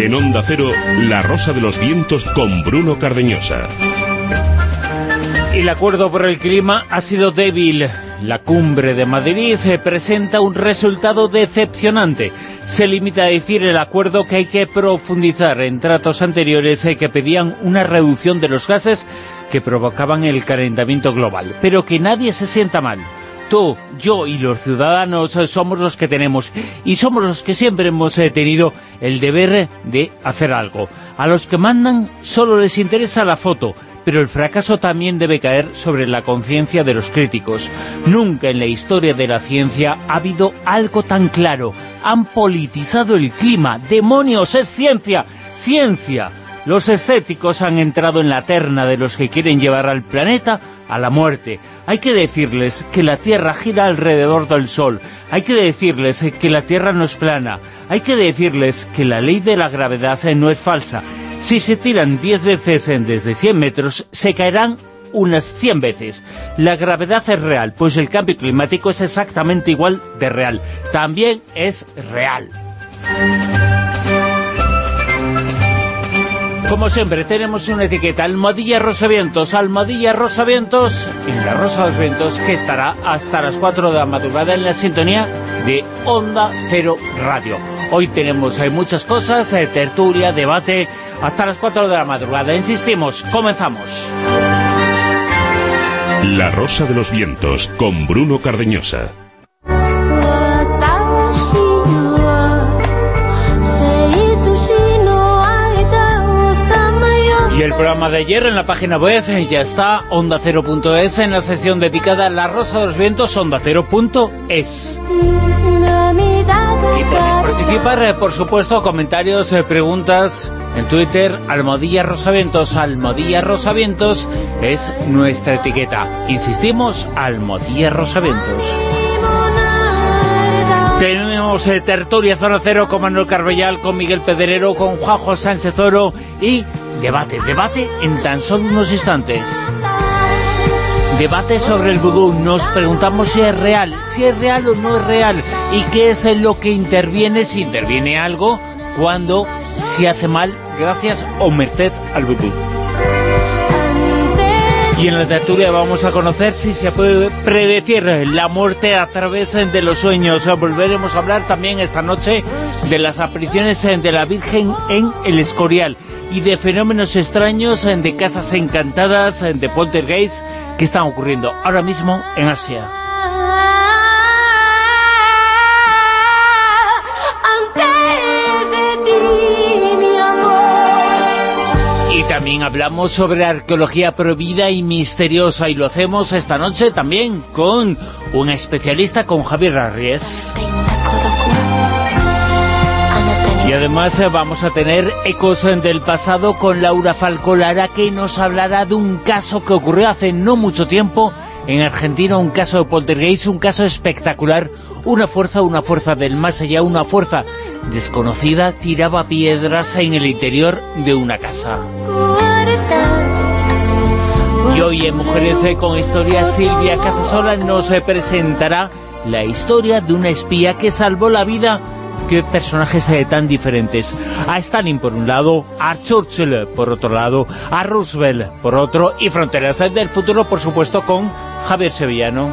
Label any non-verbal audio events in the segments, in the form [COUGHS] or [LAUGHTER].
En Onda Cero, La Rosa de los Vientos con Bruno Cardeñosa. El acuerdo por el clima ha sido débil. La cumbre de Madrid se presenta un resultado decepcionante. Se limita a decir el acuerdo que hay que profundizar en tratos anteriores que pedían una reducción de los gases que provocaban el calentamiento global. Pero que nadie se sienta mal tú, yo y los ciudadanos somos los que tenemos y somos los que siempre hemos eh, tenido el deber de hacer algo. A los que mandan solo les interesa la foto, pero el fracaso también debe caer sobre la conciencia de los críticos. Nunca en la historia de la ciencia ha habido algo tan claro. Han politizado el clima. ¡Demonios! ¡Es ciencia! ¡Ciencia! Los escépticos han entrado en la terna de los que quieren llevar al planeta a la muerte. Hay que decirles que la Tierra gira alrededor del Sol. Hay que decirles que la Tierra no es plana. Hay que decirles que la ley de la gravedad no es falsa. Si se tiran 10 veces desde 100 metros, se caerán unas 100 veces. La gravedad es real, pues el cambio climático es exactamente igual de real. También es real. Como siempre, tenemos una etiqueta, Almohadilla Rosavientos, Almohadilla Rosavientos, en la Rosa de los Vientos, que estará hasta las 4 de la madrugada en la sintonía de Onda Cero Radio. Hoy tenemos hay muchas cosas, eh, tertulia, debate, hasta las 4 de la madrugada. Insistimos, comenzamos. La Rosa de los Vientos, con Bruno Cardeñosa. Y el programa de ayer en la página web ya está, onda0.es, en la sesión dedicada a La Rosa de los Vientos, onda0.es. Y podéis participar, eh, por supuesto, comentarios, eh, preguntas en Twitter, Almodilla Rosavientos, Almodilla Rosavientos es nuestra etiqueta. Insistimos, Almodilla Rosavientos. Tenemos eh, Tertulia Zona Cero con Manuel Carbellal, con Miguel Pedrero, con Juanjo Sánchez Oro y debate, debate en tan solo unos instantes. Debate sobre el vudú, nos preguntamos si es real, si es real o no es real, y qué es lo que interviene, si interviene algo, cuando se hace mal, gracias o merced al vudú. Y en la tertulia vamos a conocer si se puede predecir la muerte a través de los sueños. Volveremos a hablar también esta noche de las apariciones de la Virgen en el Escorial y de fenómenos extraños de casas encantadas, de poltergeist que están ocurriendo ahora mismo en Asia. Hablamos sobre arqueología prohibida y misteriosa y lo hacemos esta noche también con un especialista, con Javier Arries. Y además eh, vamos a tener ecos del pasado con Laura Falcolara que nos hablará de un caso que ocurrió hace no mucho tiempo en Argentina, un caso de poltergeist, un caso espectacular, una fuerza, una fuerza del más allá, una fuerza desconocida tiraba piedras en el interior de una casa. Y hoy en Mujeres eh, con Historia, Silvia Casasola nos eh, presentará la historia de una espía que salvó la vida qué personajes eh, tan diferentes. A Stalin por un lado, a Churchill por otro lado, a Roosevelt por otro, y Fronteras del Futuro, por supuesto, con Javier Sevillano.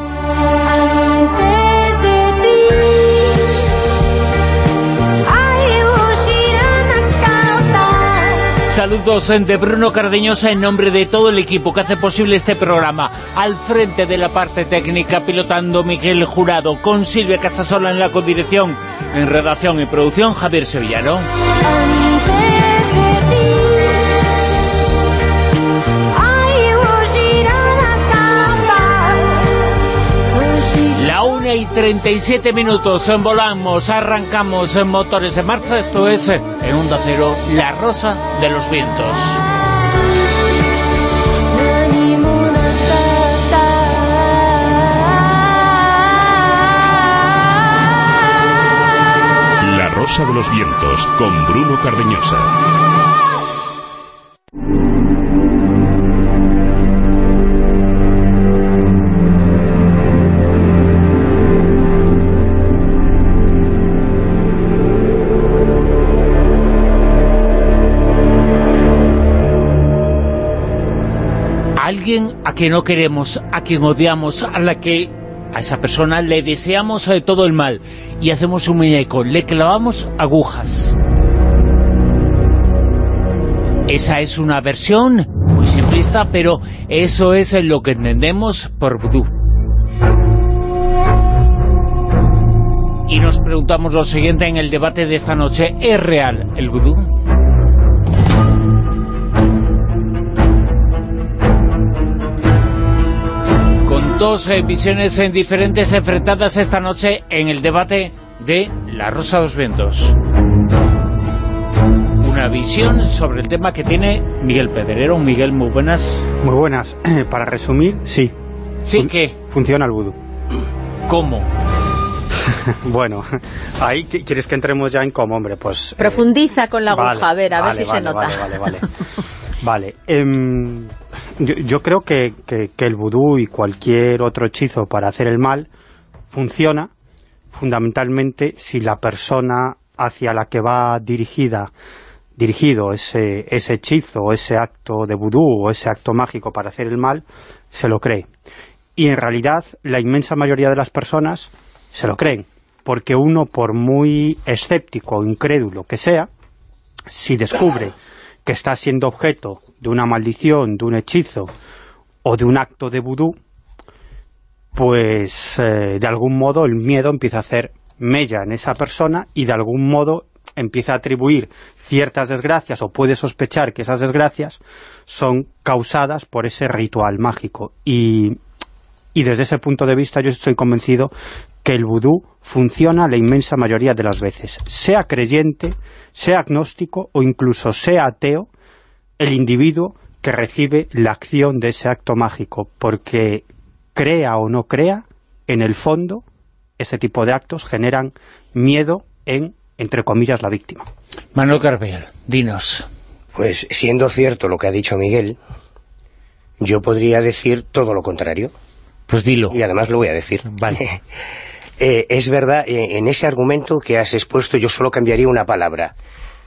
Saludos de Bruno Cardeñosa en nombre de todo el equipo que hace posible este programa. Al frente de la parte técnica, pilotando Miguel Jurado, con Silvia Casasola en la codirección, en redacción y producción, Javier Sevillano. La 37 minutos, volamos, arrancamos en motores en marcha, esto es en Onda Cero, La Rosa de los Vientos. La Rosa de los Vientos con Bruno Cardeñosa. Quien no queremos, a quien odiamos, a la que a esa persona le deseamos eh, todo el mal y hacemos un muñeco, le clavamos agujas. Esa es una versión muy simplista, pero eso es lo que entendemos por vudú. Y nos preguntamos lo siguiente en el debate de esta noche, ¿es real el vudú? Dos eh, visiones eh, diferentes enfrentadas esta noche en el debate de La Rosa de los Vientos. Una visión sobre el tema que tiene Miguel Pedrero. Miguel, muy buenas. Muy buenas. [CLEARS THROAT] Para resumir, sí. ¿Sí Fun- qué? Funciona el vudú. ¿Cómo? [LAUGHS] bueno, [LAUGHS] ahí qui- quieres que entremos ya en cómo, hombre, pues... eh, Profundiza con la aguja, vale, a ver, a ver vale, si se vale, nota. Vale, vale, vale. [LAUGHS] Vale, em, yo, yo creo que, que- el vudú y cualquier otro hechizo para hacer el mal funciona fundamentalmente si la persona hacia la que va dirigida dirigido ese, ese hechizo ese acto de vudú o ese acto mágico para hacer el mal, se lo cree. Y en realidad la inmensa mayoría de las personas se lo creen, porque uno, por muy escéptico o incrédulo que sea, si descubre que está siendo objeto de una maldición, de un hechizo o de un acto de vudú, pues eh, de algún modo el miedo empieza a hacer mella en esa persona y de algún modo empieza a atribuir ciertas desgracias o puede sospechar que esas desgracias son causadas por ese ritual mágico. Y, y desde ese punto de vista yo estoy convencido que el vudú funciona la inmensa mayoría de las veces. Sea creyente, sea agnóstico o incluso sea ateo, el individuo que recibe la acción de ese acto mágico, porque crea o no crea, en el fondo, ese tipo de actos generan miedo en, entre comillas, la víctima. Manuel Carvell, dinos. Pues siendo cierto lo que ha dicho Miguel, yo podría decir todo lo contrario. Pues dilo. Y además lo voy a decir. Vale. [LAUGHS] Eh, es verdad, eh, en ese argumento que has expuesto yo solo cambiaría una palabra.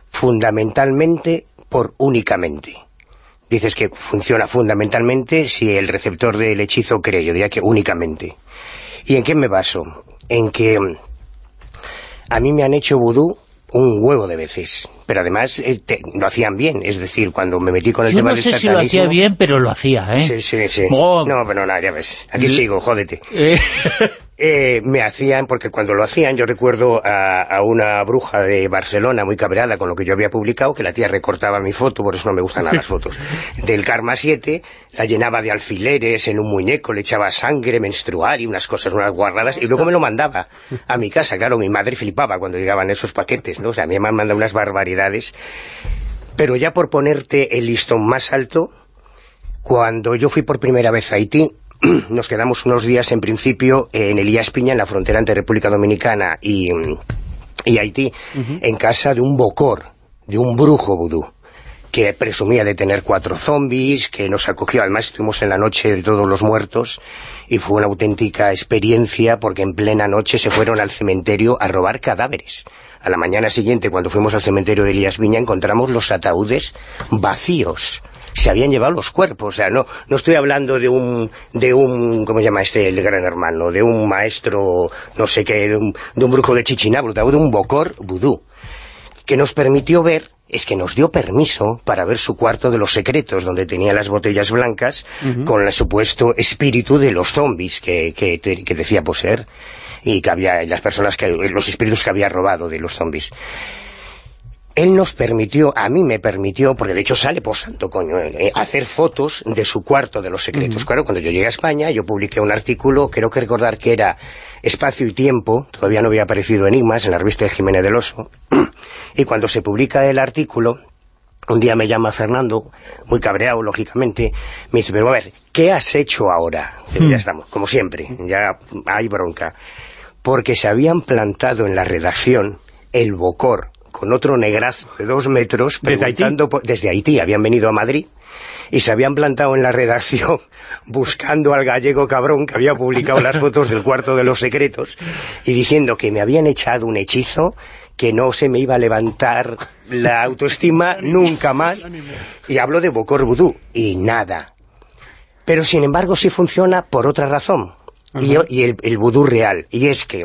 Fundamentalmente por únicamente. Dices que funciona fundamentalmente si el receptor del hechizo cree, yo diría que únicamente. ¿Y en qué me baso? En que mm, a mí me han hecho vudú un huevo de veces, pero además eh, te- lo hacían bien, es decir, cuando me metí con el Yo tema no del sé si lo hacía bien, pero lo hacía, ¿eh? Sí, sí, sí. Oh. No, pero nada, ya ves. Aquí L- sigo, jódete. Eh, [LAUGHS] Eh, me hacían, porque cuando lo hacían, yo recuerdo a, a una bruja de Barcelona muy cabreada con lo que yo había publicado, que la tía recortaba mi foto, por eso no me gustan nada las fotos, [LAUGHS] del Karma 7, la llenaba de alfileres en un muñeco, le echaba sangre menstrual y unas cosas, unas guarradas, y luego me lo mandaba a mi casa. Claro, mi madre flipaba cuando llegaban esos paquetes, ¿no? O sea, a mí me han mandado unas barbaridades. Pero ya por ponerte el listón más alto, cuando yo fui por primera vez a Haití, [CLEARS THROAT] nos quedamos unos días en principio en Elías Piña, en la frontera entre República Dominicana y, y Haití, en casa de un bocor, de un brujo vudú que presumía de tener cuatro zombies, que nos acogió, además estuvimos en la noche de todos los muertos, y fue una auténtica experiencia porque en plena noche se fueron al cementerio a robar cadáveres. A la mañana siguiente, cuando fuimos al cementerio de Elías Viña, encontramos los ataúdes vacíos. Se habían llevado los cuerpos, o sea, no, no estoy hablando de un, de un, ¿cómo se llama este, el gran hermano? De un maestro, no sé qué, de un, de un brujo de Chichinabro, de un bocor vudú que nos permitió ver es que nos dio permiso para ver su cuarto de los secretos, donde tenía las botellas blancas con el supuesto espíritu de los zombies que, que, que decía poseer y que había las personas que los espíritus que había robado de los zombies. Él nos permitió, a mí me permitió, porque de hecho sale posando, coño, eh, hacer fotos de su cuarto de los secretos. Claro, cuando yo llegué a España, yo publiqué un artículo, creo que recordar que era Espacio y Tiempo, todavía no había aparecido Enigmas, en la revista de Jiménez del Oso, [CLEARS THROAT] y cuando se publica el artículo, un día me llama Fernando, muy cabreado, lógicamente, me dice, pero a ver, ¿qué has hecho ahora? Digo, Ya estamos, como siempre, ya hay bronca. Porque se habían plantado en la redacción el Bocor con otro negrazo de dos metros ¿Desde Haití? desde habían venido a Madrid y se habían plantado en la redacción [LAUGHS] buscando al gallego cabrón que había publicado las [LAUGHS] fotos del cuarto de los secretos y diciendo que me habían echado un hechizo que no se me iba a levantar la autoestima [LAUGHS] nunca más. Y hablo de Bocor Vudú y nada. Pero sin embargo sí funciona por otra razón, y, y el, el vudú real, y es que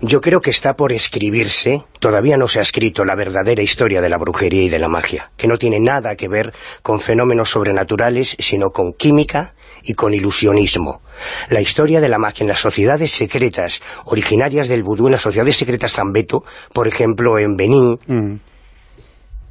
yo creo que está por escribirse, todavía no se ha escrito la verdadera historia de la brujería y de la magia, que no tiene nada que ver con fenómenos sobrenaturales, sino con química y con ilusionismo. La historia de la magia en las sociedades secretas, originarias del vudú, en las sociedades secretas Zambeto, por ejemplo en Benín, Mm.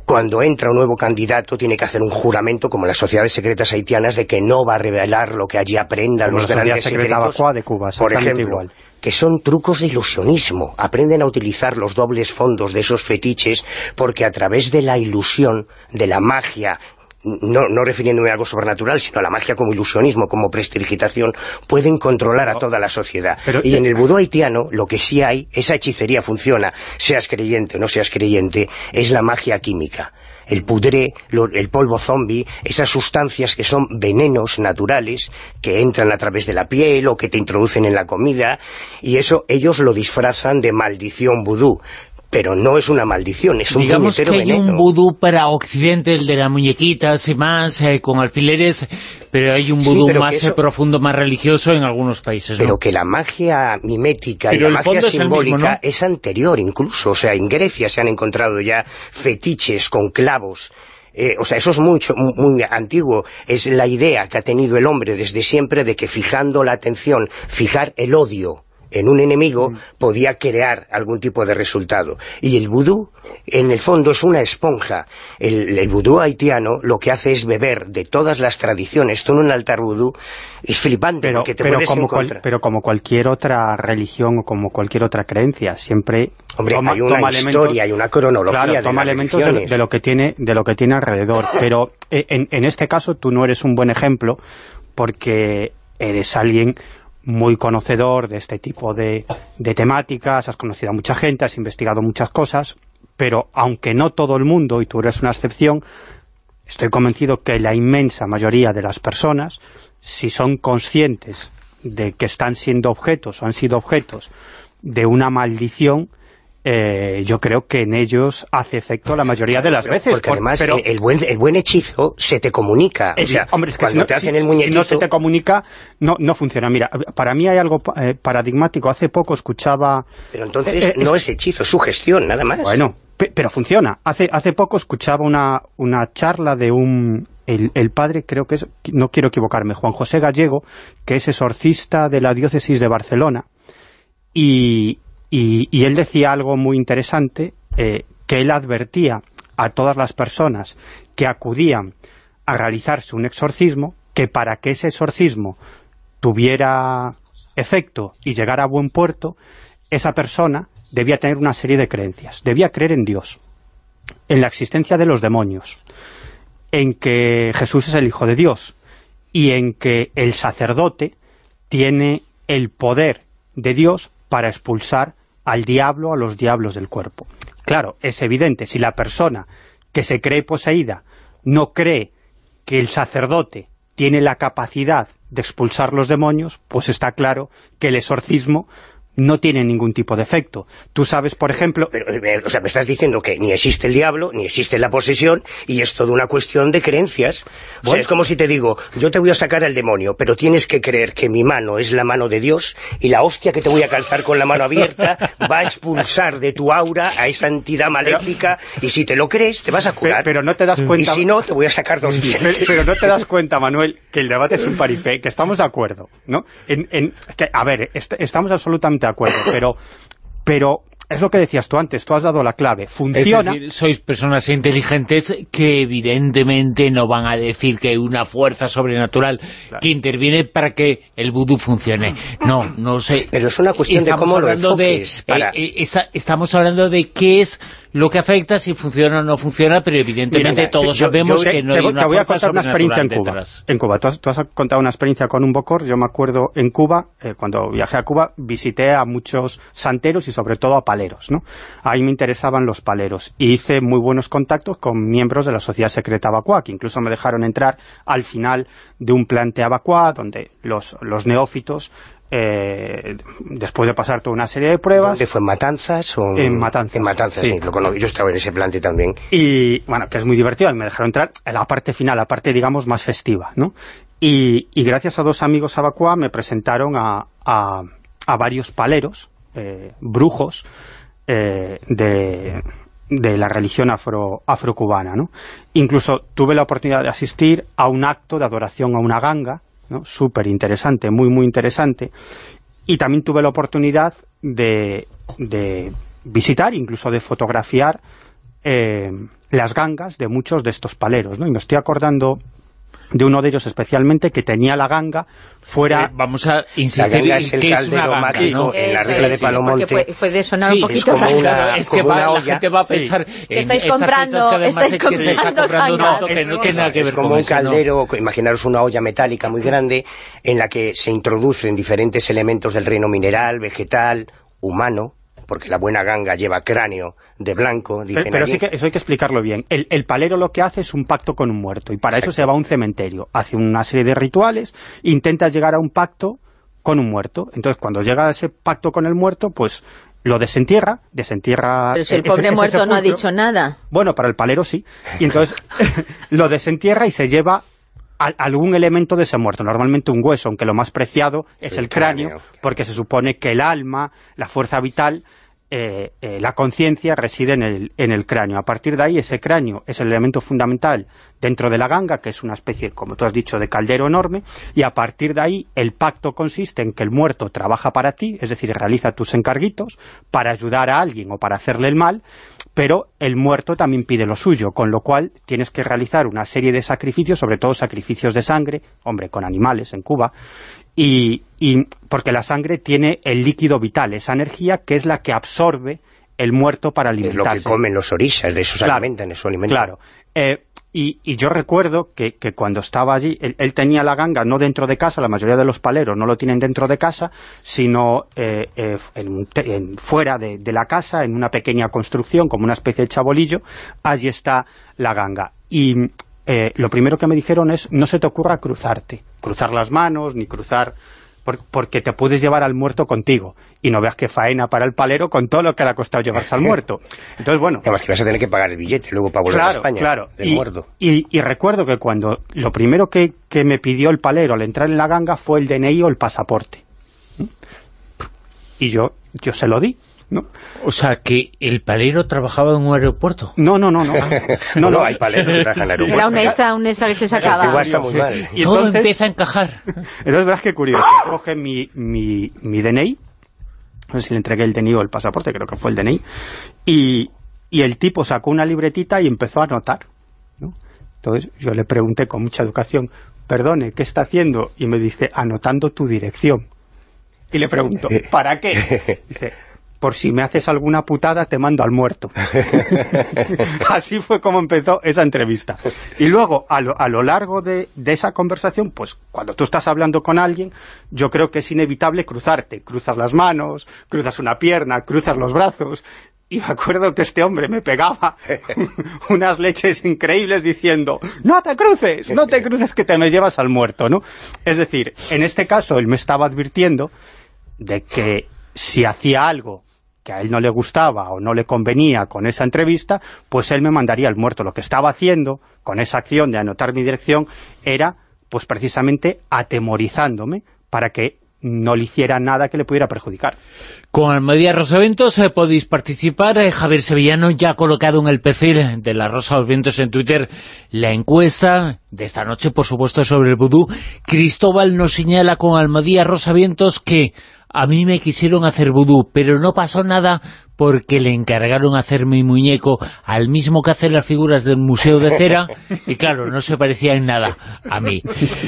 cuando entra un nuevo candidato tiene que hacer un juramento, como las sociedades secretas haitianas, de que no va a revelar lo que allí aprenda, Como los grandes secretos. De Cuba, por ejemplo, igual. Que son trucos de ilusionismo. Aprenden a utilizar los dobles fondos de esos fetiches porque a través de la ilusión, de la magia, no, no refiriéndome a algo sobrenatural, sino a la magia como ilusionismo, como prestidigitación, pueden controlar a toda la sociedad. Pero- y en el vudú haitiano, lo que sí hay, esa hechicería funciona, seas creyente o no seas creyente, es la magia química. El pudré, el polvo zombie, esas sustancias que son venenos naturales, que entran a través de la piel o que te introducen en la comida, y eso ellos lo disfrazan de maldición vudú. Pero no es una maldición, es un Digamos que hay un vudú para Occidente, el de las muñequitas y más, eh, con alfileres, pero hay un vudú más eso- eh, profundo, más religioso en algunos países, ¿no? Pero que la magia mimética y la magia es el mismo, simbólica ¿no? es anterior incluso. O sea, en Grecia se han encontrado ya fetiches con clavos. Eh, o sea, eso es mucho, mu- muy antiguo. Es la idea que ha tenido el hombre desde siempre de que fijando la atención, fijar el odio en un enemigo, Mm. podía crear algún tipo de resultado. Y el vudú, en el fondo, es una esponja. El, el vudú haitiano lo que hace es beber de todas las tradiciones. Tú en un altar vudú es flipante pero, porque te pero puedes como cual- pero como cualquier otra religión o como cualquier otra creencia, siempre Hombre, toma, hay una toma historia, hay una cronología claro, de toma las elementos de, religiones. de lo que tiene de lo que tiene alrededor, [LAUGHS] pero eh, en, en este caso tú no eres un buen ejemplo porque eres alguien muy conocedor de este tipo de, de temáticas, has conocido a mucha gente, has investigado muchas cosas, pero aunque no todo el mundo, y tú eres una excepción, estoy convencido que la inmensa mayoría de las personas, si son conscientes de que están siendo objetos o han sido objetos de una maldición, eh, yo creo que en ellos hace efecto la mayoría de las Pero- veces. Porque por- además pero- el, buen, el buen hechizo se te comunica. eh, o sea, hombre, es que cuando si no, te hacen si- el si muñequito... no se te comunica, no, no funciona. Mira, para mí hay algo eh, paradigmático. Hace poco escuchaba... Pero entonces Eh, eh, no es hechizo, es sugestión, nada más. Bueno, pe- pero funciona. Hace hace poco escuchaba una, una charla de un... El, el padre, creo que es, no quiero equivocarme, Juan José Gallego, que es exorcista de la diócesis de Barcelona, y, y, él decía algo muy interesante, eh, que él advertía a todas las personas que acudían a realizarse un exorcismo, que para que ese exorcismo tuviera efecto y llegara a buen puerto, esa persona debía tener una serie de creencias. Debía creer en Dios, en la existencia de los demonios, en que Jesús es el Hijo de Dios y en que el sacerdote tiene el poder de Dios para expulsar al diablo, a los diablos del cuerpo. Claro, es evidente, si la persona que se cree poseída no cree que el sacerdote tiene la capacidad de expulsar los demonios, pues está claro que el exorcismo no tiene ningún tipo de efecto. Tú sabes, por ejemplo... Pero, eh, o sea, me estás diciendo que ni existe el diablo, ni existe la posesión, y es toda una cuestión de creencias. O sea, es como si te digo, yo te voy a sacar al demonio, pero tienes que creer que mi mano es la mano de Dios, y la hostia que te voy a calzar con la mano abierta va a expulsar de tu aura a esa entidad maléfica, y si te lo crees, te vas a curar. pero no te das y cuenta... si no, te voy a sacar dos Pero, dientes. pero no te das cuenta, Manuel, que el debate es un paripé, que estamos de acuerdo, ¿no? En, en- que, a ver, est- estamos absolutamente acuerdo, [COUGHS] pero, pero es lo que decías tú antes, tú has dado la clave. Es Funciona, decir, sois personas inteligentes que evidentemente no van a decir que hay una fuerza sobrenatural que interviene para que el vudú funcione. No, no sé. Pero es una cuestión de Estamos cómo lo hablando de, enfoques, para- eh, eh, esa- estamos hablando de qué es lo que afecta, si funciona o no funciona, pero evidentemente Mira, todos yo- sabemos yo- que no te, hay una te voy a contar una experiencia en Cuba. detrás. En Cuba, tú has, tú has contado una experiencia con un Bocor, yo me acuerdo en Cuba, eh, cuando viajé a Cuba, visité a muchos santeros y sobre todo a paleros, ¿no? Ahí me interesaban los paleros y hice muy buenos contactos con miembros de la Sociedad Secreta Abacuá, que incluso me dejaron entrar al final de un plante Abacuá, donde los, los neófitos eh, después de pasar toda una serie de pruebas, ¿Dónde fue? ¿En Matanzas? O En Matanzas, En Matanzas, sí. sí. lo conozco. Yo estaba en ese plante también. y bueno, que es muy divertido, me dejaron entrar en la parte final, la parte digamos más festiva, ¿no? Y, gracias a dos amigos abacua me presentaron a, a, varios paleros, eh, brujos, eh, de, de, la religión afro, afrocubana. ¿no? Incluso tuve la oportunidad de asistir a un acto de adoración a una ganga, ¿no? súper interesante, muy, muy interesante. Y también tuve la oportunidad de, de visitar, incluso de fotografiar eh, las gangas de muchos de estos paleros, ¿no? Y me estoy acordando de uno de ellos especialmente que tenía la ganga fuera... Eh, vamos a insistir en que es una ganga, ¿no? en la regla de Palomonte. Puede, puede, sonar un poquito es una, es que va, la gente va a pensar que estáis comprando, estáis comprando, que no tiene nada que ver es como un caldero, imaginaros una olla metálica muy grande en la que se introducen diferentes elementos del reino mineral, vegetal, humano, porque la buena ganga lleva cráneo de blanco, dicen Pero, sí que eso hay que explicarlo bien. El, palero lo que hace es un pacto con un muerto, y para eso se va a un cementerio, hace una serie de rituales, intenta llegar a un pacto con un muerto. Entonces, cuando llega a ese pacto con el muerto, pues lo desentierra, desentierra... Pero si el pobre muerto no ha dicho nada. Bueno, para el palero sí. Y entonces [LAUGHS] [LAUGHS] lo desentierra y se lleva algún elemento de ese muerto, normalmente un hueso, aunque lo más preciado es el, cráneo, porque se supone que el alma, la fuerza vital, eh, eh, la conciencia reside en el, en el cráneo. A partir de ahí, ese cráneo es el elemento fundamental dentro de la ganga, que es una especie, como tú has dicho, de caldero enorme, y a partir de ahí el pacto consiste en que el muerto trabaja para ti, es decir, realiza tus encarguitos para ayudar a alguien o para hacerle el mal, pero el muerto también pide lo suyo, con lo cual tienes que realizar una serie de sacrificios, sobre todo sacrificios de sangre, hombre, con animales en Cuba, y, porque la sangre tiene el líquido vital, esa energía que es la que absorbe el muerto para alimentarse. Es lo que comen los orisas, de eso se alimentan, eso alimento. Claro. Eh, y, yo recuerdo que, cuando estaba allí, él, tenía la ganga no dentro de casa, la mayoría de los paleros no lo tienen dentro de casa, sino eh, eh, fuera de, la casa, en una pequeña construcción, como una especie de chabolillo, allí está la ganga. Y eh, lo primero que me dijeron es, no se te ocurra cruzarte, cruzar las manos, ni cruzar... porque te puedes llevar al muerto contigo y no veas qué faena para el palero con todo lo que le ha costado llevarse al muerto. [LAUGHS] Entonces, bueno... Además que vas a tener que pagar el billete luego para volver a España claro. y, muerto. Y, recuerdo que cuando lo primero que, que, me pidió el palero al entrar en la ganga fue el DNI o el pasaporte. ¿Mm? Y yo, yo se lo di. ¿No? O sea, que el palero trabajaba en un aeropuerto. No, no, no, no. [LAUGHS] no, no, hay paleros que trabajan en aeropuerto. Era un extra, un extra que se sacaba. Y Todo empieza a encajar. Entonces verás qué curioso. Coge mi, mi, mi DNI, no sé si le entregué el DNI o el pasaporte, creo que fue el DNI, y, y el tipo sacó una libretita y empezó a anotar. ¿no? Entonces yo le pregunté con mucha educación, perdone, ¿qué está haciendo? Y me dice, anotando tu dirección. Y le pregunto, ¿para qué? [LAUGHS] Dice, por si me haces alguna putada te mando al muerto. [LAUGHS] Así fue como empezó esa entrevista. Y luego, a lo, a lo largo de, de, esa conversación, pues cuando tú estás hablando con alguien, yo creo que es inevitable cruzarte. Cruzas las manos, cruzas una pierna, cruzas los brazos, y me acuerdo que este hombre me pegaba [LAUGHS] unas leches increíbles diciendo ¡No te cruces! ¡No te cruces que te me llevas al muerto! ¿no? Es decir, en este caso él me estaba advirtiendo de que si hacía algo que a él no le gustaba o no le convenía con esa entrevista, pues él me mandaría al muerto. Lo que estaba haciendo con esa acción de anotar mi dirección era, pues precisamente, atemorizándome para que no le hiciera nada que le pudiera perjudicar. Con Almadía Rosaventos eh, podéis participar. Eh, Javier Sevillano ya ha colocado en el perfil de la Rosa Vientos en Twitter la encuesta de esta noche, por supuesto, sobre el vudú. Cristóbal nos señala con Almadía Rosavientos que a mí me quisieron hacer vudú, pero no pasó nada porque le encargaron hacer mi muñeco al mismo que hacer las figuras del Museo de Cera, [LAUGHS] y claro, no se parecía en nada a mí.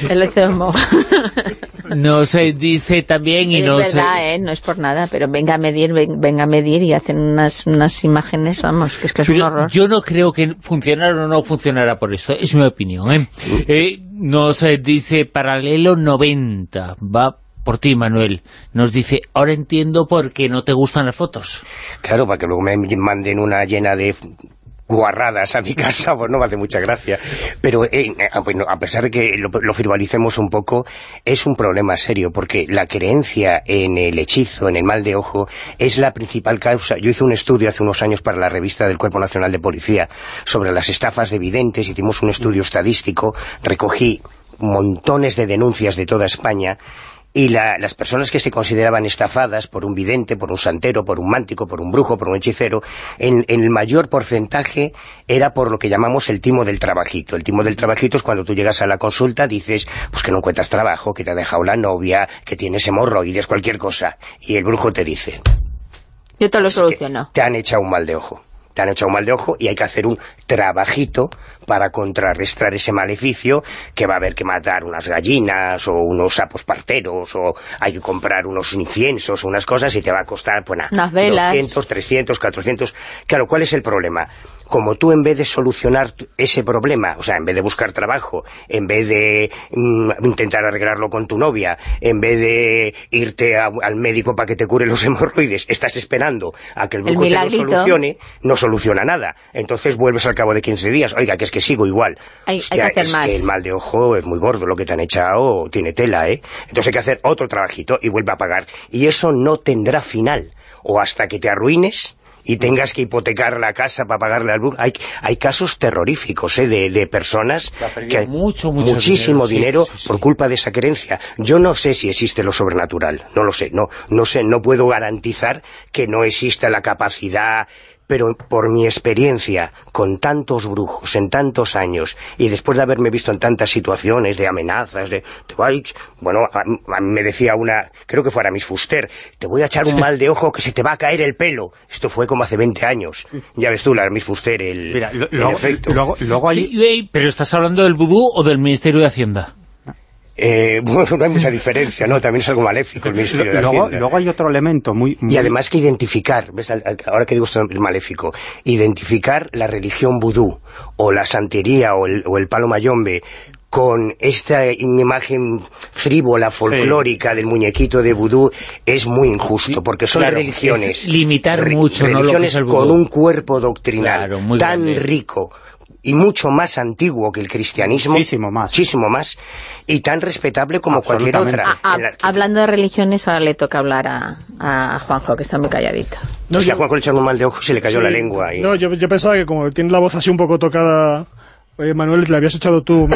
El No se dice también y es no verdad, ¿eh? no es por nada, pero venga a medir, venga a medir y hacen unas, unas imágenes, vamos, que es que es un horror. Yo no creo que funcionara o no funcionara por eso, es mi opinión. ¿eh? eh nos dice paralelo 90, va por ti, Manuel. Nos dice, ahora entiendo por qué no te gustan las fotos. Claro, para que luego me manden una llena de guarradas a mi casa, pues no me hace mucha gracia. Pero eh, a pesar de que lo, lo, un poco, es un problema serio, porque la creencia en el hechizo, en el mal de ojo, es la principal causa. Yo hice un estudio hace unos años para la revista del Cuerpo Nacional de Policía sobre las estafas de videntes, hicimos un estudio estadístico, recogí montones de denuncias de toda España y las personas que se consideraban estafadas por un vidente, por un santero, por un mántico, por un brujo, por un hechicero, en, el mayor porcentaje era por lo que llamamos el timo del trabajito. El timo del trabajito es cuando tú llegas a la consulta, dices, pues que no encuentras trabajo, que te ha dejado la novia, que tienes hemorroides, cualquier cosa. Y el brujo te dice... Yo te lo soluciono. Te han echado un mal de ojo te han echado un mal de ojo y hay que hacer un trabajito para contrarrestar ese maleficio que va a haber que matar unas gallinas o unos sapos parteros o hay que comprar unos inciensos o unas cosas y te va a costar pues, nada, 200, 300, 400... Claro, ¿cuál es el problema? Como tú en vez de solucionar ese problema, o sea, en vez de buscar trabajo, en vez de mm, intentar arreglarlo con tu novia, en vez de irte al médico para que te cure los [LAUGHS] hemorroides, estás esperando a que el brujo te lo solucione, no soluciona nada. Entonces vuelves al cabo de 15 días, oiga, que es que sigo igual. Hay, que hacer más. el mal de ojo es muy gordo, lo que te han echado tiene tela, ¿eh? Entonces hay que hacer otro trabajito y vuelve a pagar. Y eso no tendrá final. O hasta que te arruines y tengas que hipotecar la casa para pagarle al bug. Hay, hay casos terroríficos ¿eh? de, de personas que hay mucho, muchísimo dinero, por culpa de esa creencia. Yo no sé si existe lo sobrenatural, no lo sé, no, no sé, no puedo garantizar que no exista la capacidad pero por mi experiencia con tantos brujos en tantos años y después de haberme visto en tantas situaciones de amenazas, de, bueno, me decía una, creo que fuera Miss Fuster, te voy a echar un mal de ojo que se te va a caer el pelo. Esto fue como hace 20 años. Ya ves tú, la Miss Fuster, el, efecto. Luego, pero ¿estás hablando del vudú o del Ministerio de Hacienda? Eh, [LAUGHS] bueno, no hay mucha diferencia, ¿no? También es algo maléfico el Ministerio de luego, luego hay otro elemento muy, Y además que identificar, ¿ves? ahora que digo esto es maléfico, identificar la religión vudú, o la santería, o el, o el palo mayombe, con esta imagen frívola, folclórica del muñequito de vudú es muy injusto, porque son religiones... limitar mucho, religiones con un cuerpo doctrinal tan rico y mucho más antiguo que el cristianismo, muchísimo más, muchísimo más y tan respetable como cualquier otra. hablando de religiones, ahora le toca hablar a, Juanjo, que está muy calladito. No, es que a Juanjo le echó un mal de ojo y se le cayó la lengua. No, yo, pensaba que como tiene la voz así un poco tocada... Oye, Manuel, le habías echado tú,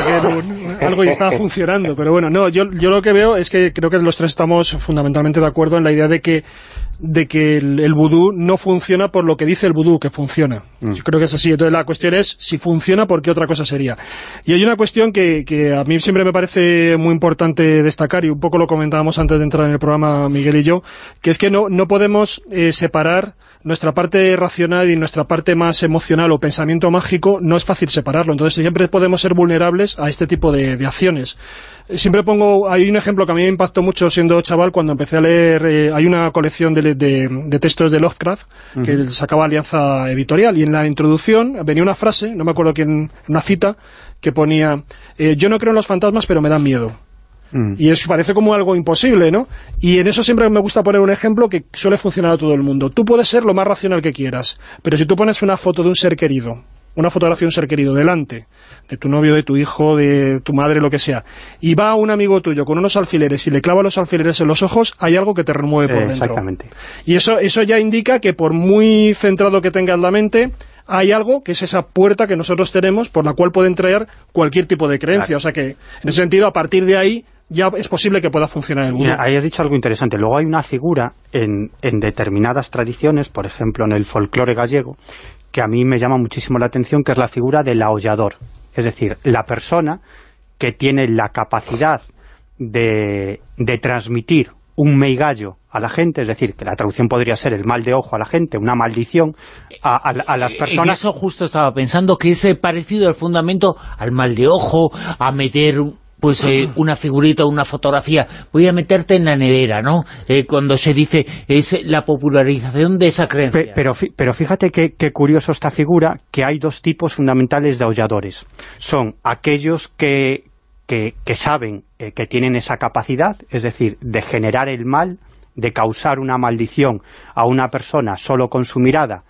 algo y estaba [LAUGHS] funcionando. Pero bueno, no, yo, yo lo que veo es que creo que los tres estamos fundamentalmente de acuerdo en la idea de que de que el, vudú no funciona por lo que dice el vudú que funciona. Mm. Yo creo que es así. Entonces la cuestión es, si funciona, ¿por qué otra cosa sería? Y hay una cuestión que, que a mí siempre me parece muy importante destacar, y un poco lo comentábamos antes de entrar en el programa Miguel y yo, que es que no, no podemos eh, separar nuestra parte racional y nuestra parte más emocional o pensamiento mágico no es fácil separarlo. Entonces siempre podemos ser vulnerables a este tipo de, acciones. Siempre pongo, hay un ejemplo que a mí me impactó mucho siendo chaval cuando empecé a leer, eh, hay una colección de, de, textos de Lovecraft que sacaba Alianza Editorial y en la introducción venía una frase, no me acuerdo quién, una cita, que ponía, eh, yo no creo en los fantasmas pero me dan miedo. Mm. Y eso parece como algo imposible, ¿no? Y en eso siempre me gusta poner un ejemplo que suele funcionar a todo el mundo. Tú puedes ser lo más racional que quieras, pero si tú pones una foto de un ser querido, una fotografía de un ser querido delante de tu novio, de tu hijo, de tu madre, lo que sea, y va un amigo tuyo con unos alfileres y le clava los alfileres en los ojos, hay algo que te remueve por dentro. Exactamente. Y eso, eso ya indica que por muy centrado que tengas la mente, hay algo que es esa puerta que nosotros tenemos por la cual puede entrar cualquier tipo de creencia. O sea que, en ese sentido, a partir de ahí ya es posible que pueda funcionar el mundo. ahí has dicho algo interesante. Luego hay una figura en, en determinadas tradiciones, por ejemplo en el folclore gallego, que a mí me llama muchísimo la atención, que es la figura del aullador. Es decir, la persona que tiene la capacidad de, de transmitir un meigallo a la gente, es decir, que la traducción podría ser el mal de ojo a la gente, una maldición a, las personas. eso justo estaba pensando, que es parecido al fundamento al mal de ojo, a meter pues eh, [CLEARS THROAT] una figurita, una fotografía, voy a meterte en la nevera, ¿no? Eh, cuando se dice, es la popularización de esa creencia. pero, pero fíjate qué, curioso esta figura, que hay dos tipos fundamentales de aulladores. Son aquellos que, que, saben eh, que tienen esa capacidad, es decir, de generar el mal, de causar una maldición a una persona solo con su mirada,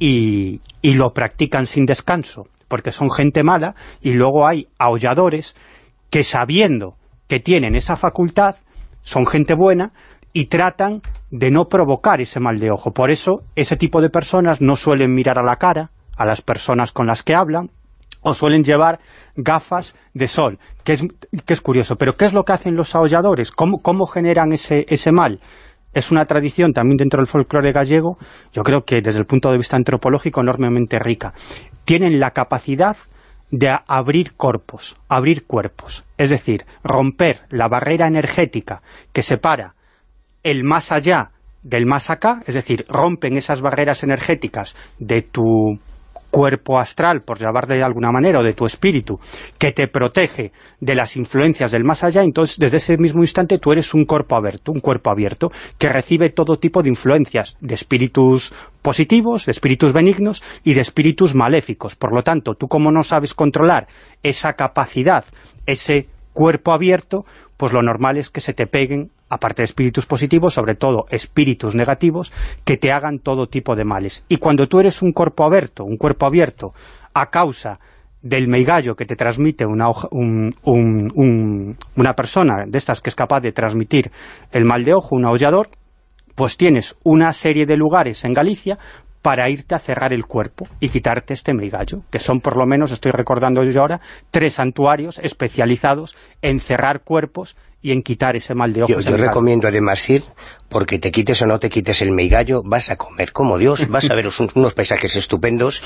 y, y lo practican sin descanso, porque son gente mala, y luego hay aulladores que sabiendo que tienen esa facultad, son gente buena y tratan de no provocar ese mal de ojo. Por eso, ese tipo de personas no suelen mirar a la cara a las personas con las que hablan, o suelen llevar gafas de sol, que es, que es curioso. Pero ¿qué es lo que hacen los aulladores? ¿Cómo, cómo generan ese, ese mal? Es una tradición también dentro del folclore gallego, yo creo que desde el punto de vista antropológico enormemente rica. Tienen la capacidad de abrir cuerpos, abrir cuerpos, es decir, romper la barrera energética que separa el más allá del más acá, es decir, rompen esas barreras energéticas de tu cuerpo astral, por llamarle de alguna manera, o de tu espíritu, que te protege de las influencias del más allá, entonces desde ese mismo instante tú eres un cuerpo abierto, un cuerpo abierto, que recibe todo tipo de influencias, de espíritus positivos, de espíritus benignos y de espíritus maléficos. Por lo tanto, tú como no sabes controlar esa capacidad, ese cuerpo abierto, pues lo normal es que se te peguen, aparte de espíritus positivos, sobre todo espíritus negativos, que te hagan todo tipo de males. Y cuando tú eres un cuerpo abierto, un cuerpo abierto, a causa del meigallo que te transmite una, una persona de estas que es capaz de transmitir el mal de ojo, un aullador, pues tienes una serie de lugares en Galicia para irte a cerrar el cuerpo y quitarte este meigallo, que son por lo menos, estoy recordando yo ahora, tres santuarios especializados en cerrar cuerpos y en quitar ese mal de ojos. Yo, yo recomiendo además ir, porque te quites o no te quites el meigallo, vas a comer como Dios, vas a ver unos paisajes estupendos,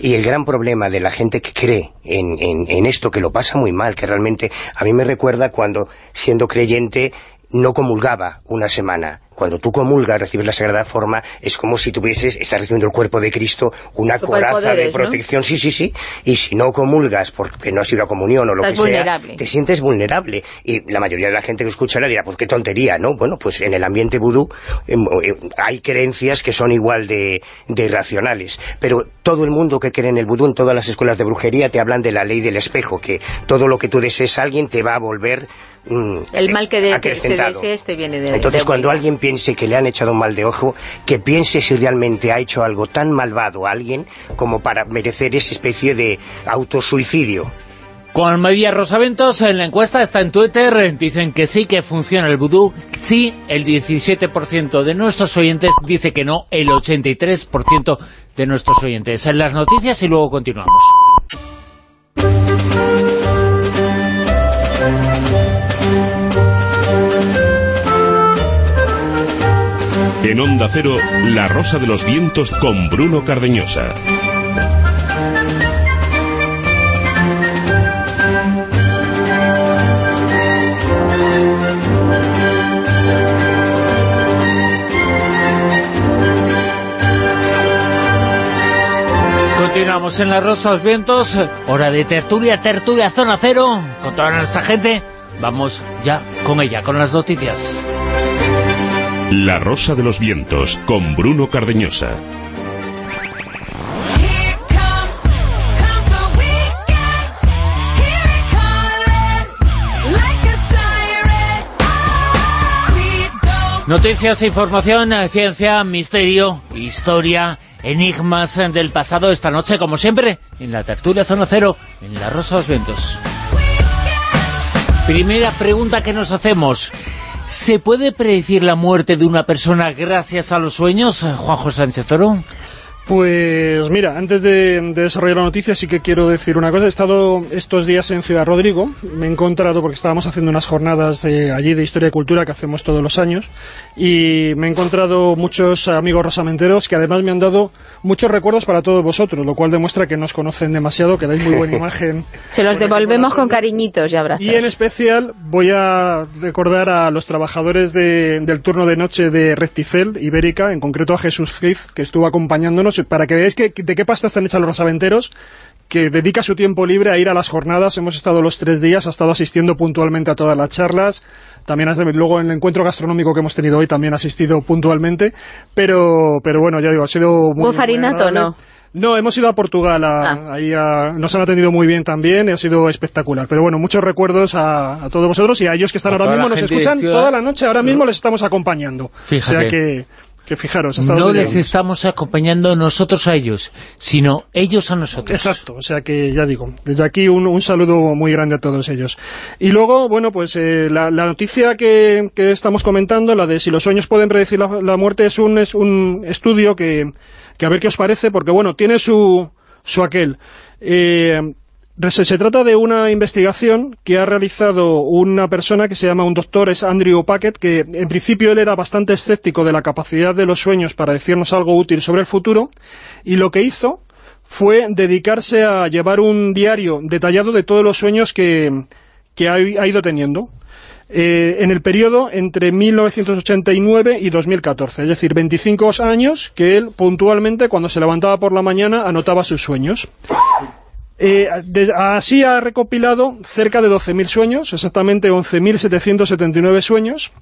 y el gran problema de la gente que cree en, en, en esto, que lo pasa muy mal, que realmente a mí me recuerda cuando, siendo creyente, no comulgaba una semana. Cuando tú comulgas, recibes la Sagrada Forma, es como si tuvieses, estás recibiendo el cuerpo de Cristo, una coraza de protección, sí, sí, sí, y si no comulgas porque no has ido a comunión o lo que sea, te sientes vulnerable. Y la mayoría de la gente que escucha la dirá, pues qué tontería, ¿no? Bueno, pues en el ambiente vudú em, eh, hay creencias que son igual de, de irracionales, pero todo el mundo que cree en el vudú, en todas las escuelas de brujería, te hablan de la ley del espejo, que todo lo que tú desees a alguien te va a volver Mm, el mal que, de, que se desee este viene de Entonces cuando alguien piense que le han echado un mal de ojo, que piense si realmente ha hecho algo tan malvado a alguien como para merecer esa especie de autosuicidio. Con María Rosaventos en la encuesta está en Twitter, dicen que sí que funciona el vudú, sí, el 17% de nuestros oyentes dice que no, el 83% de nuestros oyentes. En las noticias y luego continuamos. En Onda Cero, La Rosa de los Vientos con Bruno Cardeñosa. Continuamos en La Rosa de los Vientos, hora de tertulia, tertulia, zona cero, con toda nuestra gente. Vamos ya con ella, con las noticias. La Rosa de los Vientos, con Bruno Cardeñosa. Noticias, información, ciencia, misterio, historia, enigmas del pasado esta noche, como siempre, en la tertulia Zona Cero, en La Rosa de los Vientos. Primera pregunta que nos hacemos. ¿Se puede predecir la muerte de una persona gracias a los sueños, Juanjo Sánchez Oro? Pues mira, antes de, desarrollar la noticia sí que quiero decir una cosa. He estado estos días en Ciudad Rodrigo, me he encontrado, porque estábamos haciendo unas jornadas eh, allí de Historia y Cultura que hacemos todos los años, y me he encontrado muchos amigos rosamenteros que además me han dado muchos recuerdos para todos vosotros, lo cual demuestra que nos conocen demasiado, que dais muy buena [LAUGHS] imagen. Se los devolvemos con cariñitos y abrazos. Y en especial voy a recordar a los trabajadores del turno de noche de Recticel, Ibérica, en concreto a Jesús Friz, que estuvo acompañándonos para que veáis que, de qué pasta están hechas los rosaventeros, que dedica su tiempo libre a ir a las jornadas. Hemos estado los tres días, ha estado asistiendo puntualmente a todas las charlas. También luego en el encuentro gastronómico que hemos tenido hoy también ha asistido puntualmente. Pero, pero bueno, ya digo, ha sido muy... farinato no? No, hemos ido a Portugal, ah. ahí nos han atendido muy bien también y ha sido espectacular. Pero bueno, muchos recuerdos a, todos vosotros y a ellos que están ahora mismo, nos escuchan toda la noche, ahora mismo les estamos acompañando. Fíjate. O sea que que fijaros... no les estamos acompañando nosotros a ellos, sino ellos a nosotros. Exacto, o sea que ya digo, desde aquí un, un saludo muy grande a todos ellos. Y luego, bueno, pues eh, la, noticia que, que, estamos comentando, la de si los sueños pueden predecir la, muerte, es un, es un estudio que, que a ver qué os parece, porque bueno, tiene su, su aquel. Eh, Se, trata de una investigación que ha realizado una persona que se llama un doctor, es Andrew Packett, que en principio él era bastante escéptico de la capacidad de los sueños para decirnos algo útil sobre el futuro, y lo que hizo fue dedicarse a llevar un diario detallado de todos los sueños que, que ha, ha ido teniendo. Eh, en el periodo entre 1989 y 2014, es decir, 25 años que él puntualmente cuando se levantaba por la mañana anotaba sus sueños. Eh, así ha recopilado cerca de 12.000 sueños, exactamente 11.779 sueños,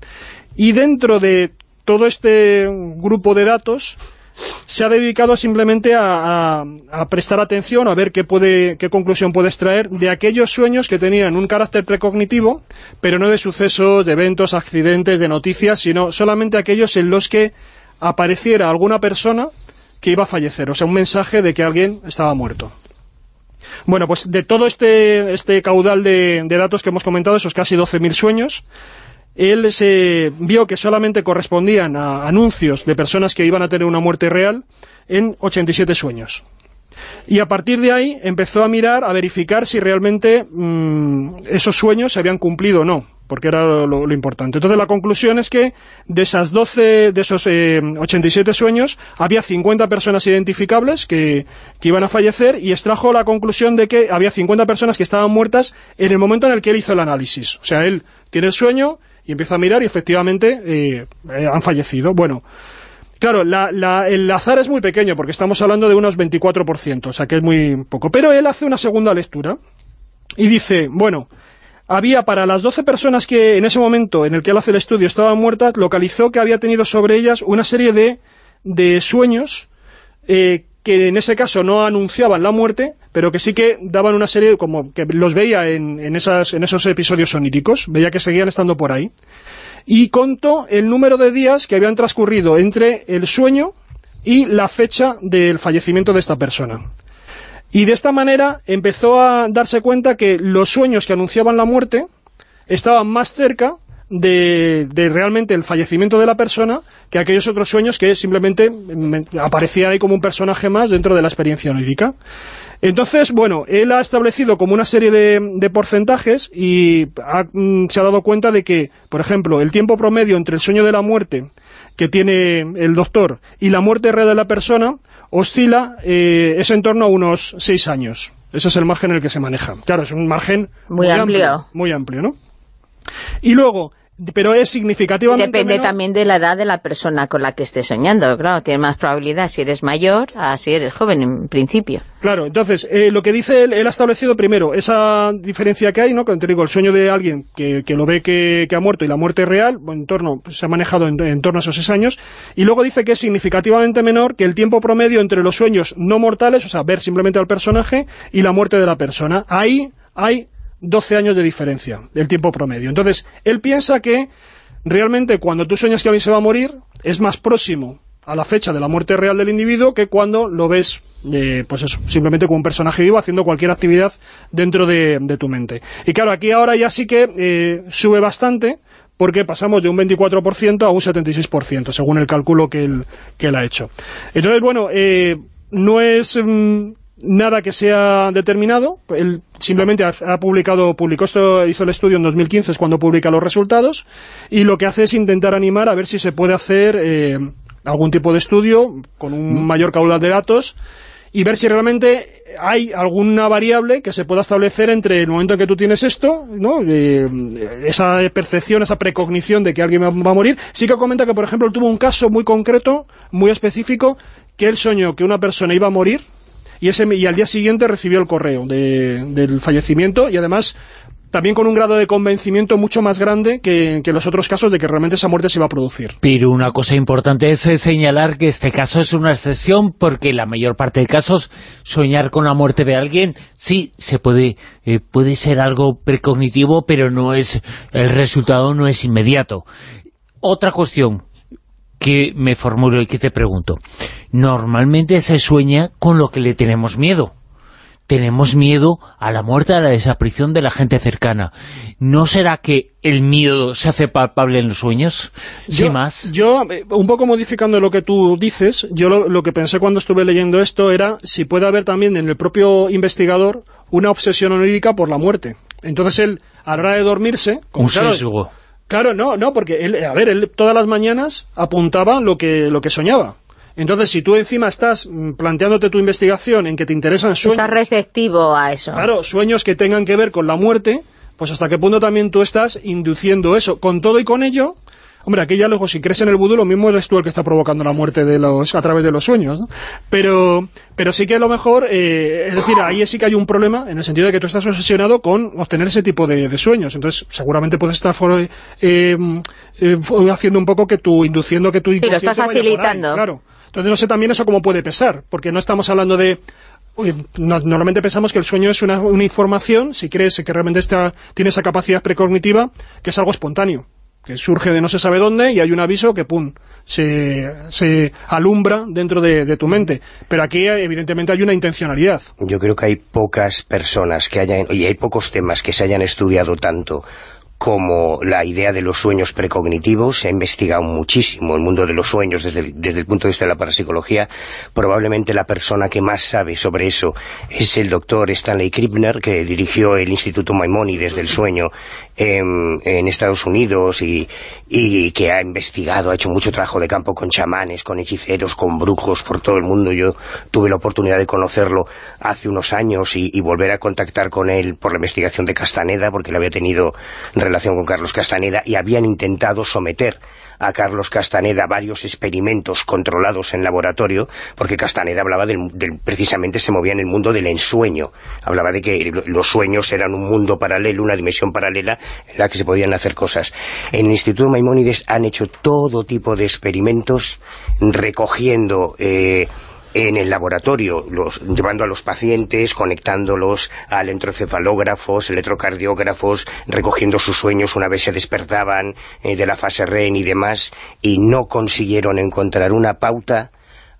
y dentro de todo este grupo de datos se ha dedicado simplemente a, prestar atención, a ver qué, puede, qué conclusión puede extraer de aquellos sueños que tenían un carácter precognitivo, pero no de sucesos, de eventos, accidentes, de noticias, sino solamente aquellos en los que apareciera alguna persona que iba a fallecer, o sea, un mensaje de que alguien estaba muerto. Bueno, pues de todo este, este caudal de, de datos que hemos comentado, esos casi 12.000 sueños, él se vio que solamente correspondían a anuncios de personas que iban a tener una muerte real en 87 sueños. Y a partir de ahí empezó a mirar, a verificar si realmente mmm, esos sueños se habían cumplido o no, porque era lo, importante. Entonces la conclusión es que de esas 12, de esos eh, 87 sueños, había 50 personas identificables que, que, iban a fallecer y extrajo la conclusión de que había 50 personas que estaban muertas en el momento en el que él hizo el análisis. O sea, él tiene el sueño y empieza a mirar y efectivamente eh, eh, han fallecido. Bueno, claro, la, la, el azar es muy pequeño porque estamos hablando de unos 24%, o sea que es muy poco. Pero él hace una segunda lectura y dice, bueno, había para las 12 personas que en ese momento en el que él hace el estudio estaban muertas, localizó que había tenido sobre ellas una serie de, de sueños eh, que en ese caso no anunciaban la muerte, pero que sí que daban una serie, como que los veía en, en, esas, en esos episodios soníricos, veía que seguían estando por ahí, y contó el número de días que habían transcurrido entre el sueño y la fecha del fallecimiento de esta persona. Y de esta manera empezó a darse cuenta que los sueños que anunciaban la muerte estaban más cerca de, realmente el fallecimiento de la persona que aquellos otros sueños que simplemente aparecía ahí como un personaje más dentro de la experiencia onírica. Entonces, bueno, él ha establecido como una serie de, de porcentajes y ha, mm, se ha dado cuenta de que, por ejemplo, el tiempo promedio entre el sueño de la muerte que tiene el doctor y la muerte real de la persona oscila, eh, es en torno a unos seis años. Ese es el margen en el que se maneja. Claro, es un margen muy, muy amplio. amplio. Muy amplio, ¿no? Y luego, pero es significativamente Depende también de la edad de la persona con la que estés soñando, claro, tiene más probabilidad si eres mayor a si eres joven en principio. Claro, entonces, eh, lo que dice él, él ha establecido primero esa diferencia que hay, ¿no? Cuando te digo, el sueño de alguien que, que lo ve que, que, ha muerto y la muerte real, en torno, se ha manejado en, en torno a esos seis años, y luego dice que es significativamente menor que el tiempo promedio entre los sueños no mortales, o sea, ver simplemente al personaje, y la muerte de la persona. Ahí hay 12 años de diferencia, del tiempo promedio. Entonces, él piensa que realmente cuando tú sueñas que alguien se va a morir, es más próximo a la fecha de la muerte real del individuo que cuando lo ves, eh, pues eso, simplemente como un personaje vivo haciendo cualquier actividad dentro de, tu mente. Y claro, aquí ahora ya sí que eh, sube bastante, porque pasamos de un 24% a un 76%, según el cálculo que él, que él ha hecho. Entonces, bueno, eh, no es... Mmm, nada que sea determinado, él simplemente ha, ha, publicado, publicó esto, hizo el estudio en 2015, es cuando publica los resultados, y lo que hace es intentar animar a ver si se puede hacer eh, algún tipo de estudio con un mayor caudal de datos, y ver si realmente hay alguna variable que se pueda establecer entre el momento en que tú tienes esto, ¿no? Eh, esa percepción, esa precognición de que alguien va a morir. Sí que comenta que, por ejemplo, tuvo un caso muy concreto, muy específico, que él soñó que una persona iba a morir, y, ese, y al día siguiente recibió el correo de, del fallecimiento y además también con un grado de convencimiento mucho más grande que, los otros casos de que realmente esa muerte se iba a producir. Pero una cosa importante es señalar que este caso es una excepción porque la mayor parte de casos soñar con la muerte de alguien sí se puede eh, puede ser algo precognitivo pero no es el resultado no es inmediato. Otra cuestión que me formulo y que te pregunto. Normalmente se sueña con lo que le tenemos miedo tenemos miedo a la muerte, a la desaparición de la gente cercana. ¿No será que el miedo se hace palpable en los sueños? Yo, más. Yo, eh, un poco modificando lo que tú dices, yo lo, lo, que pensé cuando estuve leyendo esto era si puede haber también en el propio investigador una obsesión onírica por la muerte. Entonces él, a la hora de dormirse... Un claro, sesgo. Claro, no, no, porque él, a ver, él todas las mañanas apuntaba lo que, lo que soñaba. Entonces, si tú encima estás mm, planteándote tu investigación en que te interesan sueños... Estás receptivo a eso. Claro, sueños que tengan que ver con la muerte, pues hasta qué punto también tú estás induciendo eso. Con todo y con ello, Hombre, aquí ya luego, si crees en el vudú, lo mismo eres tú el que está provocando la muerte de los a través de los sueños, ¿no? Pero, pero sí que a lo mejor, eh, es decir, ahí sí que hay un problema, en el sentido de que tú estás obsesionado con obtener ese tipo de, de sueños. Entonces, seguramente puedes estar eh, eh, haciendo un poco que tú, induciendo que tú... Sí, lo estás facilitando. claro. Entonces, no sé también eso cómo puede pesar, porque no estamos hablando de... normalmente pensamos que el sueño es una, una información, si crees que realmente está, tiene esa capacidad precognitiva, que es algo espontáneo que surge de no se sabe dónde y hay un aviso que, pum, se, se alumbra dentro de, de, tu mente. Pero aquí, evidentemente, hay una intencionalidad. Yo creo que hay pocas personas que hayan, y hay pocos temas que se hayan estudiado tanto como la idea de los sueños precognitivos, se ha investigado muchísimo el mundo de los sueños desde el, desde el punto de vista de la parapsicología. Probablemente la persona que más sabe sobre eso es el doctor Stanley Krippner, que dirigió el Instituto Maimonides del Sueño en, Estados Unidos y, y, que ha investigado, ha hecho mucho trabajo de campo con chamanes, con hechiceros, con brujos por todo el mundo. Yo tuve la oportunidad de conocerlo hace unos años y, y volver a contactar con él por la investigación de Castaneda, porque le había tenido relación con Carlos Castaneda y habían intentado someter a Carlos Castaneda varios experimentos controlados en laboratorio, porque Castaneda hablaba del, del, precisamente se movía en el mundo del ensueño, hablaba de que los sueños eran un mundo paralelo, una dimensión paralela en la que se podían hacer cosas. En el Instituto Maimónides han hecho todo tipo de experimentos recogiendo... Eh, en el laboratorio, los, llevando a los pacientes, conectándolos a electrocefalógrafos, electrocardiógrafos, recogiendo sus sueños una vez se despertaban eh, de la fase REM y demás, y no consiguieron encontrar una pauta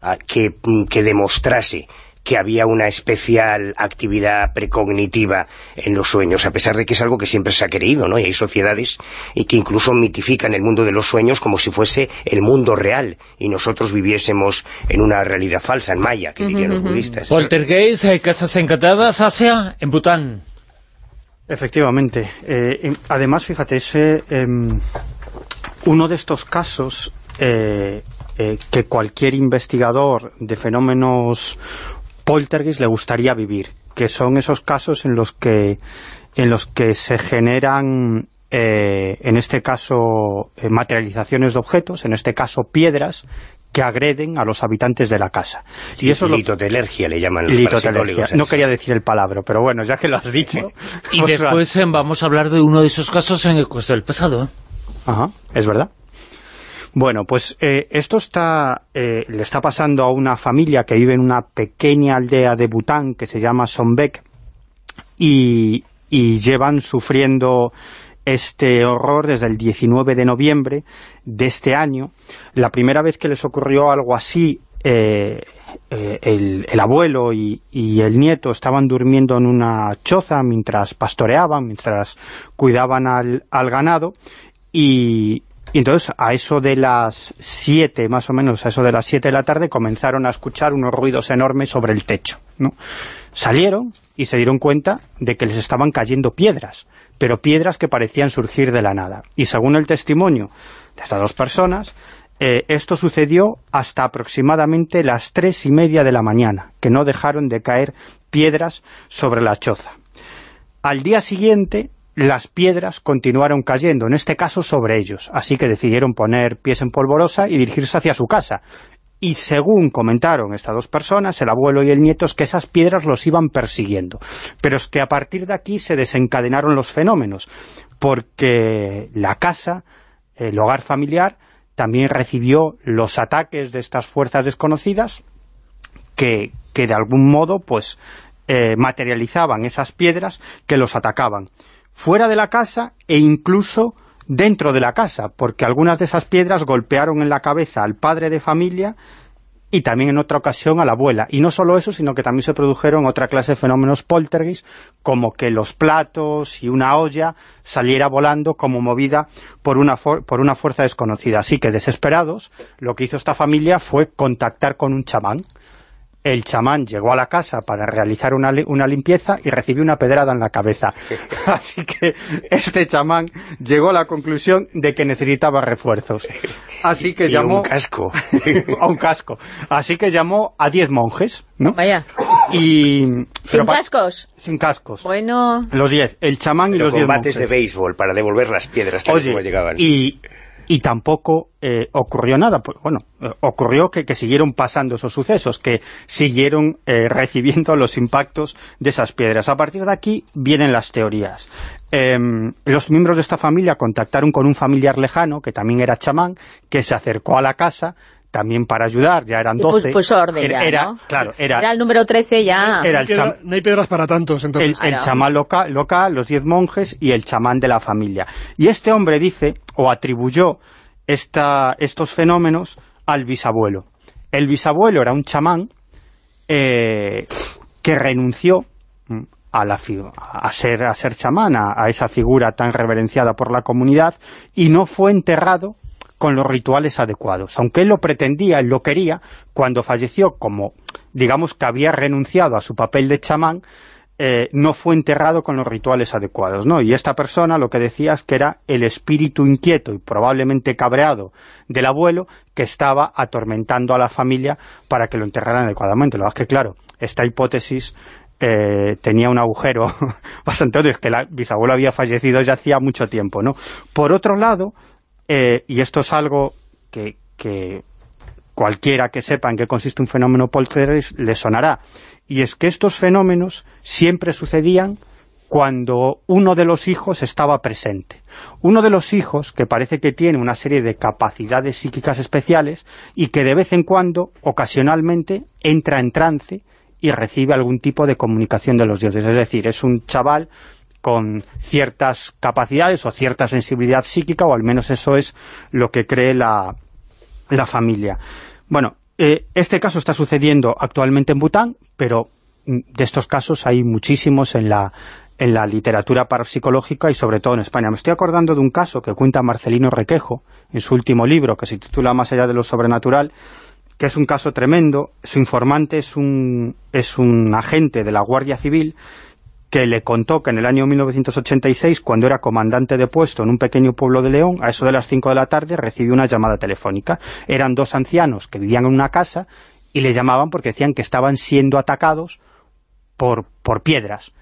a, que, que demostrase que había una especial actividad precognitiva en los sueños, a pesar de que es algo que siempre se ha creído, ¿no? Y hay sociedades y que incluso mitifican el mundo de los sueños como si fuese el mundo real y nosotros viviésemos en una realidad falsa, en Maya, que dirían uh -huh. los budistas. Poltergeist, hay casas encantadas, Asia, en Bután. Efectivamente. Eh, además, fíjate, ese, eh, uno de estos casos eh, que cualquier investigador de fenómenos poltergeist le gustaría vivir, que son esos casos en los que, en los que se generan, eh, en este caso, eh, materializaciones de objetos, en este caso piedras, que agreden a los habitantes de la casa. Sí, y eso litotelergia lo... le llaman los litotelergia. No quería decir el palabra, pero bueno, ya que lo has dicho. y [LAUGHS] pues después va. vamos a hablar de uno de esos casos en el Costa del Pesado. ¿eh? Ajá, es verdad. Bueno, pues eh, esto está eh, le está pasando a una familia que vive en una pequeña aldea de Bután que se llama Sonbek y, y llevan sufriendo este horror desde el 19 de noviembre de este año. La primera vez que les ocurrió algo así, eh, el, el, abuelo y, el nieto estaban durmiendo en una choza mientras pastoreaban, mientras cuidaban al ganado y, y entonces, a eso de las 7, más o menos, a eso de las 7 de la tarde, comenzaron a escuchar unos ruidos enormes sobre el techo, ¿no? Salieron y se dieron cuenta de que les estaban cayendo piedras, pero piedras que parecían surgir de la nada. Y según el testimonio de estas dos personas, eh, esto sucedió hasta aproximadamente las tres y media de la mañana, que no dejaron de caer piedras sobre la choza. Al día siguiente, las piedras continuaron cayendo, en este caso sobre ellos, así que decidieron poner pies en polvorosa y dirigirse hacia su casa. Y según comentaron estas dos personas, el abuelo y el nieto, es que esas piedras los iban persiguiendo. Pero es que a partir de aquí se desencadenaron los fenómenos, porque la casa, el hogar familiar, también recibió los ataques de estas fuerzas desconocidas, que, que de algún modo, pues, eh, materializaban esas piedras que los atacaban fuera de la casa e incluso dentro de la casa, porque algunas de esas piedras golpearon en la cabeza al padre de familia y también en otra ocasión a la abuela. Y no solo eso, sino que también se produjeron otra clase de fenómenos poltergeist, como que los platos y una olla saliera volando como movida por una, por una fuerza desconocida. Así que desesperados, lo que hizo esta familia fue contactar con un chamán el chamán llegó a la casa para realizar una, una, limpieza y recibió una pedrada en la cabeza. [LAUGHS] Así que este chamán llegó a la conclusión de que necesitaba refuerzos. Así que llamó... un casco. [LAUGHS] a un casco. Así que llamó a diez monjes, ¿no? Vaya. Y... ¿Sin cascos? Sin cascos. Bueno... Los diez. El chamán y los diez monjes. de béisbol para devolver las piedras tal Oye, como llegaban. y y tampoco eh, ocurrió nada. Pues, bueno, eh, ocurrió que, que, siguieron pasando esos sucesos, que siguieron eh, recibiendo los impactos de esas piedras. A partir de aquí vienen las teorías. Em, los miembros de esta familia contactaron con un familiar lejano, que también era chamán, que se acercó a la casa, también para ayudar, ya eran 12. Pues, pues orden era, ya, era, ¿no? claro, era, Era el número 13 ya. era el Queda- cham- no hay piedras para tantos, el, entonces. el chamán loca- local, los diez monjes y el chamán de la familia. Y este hombre dice, o atribuyó esta, estos fenómenos al bisabuelo. El bisabuelo era un chamán eh, que renunció mm, a, la, a, ser, a ser chamán, a, a esa figura tan reverenciada por la comunidad, y no fue enterrado con los rituales adecuados. Aunque él lo pretendía, él lo quería, cuando falleció, como digamos que había renunciado a su papel de chamán, eh, no fue enterrado con los rituales adecuados, ¿no? Y esta persona lo que decía es que era el espíritu inquieto y probablemente cabreado del abuelo que estaba atormentando a la familia para que lo enterraran adecuadamente. Lo que es que, claro, esta hipótesis eh, tenía un agujero [LAUGHS] bastante obvio, es que el bisabuelo había fallecido ya hacía mucho tiempo, ¿no? Por otro lado, eh, y esto es algo que, que cualquiera que sepa en qué consiste un fenómeno poltergeist le sonará, y es que estos fenómenos siempre sucedían cuando uno de los hijos estaba presente. Uno de los hijos, que parece que tiene una serie de capacidades psíquicas especiales y que de vez en cuando, ocasionalmente, entra en trance y recibe algún tipo de comunicación de los dioses. Es decir, es un chaval con ciertas capacidades o cierta sensibilidad psíquica, o al menos eso es lo que cree la, la familia. Bueno, eh, este caso está sucediendo actualmente en Bután, pero mm, de estos casos hay muchísimos en la, en la literatura parapsicológica y sobre todo en España. Me estoy acordando de un caso que cuenta Marcelino Requejo en su último libro, que se titula Más allá de lo sobrenatural, que es un caso tremendo. Su informante es un, es un agente de la Guardia Civil que le contó que en el año 1986, cuando era comandante de puesto en un pequeño pueblo de León, a eso de las 5 de la tarde recibió una llamada telefónica. Eran dos ancianos que vivían en una casa y le llamaban porque decían que estaban siendo atacados por, por piedras.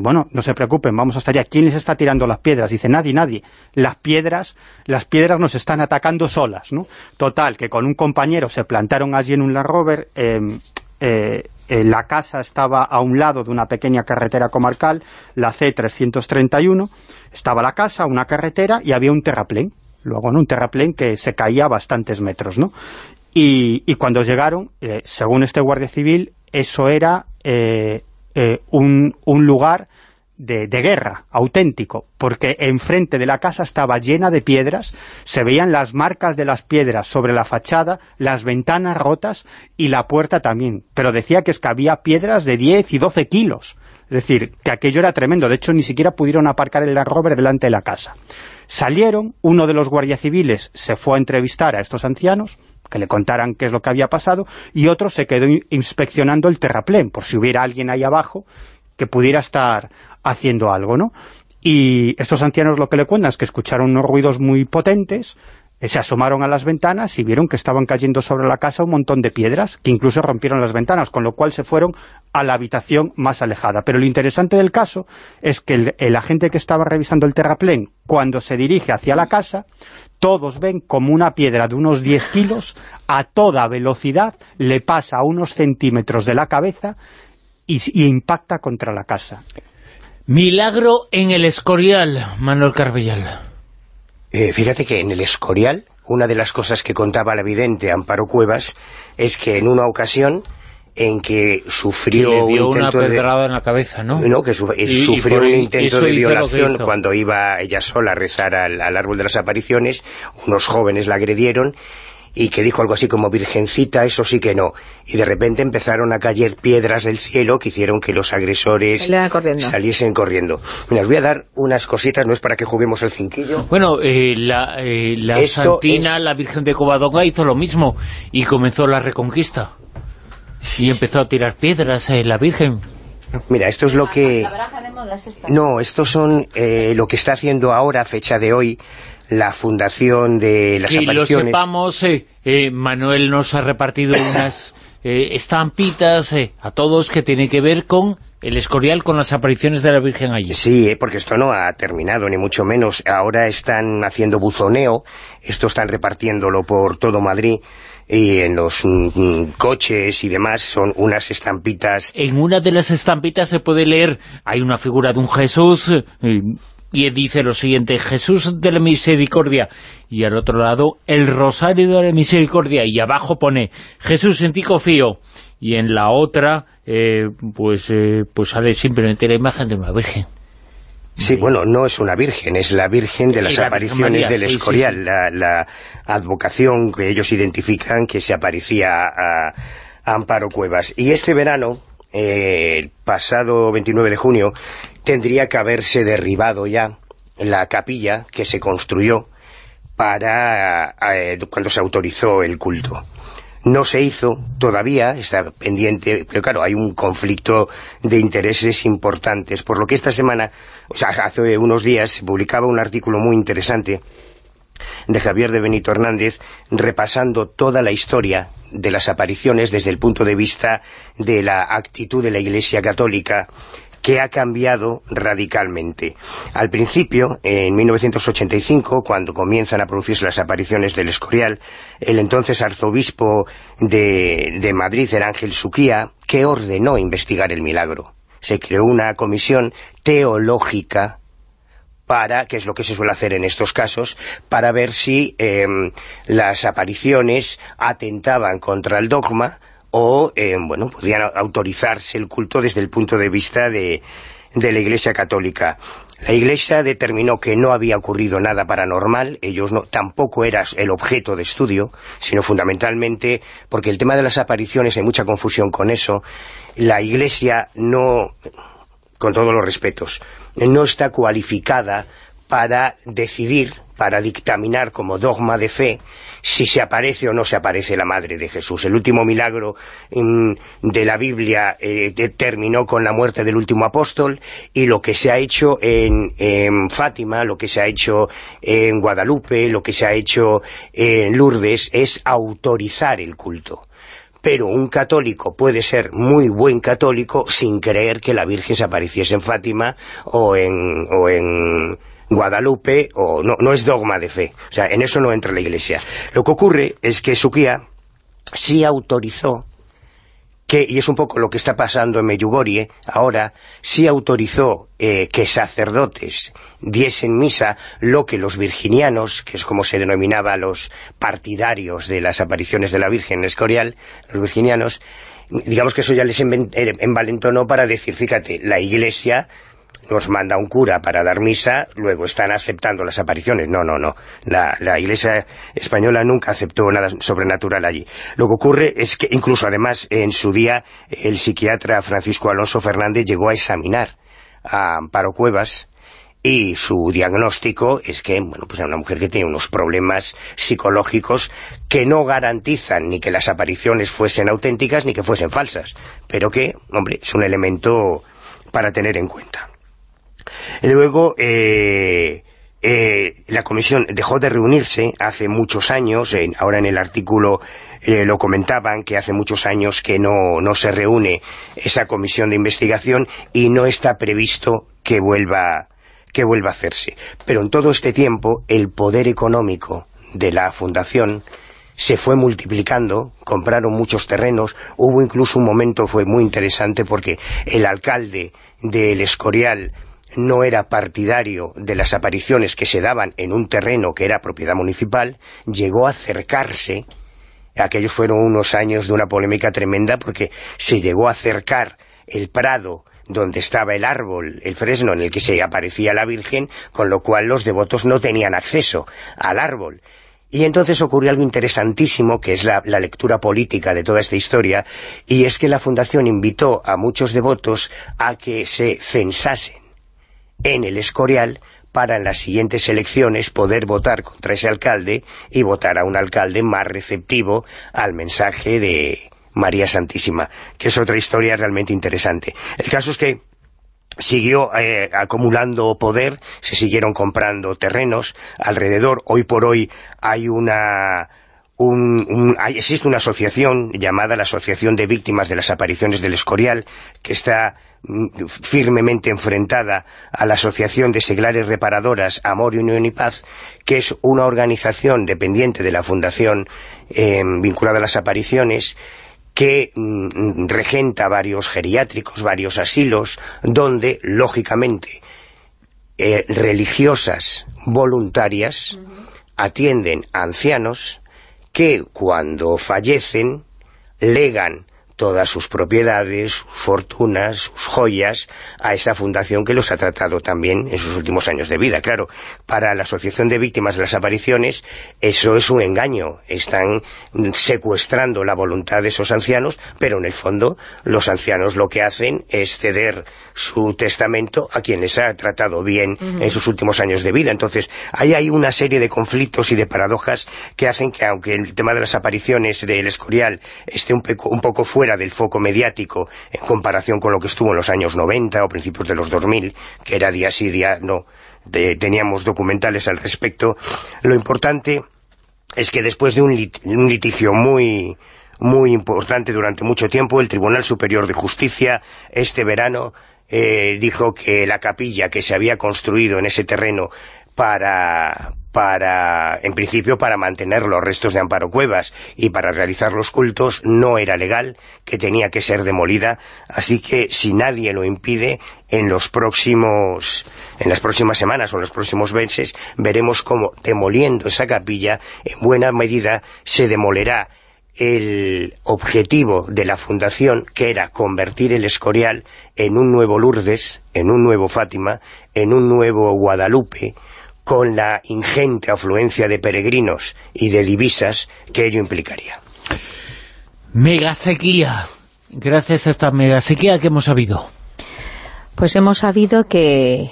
Bueno, no se preocupen, vamos hasta allá. ¿Quién les está tirando las piedras? Dice, nadie, nadie. Las piedras, las piedras nos están atacando solas, ¿no? Total, que con un compañero se plantaron allí en un Land Rover, eh, eh, eh, la casa estaba a un lado de una pequeña carretera comarcal, la C-331, estaba la casa, una carretera y había un terraplén, luego ¿no? un terraplén que se caía a bastantes metros, ¿no? Y, cuando llegaron, eh, según este guardia civil, eso era un lugar de, guerra, auténtico, porque enfrente de la casa estaba llena de piedras, se veían las marcas de las piedras sobre la fachada, las ventanas rotas y la puerta también, pero decía que es que había piedras de 10 y 12 kilos, es decir, que aquello era tremendo, de hecho ni siquiera pudieron aparcar el Land delante de la casa. Salieron, uno de los guardias civiles se fue a entrevistar a estos ancianos, que le contaran qué es lo que había pasado, y otro se quedó inspeccionando el terraplén, por si hubiera alguien ahí abajo que pudiera estar haciendo algo, ¿no? Y estos ancianos lo que le cuentan es que escucharon unos ruidos muy potentes, eh, se asomaron a las ventanas y vieron que estaban cayendo sobre la casa un montón de piedras, que incluso rompieron las ventanas, con lo cual se fueron a la habitación más alejada. Pero lo interesante del caso es que el, agente que estaba revisando el terraplén, cuando se dirige hacia la casa, todos ven como una piedra de unos 10 kilos, a toda velocidad, le pasa a unos centímetros de la cabeza y, y impacta contra la casa. Milagro en el Escorial, Manuel Carbellal. Eh, fíjate que en el Escorial, una de las cosas que contaba la vidente Amparo Cuevas es que en una ocasión en que sufrió que le dio un intento una de... pedrada en la cabeza, ¿no? No, que su- Y- y sufrió un intento de violación cuando iba ella sola a rezar al, al árbol de las apariciones, unos jóvenes la agredieron y que dijo algo así como virgencita, eso sí que no. Y de repente empezaron a caer piedras del cielo que hicieron que los agresores saliesen corriendo. Mira, os voy a dar unas cositas, no es para que juguemos el cinquillo. Bueno, eh, la, eh, la Santina, la Virgen de Covadonga, hizo lo mismo y comenzó la Reconquista. Y empezó a tirar piedras a la Virgen. Mira, esto es lo que... No, estos son eh, lo que está haciendo ahora, fecha de hoy, la fundación de las que apariciones... Que lo sepamos, eh, eh, Manuel nos ha repartido [COUGHS] unas estampitas a todos que tienen que ver con el Escorial con las apariciones de la Virgen allí. Sí, porque esto no ha terminado, ni mucho menos. Ahora están haciendo buzoneo, esto están repartiéndolo por todo Madrid, y en los mm, mm, coches y demás son unas estampitas. En una de las estampitas se puede leer, hay una figura de un Jesús eh, y dice lo siguiente, Jesús de la Misericordia, y al otro lado, el Rosario de la Misericordia, y abajo pone, Jesús en ti confío, y en la otra, eh, pues, eh, pues sale simplemente la imagen de una Virgen. Sí, bueno, no es una virgen, es la virgen de las apariciones del Escorial, La, advocación que ellos identifican que se aparecía a, Amparo Cuevas. Y este verano, eh, el pasado 29 de junio, tendría que haberse derribado ya la capilla que se construyó para eh, cuando se autorizó el culto. No se hizo todavía, está pendiente, pero claro, hay un conflicto de intereses importantes, por lo que esta semana, o sea, hace unos días se publicaba un artículo muy interesante de Javier de Benito Hernández repasando toda la historia de las apariciones desde el punto de vista de la actitud de la Iglesia Católica que ha cambiado radicalmente. Al principio, en 1985, cuando comienzan a producirse las apariciones del Escorial, el entonces arzobispo de, de Madrid era Ángel Suquía, que ordenó investigar el milagro. Se creó una comisión teológica para, que es lo que se suele hacer en estos casos, para ver si em, las apariciones atentaban contra el dogma o, eh, bueno, podrían autorizarse el culto desde el punto de vista de, de la Iglesia Católica. La Iglesia determinó que no había ocurrido nada paranormal, ellos no, tampoco era el objeto de estudio, sino fundamentalmente porque el tema de las apariciones, hay mucha confusión con eso, la Iglesia no, con todos los respetos, no está cualificada para decidir, para dictaminar como dogma de fe si se aparece o no se aparece la Madre de Jesús. El último milagro mm, de la Biblia eh, terminó con la muerte del último apóstol y lo que se ha hecho en, Fátima, lo que se ha hecho en Guadalupe, lo que se ha hecho en Lourdes es autorizar el culto pero un católico puede ser muy buen católico sin creer que la Virgen se apareciese en Fátima o en, Guadalupe, o no, no es dogma de fe. O sea, en eso no entra la Iglesia. Lo que ocurre es que Suquía sí autorizó que, y es un poco lo que está pasando en Meyugorie ahora, sí autorizó eh, que sacerdotes diesen misa lo que los virginianos, que es como se denominaba los partidarios de las apariciones de la Virgen en Escorial, los virginianos, digamos que eso ya les envalentonó para decir, fíjate, la Iglesia nos manda un cura para dar misa, luego están aceptando las apariciones. No, no, no. La, la, Iglesia española nunca aceptó nada sobrenatural allí. Lo que ocurre es que incluso además en su día el psiquiatra Francisco Alonso Fernández llegó a examinar a Amparo Cuevas y su diagnóstico es que, bueno, pues era una mujer que tiene unos problemas psicológicos que no garantizan ni que las apariciones fuesen auténticas ni que fuesen falsas, pero que, hombre, es un elemento para tener en cuenta. Luego, eh, eh, la comisión dejó de reunirse hace muchos años, ahora en el artículo eh, lo comentaban, que hace muchos años que no, no se reúne esa comisión de investigación y no está previsto que vuelva, que vuelva a hacerse. Pero en todo este tiempo, el poder económico de la fundación se fue multiplicando, compraron muchos terrenos, hubo incluso un momento, fue muy interesante, porque el alcalde del Escorial no era partidario de las apariciones que se daban en un terreno que era propiedad municipal, llegó a acercarse, aquellos fueron unos años de una polémica tremenda porque se llegó a acercar el prado donde estaba el árbol, el fresno en el que se aparecía la Virgen, con lo cual los devotos no tenían acceso al árbol. Y entonces ocurrió algo interesantísimo, que es la, lectura política de toda esta historia, y es que la Fundación invitó a muchos devotos a que se censasen en el Escorial para en las siguientes elecciones poder votar contra ese alcalde y votar a un alcalde más receptivo al mensaje de María Santísima, que es otra historia realmente interesante. El caso es que siguió eh, acumulando poder, se siguieron comprando terrenos alrededor. Hoy por hoy hay una... existe una asociación llamada la Asociación de Víctimas de las Apariciones del Escorial, que está firmemente enfrentada a la Asociación de Seglares Reparadoras Amor, Unión y Paz, que es una organización dependiente de la Fundación eh, vinculada a las apariciones, que mm, regenta varios geriátricos, varios asilos, donde, lógicamente, eh, religiosas voluntarias atienden a ancianos que cuando fallecen legan todas sus propiedades, sus fortunas, sus joyas, a esa fundación que los ha tratado también en sus últimos años de vida. Claro, para la Asociación de Víctimas de las Apariciones, eso es un engaño. Están secuestrando la voluntad de esos ancianos, pero en el fondo los ancianos lo que hacen es ceder su testamento a quien les ha tratado bien en sus últimos años de vida. Entonces, ahí hay una serie de conflictos y de paradojas que hacen que, aunque el tema de las apariciones del Escorial esté un, un poco fuera del foco mediático en comparación con lo que estuvo en los años 90 o principios de los 2000, que era día sí, día no, teníamos documentales al respecto. Lo importante es que después de un, litigio muy muy importante durante mucho tiempo, el Tribunal Superior de Justicia este verano eh, dijo que la capilla que se había construido en ese terreno para, para, en principio, para mantener los restos de Amparo Cuevas y para realizar los cultos no era legal, que tenía que ser demolida, así que si nadie lo impide, en los próximos, en las próximas semanas o en los próximos meses, veremos cómo demoliendo esa capilla, en buena medida se demolerá el objetivo de la fundación, que era convertir el Escorial en un nuevo Lourdes, en un nuevo Fátima, en un nuevo Guadalupe, con la ingente afluencia de peregrinos y de divisas que ello implicaría. Mega sequía. Gracias a esta mega sequía que hemos sabido. Pues hemos sabido que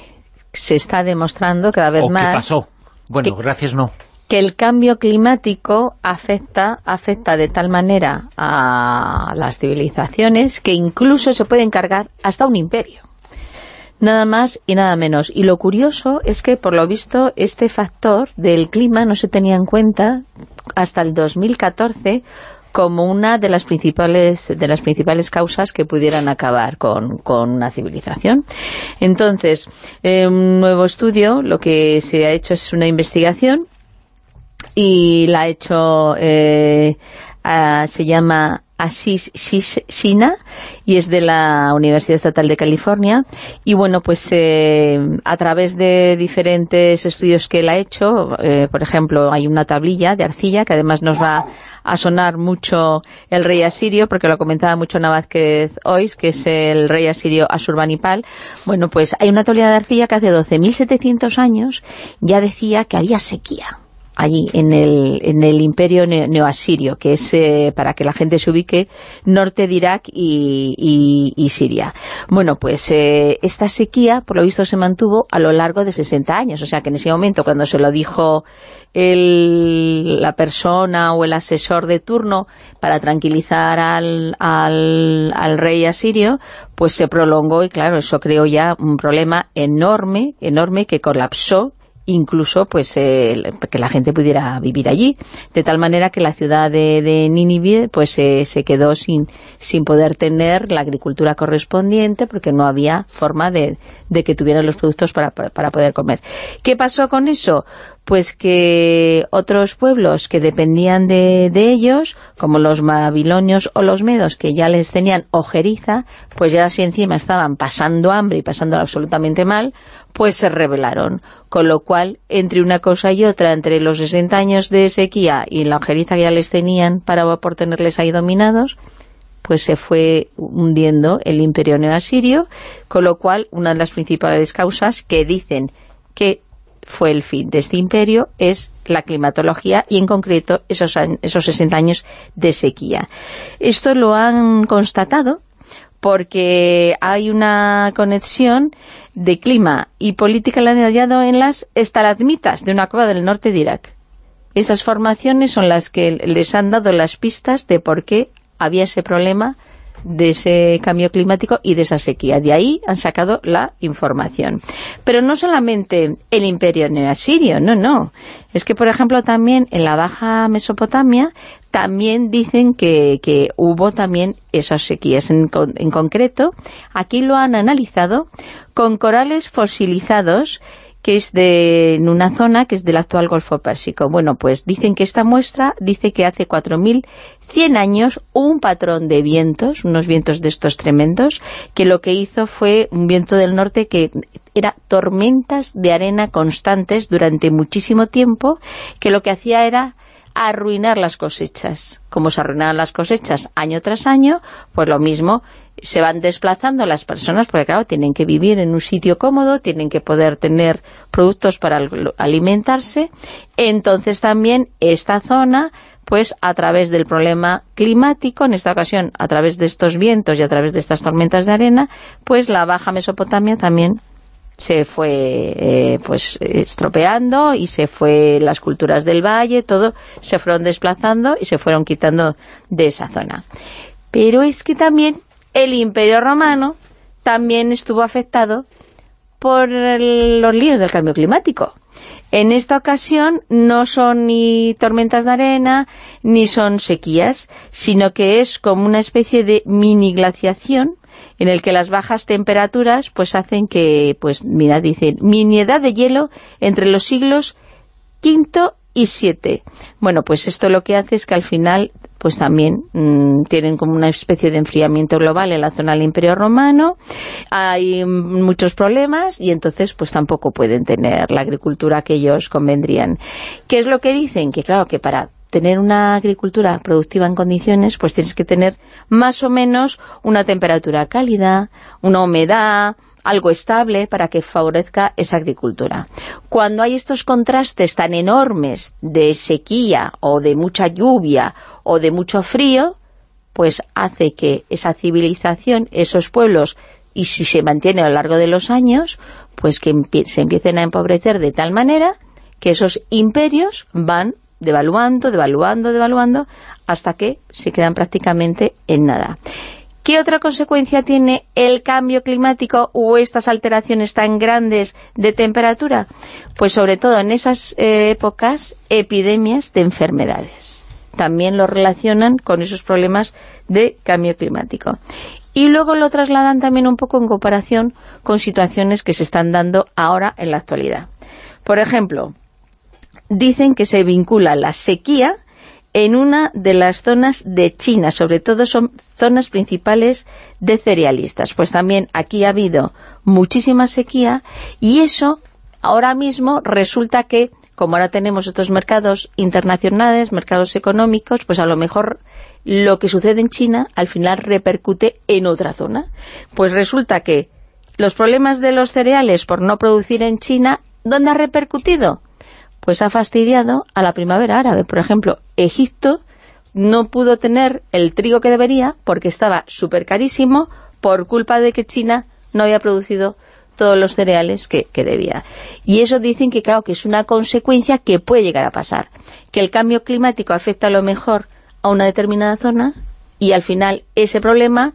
se está demostrando cada vez más... ¿Qué pasó? Bueno, gracias no. Que el cambio climático afecta, afecta de tal manera a las civilizaciones que incluso se puede encargar hasta un imperio. Nada más y nada menos. Y lo curioso es que, por lo visto, este factor del clima no se tenía en cuenta hasta el 2014 como una de las principales de las principales causas que pudieran acabar con, con una civilización. Entonces, un nuevo estudio, lo que se ha hecho es una investigación y la ha hecho, eh, se llama Asís Sina y es de la Universidad Estatal de California. Y bueno pues eh, a través de diferentes estudios que él ha hecho eh, por ejemplo hay una tablilla de arcilla que además nos va a sonar mucho el rey asirio porque lo comentaba mucho Navázquez hoy que es el rey asirio Asurbanipal. Bueno pues hay una tablilla de arcilla que hace 12.700 años ya decía que había sequía allí en el, en el imperio neoasirio, que es, eh, para que la gente se ubique, norte de Irak y, y, Siria. Bueno, pues eh, esta sequía, por lo visto, se mantuvo a lo largo de 60 años, o sea que en ese momento, cuando se lo dijo el, la persona o el asesor de turno para tranquilizar al, al, al rey asirio, pues se prolongó y claro, eso creó ya un problema enorme, enorme que colapsó incluso pues eh, que la gente pudiera vivir allí, de tal manera que la ciudad de, de Nínive pues eh, se quedó sin, sin poder tener la agricultura correspondiente porque no había forma de, de que tuvieran los productos para, para poder comer. ¿Qué pasó con eso? Pues que otros pueblos que dependían de, ellos, como los babilonios o los medos, que ya les tenían ojeriza, pues ya si encima estaban pasando hambre y pasando absolutamente mal, pues se rebelaron. Con lo cual, entre una cosa y otra, entre los 60 años de sequía y la ojeriza que ya les tenían para por tenerles ahí dominados, pues se fue hundiendo el imperio neoasirio, con lo cual una de las principales causas que dicen que fue el fin de este imperio, es la climatología y en concreto esos, esos 60 años de sequía. Esto lo han constatado porque hay una conexión de clima y política le han hallado en las estalagmitas de una cueva del norte de Irak. Esas formaciones son las que les han dado las pistas de por qué había ese problema de ese cambio climático y de esa sequía. De ahí han sacado la información. Pero no solamente el imperio neoasirio, no, no. Es que, por ejemplo, también en la Baja Mesopotamia también dicen que, hubo también esas sequías. En, en concreto, aquí lo han analizado con corales fosilizados que es de en una zona que es del actual Golfo Pérsico. Bueno, pues dicen que esta muestra dice que hace 4.100 años un patrón de vientos, unos vientos de estos tremendos, que lo que hizo fue un viento del norte que era tormentas de arena constantes durante muchísimo tiempo, que lo que hacía era arruinar las cosechas. Como se arruinaban las cosechas año tras año, pues lo mismo, se van desplazando las personas, porque claro, tienen que vivir en un sitio cómodo, tienen que poder tener productos para alimentarse, entonces también esta zona pues a través del problema climático, en esta ocasión a través de estos vientos y a través de estas tormentas de arena, pues la Baja Mesopotamia también se fue eh, pues estropeando y se fue las culturas del valle, todo se fueron desplazando y se fueron quitando de esa zona. Pero es que también el Imperio Romano también estuvo afectado por los líos del cambio climático. En esta ocasión no son ni tormentas de arena, ni son sequías, sino que es como una especie de mini glaciación en el que las bajas temperaturas pues hacen que, pues mira, dicen, miniedad de hielo entre los siglos V y VII. Bueno, pues esto lo que hace es que al final pues también mm, tienen como una especie de enfriamiento global en la zona del Imperio Romano, hay muchos problemas y entonces pues tampoco pueden tener la agricultura que ellos convendrían. ¿Qué es lo que dicen? Que claro, que para tener una agricultura productiva en condiciones, pues tienes que tener más o menos una temperatura cálida, una humedad, algo estable para que favorezca esa agricultura. Cuando hay estos contrastes tan enormes de sequía o de mucha lluvia o de mucho frío, pues hace que esa civilización, esos pueblos, y si se mantiene a lo largo de los años, pues que se empiecen a empobrecer de tal manera que esos imperios van devaluando, devaluando, devaluando, hasta que se quedan prácticamente en nada. ¿Qué otra consecuencia tiene el cambio climático o estas alteraciones tan grandes de temperatura? Pues sobre todo en esas eh, épocas, epidemias de enfermedades. También lo relacionan con esos problemas de cambio climático. Y luego lo trasladan también un poco en comparación con situaciones que se están dando ahora en la actualidad. Por ejemplo, dicen que se vincula la sequía en una de las zonas de China, sobre todo son zonas principales de cerealistas. Pues también aquí ha habido muchísima sequía y eso ahora mismo resulta que, como ahora tenemos estos mercados internacionales, mercados económicos, pues a lo mejor lo que sucede en China al final repercute en otra zona. Pues resulta que los problemas de los cereales por no producir en China, ¿dónde ha repercutido? pues ha fastidiado a la primavera árabe. Por ejemplo, Egipto no pudo tener el trigo que debería porque estaba súper carísimo por culpa de que China no había producido todos los cereales que, debía. Y eso dicen que, claro, que es una consecuencia que puede llegar a pasar. Que el cambio climático afecta a lo mejor a una determinada zona y al final ese problema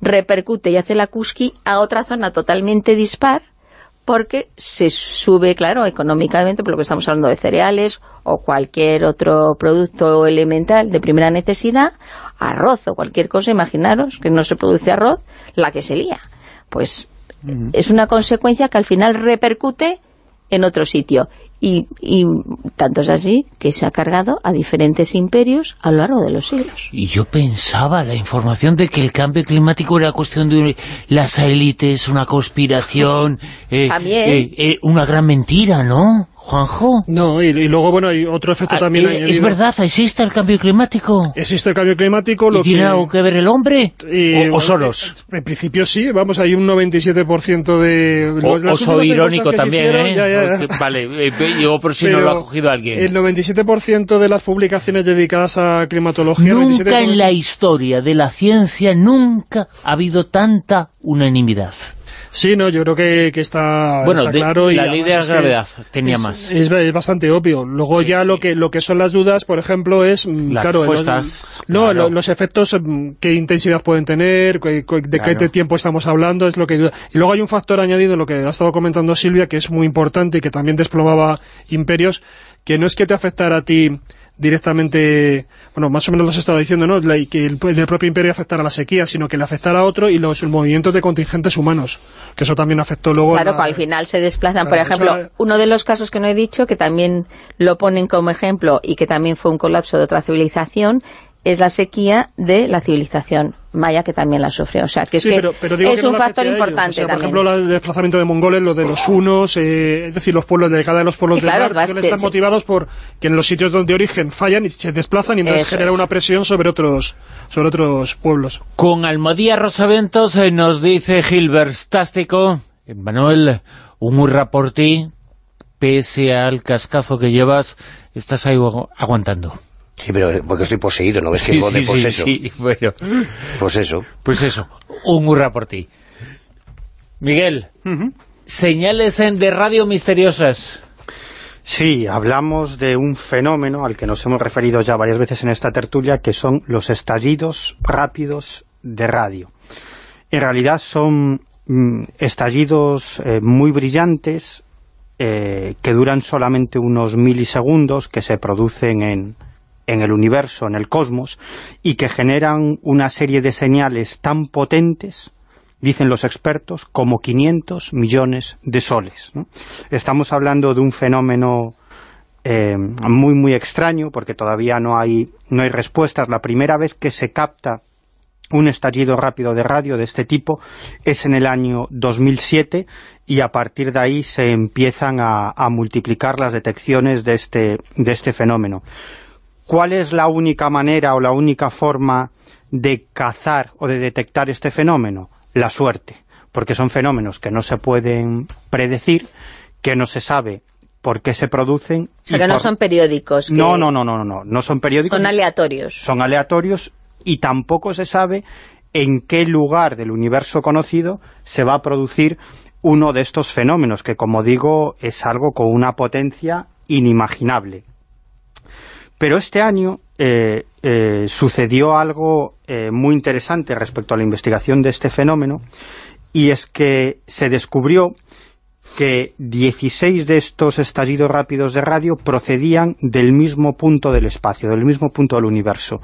repercute y hace la cusqui a otra zona totalmente dispar porque se sube, claro, económicamente, por lo que estamos hablando de cereales o cualquier otro producto elemental de primera necesidad, arroz o cualquier cosa, imaginaros que no se produce arroz, la que se lía. Pues es una consecuencia que al final repercute en otro sitio. Y, tanto es así que se ha cargado a diferentes imperios a lo largo de los siglos. Y yo pensaba la información de que el cambio climático era cuestión de las élites, una conspiración, [LAUGHS] eh, eh, eh, una gran mentira, ¿no? Juanjo. No, y, y luego, bueno, hay otro efecto Ah, también eh, es verdad, existe el cambio climático. Existe el cambio climático, lo ¿Y tiene que... algo que ver el hombre? y, o, o solos. En principio sí, vamos, hay un 97% de... O, las o últimas soy encuestas irónico también, hicieron, ¿eh? ya, ya, Vale, eh, digo por si no Pero lo ha cogido alguien. El 97% de las publicaciones dedicadas a climatología... Nunca 97% en la historia de la ciencia, nunca ha habido tanta unanimidad. Sí, no, yo creo que, que está, Bueno, está de- claro. y la ley de la gravedad tenía es- más. Es, es bastante obvio. Luego ya lo que lo que son las dudas, por ejemplo, es... mm, Las claro, los- respuestas, no, claro. los efectos, mm, qué intensidad pueden tener, de Claro. qué tiempo estamos hablando, es lo que... Y luego hay un factor añadido, lo que ha estado comentando Silvia, que es muy importante y que también desplomaba imperios, que no es que te afectara a ti directamente, bueno, más o menos lo has estado diciendo, ¿no? La- que el, el propio imperio afectara a la sequía, sino que le afectara a otro y los movimientos de contingentes humanos, que eso también afectó luego... Claro, la- que al final se desplazan. Por ejemplo, uno de los casos que no he dicho, que también lo ponen como ejemplo y que también fue un colapso de otra civilización, es la sequía de la civilización maya, que también la sufrió. O sea, que es, Sí, que pero, pero es que un factor importante O sea, también. Por ejemplo, el desplazamiento de mongoles, lo de los hunos, eh, es decir, los pueblos de cada de los pueblos Sí, del claro, mar, te- estar sí. motivados por que en los sitios donde origen fallan y se desplazan y entonces Eso genera es. una presión sobre otros sobre otros pueblos. Con Almodía Rosaventos eh, nos dice Gilbert Tástico, Manuel, un hurra por ti, pese al cascazo que llevas, estás ahí agu- aguantando. Sí, pero porque estoy poseído, ¿no ves que Sí, de sí, poseso? sí, bueno, Pues eso. pues eso, un hurra por ti. Miguel, señales en de radio misteriosas. Sí, hablamos de un fenómeno al que nos hemos referido ya varias veces en esta tertulia, que son los estallidos rápidos de radio. En realidad son mm, estallidos eh, muy brillantes, eh, que duran solamente unos milisegundos, que se producen en, en el universo, en el cosmos, y que generan una serie de señales tan potentes dicen los expertos, como 500 millones de soles. Estamos hablando de un fenómeno eh, muy, muy extraño, porque todavía no hay, no hay respuestas. La primera vez que se capta un estallido rápido de radio de este tipo es en el año 2007 y a partir de ahí se empiezan a, a multiplicar las detecciones de este, de este fenómeno. ¿Cuál es la única manera o la única forma de cazar o de detectar este fenómeno? La suerte, porque son fenómenos que no se pueden predecir, que no se sabe por qué se producen. O sea, que no son periódicos. no, no, no, no, no, no son periódicos, Son aleatorios. son aleatorios y tampoco se sabe en qué lugar del universo conocido se va a producir uno de estos fenómenos, que como digo, es algo con una potencia inimaginable. Pero este año eh, eh, sucedió algo eh, muy interesante respecto a la investigación de este fenómeno, y es que se descubrió que 16 de estos estallidos rápidos de radio procedían del mismo punto del espacio, del mismo punto del universo,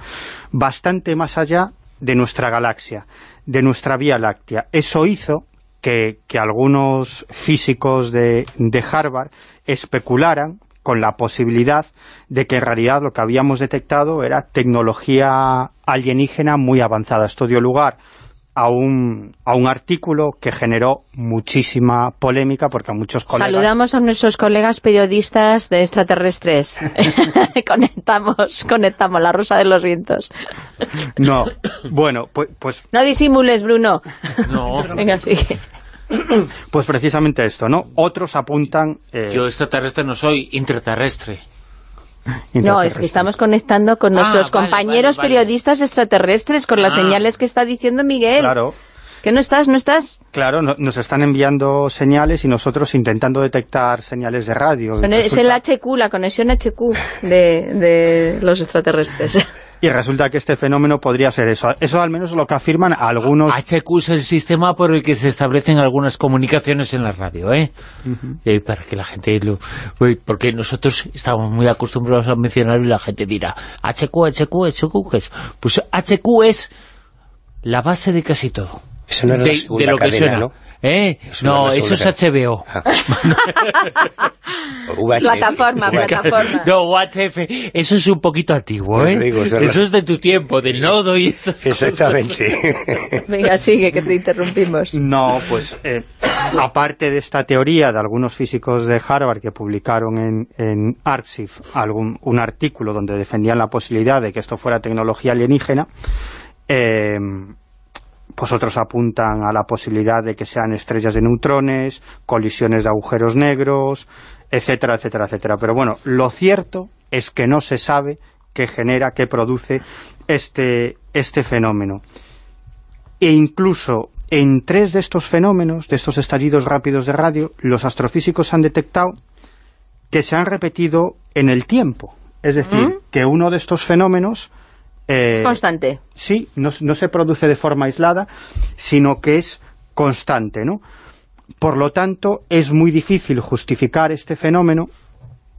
bastante más allá de nuestra galaxia, de nuestra Vía Láctea. Eso hizo que, algunos físicos de Harvard especularan con la posibilidad de que en realidad lo que habíamos detectado era tecnología alienígena muy avanzada. Esto dio lugar a un, a un artículo que generó muchísima polémica porque a muchos colegas... Saludamos a nuestros colegas periodistas de extraterrestres. [LAUGHS] conectamos, conectamos la rosa de los vientos. No, bueno, pues, pues, No disimules, Bruno. No, Venga, sigue. [CLEARS THROAT] pues precisamente esto, ¿no? Otros apuntan... eh, yo extraterrestre no soy, intraterrestre. No, es que estamos conectando con Ah, nuestros vale, compañeros vale, vale. periodistas extraterrestres con las Ah. señales que está diciendo Miguel. Claro, ¿Que no estás, no estás? claro, no- nos están enviando señales y nosotros intentando detectar señales de radio. Son- es el HQ, la conexión HQ de, de los extraterrestres. [LAUGHS] Y resulta que este fenómeno podría ser eso. Eso al menos es lo que afirman algunos... HQ es el sistema por el que se establecen algunas comunicaciones en la radio, ¿eh? Eh, para que la gente lo... Porque nosotros estamos muy acostumbrados a mencionarlo y la gente dirá, HQ, HQ, HQ, ¿qué es? Pues HQ es la base de casi todo. Eso no era de, la segunda de lo que suena. ¿no? ¿Eh? Eso no eso es HBO. [LAUGHS] Plataforma, plataforma. No, UHF, eso es un poquito antiguo, Eso ¿eh? digo, eso es- de tu tiempo, del nodo y esas cosas. Exactamente. [LAUGHS] Venga, sigue, que te interrumpimos. No, pues eh, aparte de esta teoría de algunos físicos de Harvard que publicaron en, en algún, un artículo donde defendían la posibilidad de que esto fuera tecnología alienígena, eh, pues otros apuntan a la posibilidad de que sean estrellas de neutrones, colisiones de agujeros negros, etcétera, etcétera, etcétera. Pero bueno, lo cierto es que no se sabe qué genera, qué produce este, este fenómeno. E incluso en tres de estos fenómenos, de estos estallidos rápidos de radio, los astrofísicos han detectado que se han repetido en el tiempo. Es decir, ¿Mm? que uno de estos fenómenos... Eh, es constante. Sí, no, no, se produce de forma aislada, sino que es constante, ¿no? Por lo tanto, es muy difícil justificar este fenómeno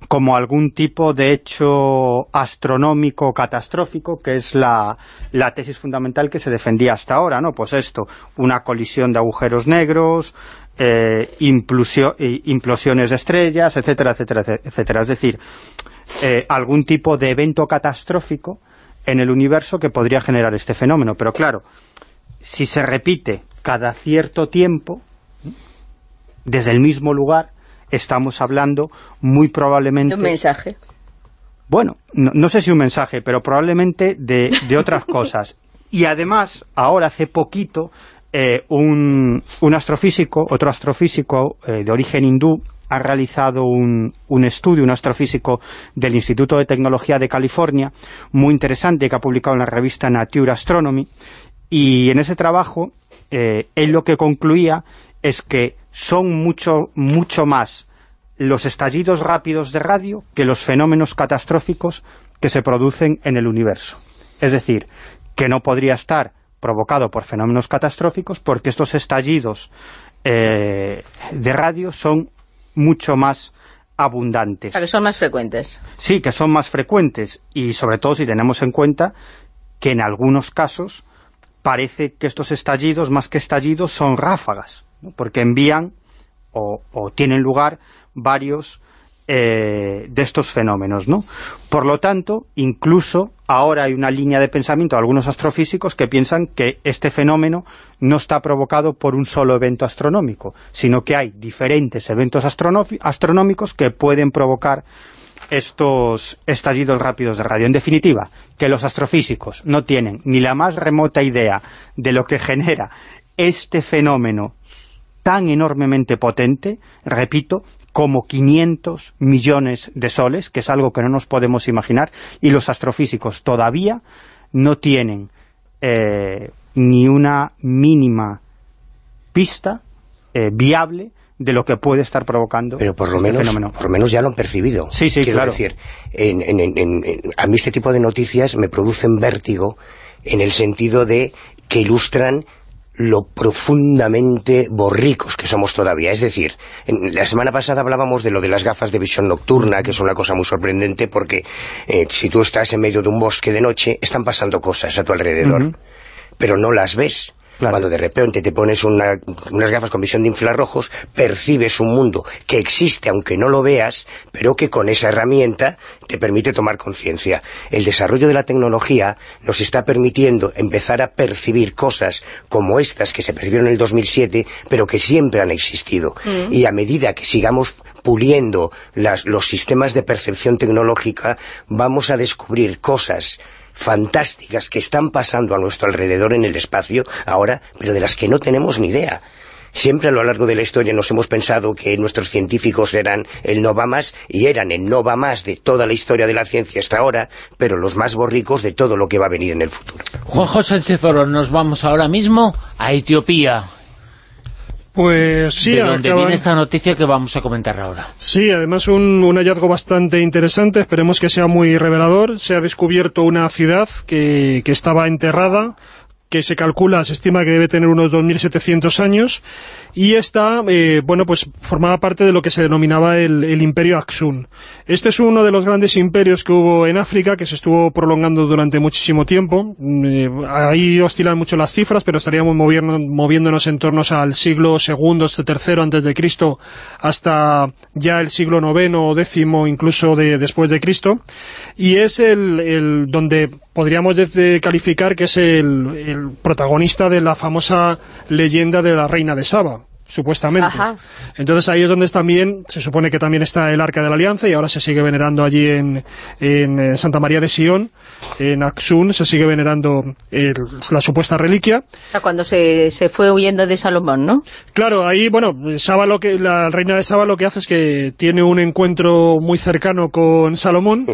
como algún tipo de hecho astronómico catastrófico, que es la, tesis fundamental que se defendía hasta ahora, ¿no? Pues esto, una colisión de agujeros negros, eh, implosiones de estrellas, etcétera, etcétera, etcétera. Es decir, eh, algún tipo de evento catastrófico en el universo que podría generar este fenómeno. Pero claro, si se repite cada cierto tiempo, desde el mismo lugar, estamos hablando muy probablemente... Un mensaje. Bueno, no, sé si un mensaje, pero probablemente de, otras [LAUGHS] cosas. Y además, ahora hace poquito, eh, un, astrofísico, otro astrofísico eh, de origen hindú, ha realizado un, estudio, un astrofísico del Instituto de Tecnología de California, muy interesante, que ha publicado en la revista Nature Astronomy, y en ese trabajo, eh, él lo que concluía es que son mucho, mucho más los estallidos rápidos de radio que los fenómenos catastróficos que se producen en el universo. Es decir, que no podría estar provocado por fenómenos catastróficos porque estos estallidos eh, de radio son mucho más abundantes. que son más frecuentes. Sí, que son más frecuentes y sobre todo si tenemos en cuenta que en algunos casos parece que estos estallidos, más que estallidos, son ráfagas porque envían o, tienen lugar varios eh, de estos fenómenos, ¿no? Por lo tanto, incluso ahora hay una línea de pensamiento de algunos astrofísicos que piensan que este fenómeno no está provocado por un solo evento astronómico, sino que hay diferentes eventos astronómicos que pueden provocar estos estallidos rápidos de radio. En definitiva, que los astrofísicos no tienen ni la más remota idea de lo que genera este fenómeno tan enormemente potente, repito, como 500 millones de soles, que es algo que no nos podemos imaginar, y los astrofísicos todavía no tienen eh, ni una mínima pista eh, viable de lo que puede estar provocando Pero por lo este menos, fenómeno. por lo menos ya lo han percibido. Sí, sí, Quiero decir, a mí este tipo de noticias me producen vértigo en el sentido de que ilustran lo profundamente borricos que somos todavía. Es decir, la semana pasada hablábamos de lo de las gafas de visión nocturna, que es una cosa muy sorprendente porque eh, si tú estás en medio de un bosque de noche, están pasando cosas a tu alrededor, pero no las ves. Cuando de repente te pones unas gafas con visión de infrarrojos, percibes un mundo que existe aunque no lo veas, pero que con esa herramienta te permite tomar conciencia. El desarrollo de la tecnología nos está permitiendo empezar a percibir cosas como estas que se percibieron en el 2007, pero que siempre han existido. Mm. Y a medida que sigamos puliendo los sistemas de percepción tecnológica, vamos a descubrir cosas fantásticas que están pasando a nuestro alrededor en el espacio ahora, pero de las que no tenemos ni idea. Siempre a lo largo de la historia nos hemos pensado que nuestros científicos eran el no va más y eran el no va más de toda la historia de la ciencia hasta ahora, pero los más borricos de todo lo que va a venir en el futuro. Juanjo Sánchez Oro, nos vamos ahora mismo a Etiopía. Pues sí, de donde viene esta noticia que vamos a comentar ahora. Sí, además un, un, hallazgo bastante interesante, esperemos que sea muy revelador. Se ha descubierto una ciudad que, que estaba enterrada, que se calcula, se estima que debe tener unos 2.700 años, y esta, eh, bueno, pues formaba parte de lo que se denominaba el, Imperio Axum. Este es uno de los grandes imperios que hubo en África, que se estuvo prolongando durante muchísimo tiempo. Eh, ahí oscilan mucho las cifras, pero estaríamos moviéndonos en torno al siglo este tercero antes de Cristo, hasta ya el siglo noveno o décimo, incluso de, después de Cristo. Y es el, donde podríamos calificar que es el, el protagonista de la famosa leyenda de la reina de Saba supuestamente. Ajá. Entonces ahí es donde también, se supone que también está el Arca de la Alianza y ahora se sigue venerando allí en, en, eh, Santa María de Sion, en Axun, se sigue venerando el- la supuesta reliquia. O sea, cuando se, se fue huyendo de Salomón, ¿no? Claro, ahí, bueno, Saba lo que, la reina de Saba lo que hace es que tiene un encuentro muy cercano con Salomón,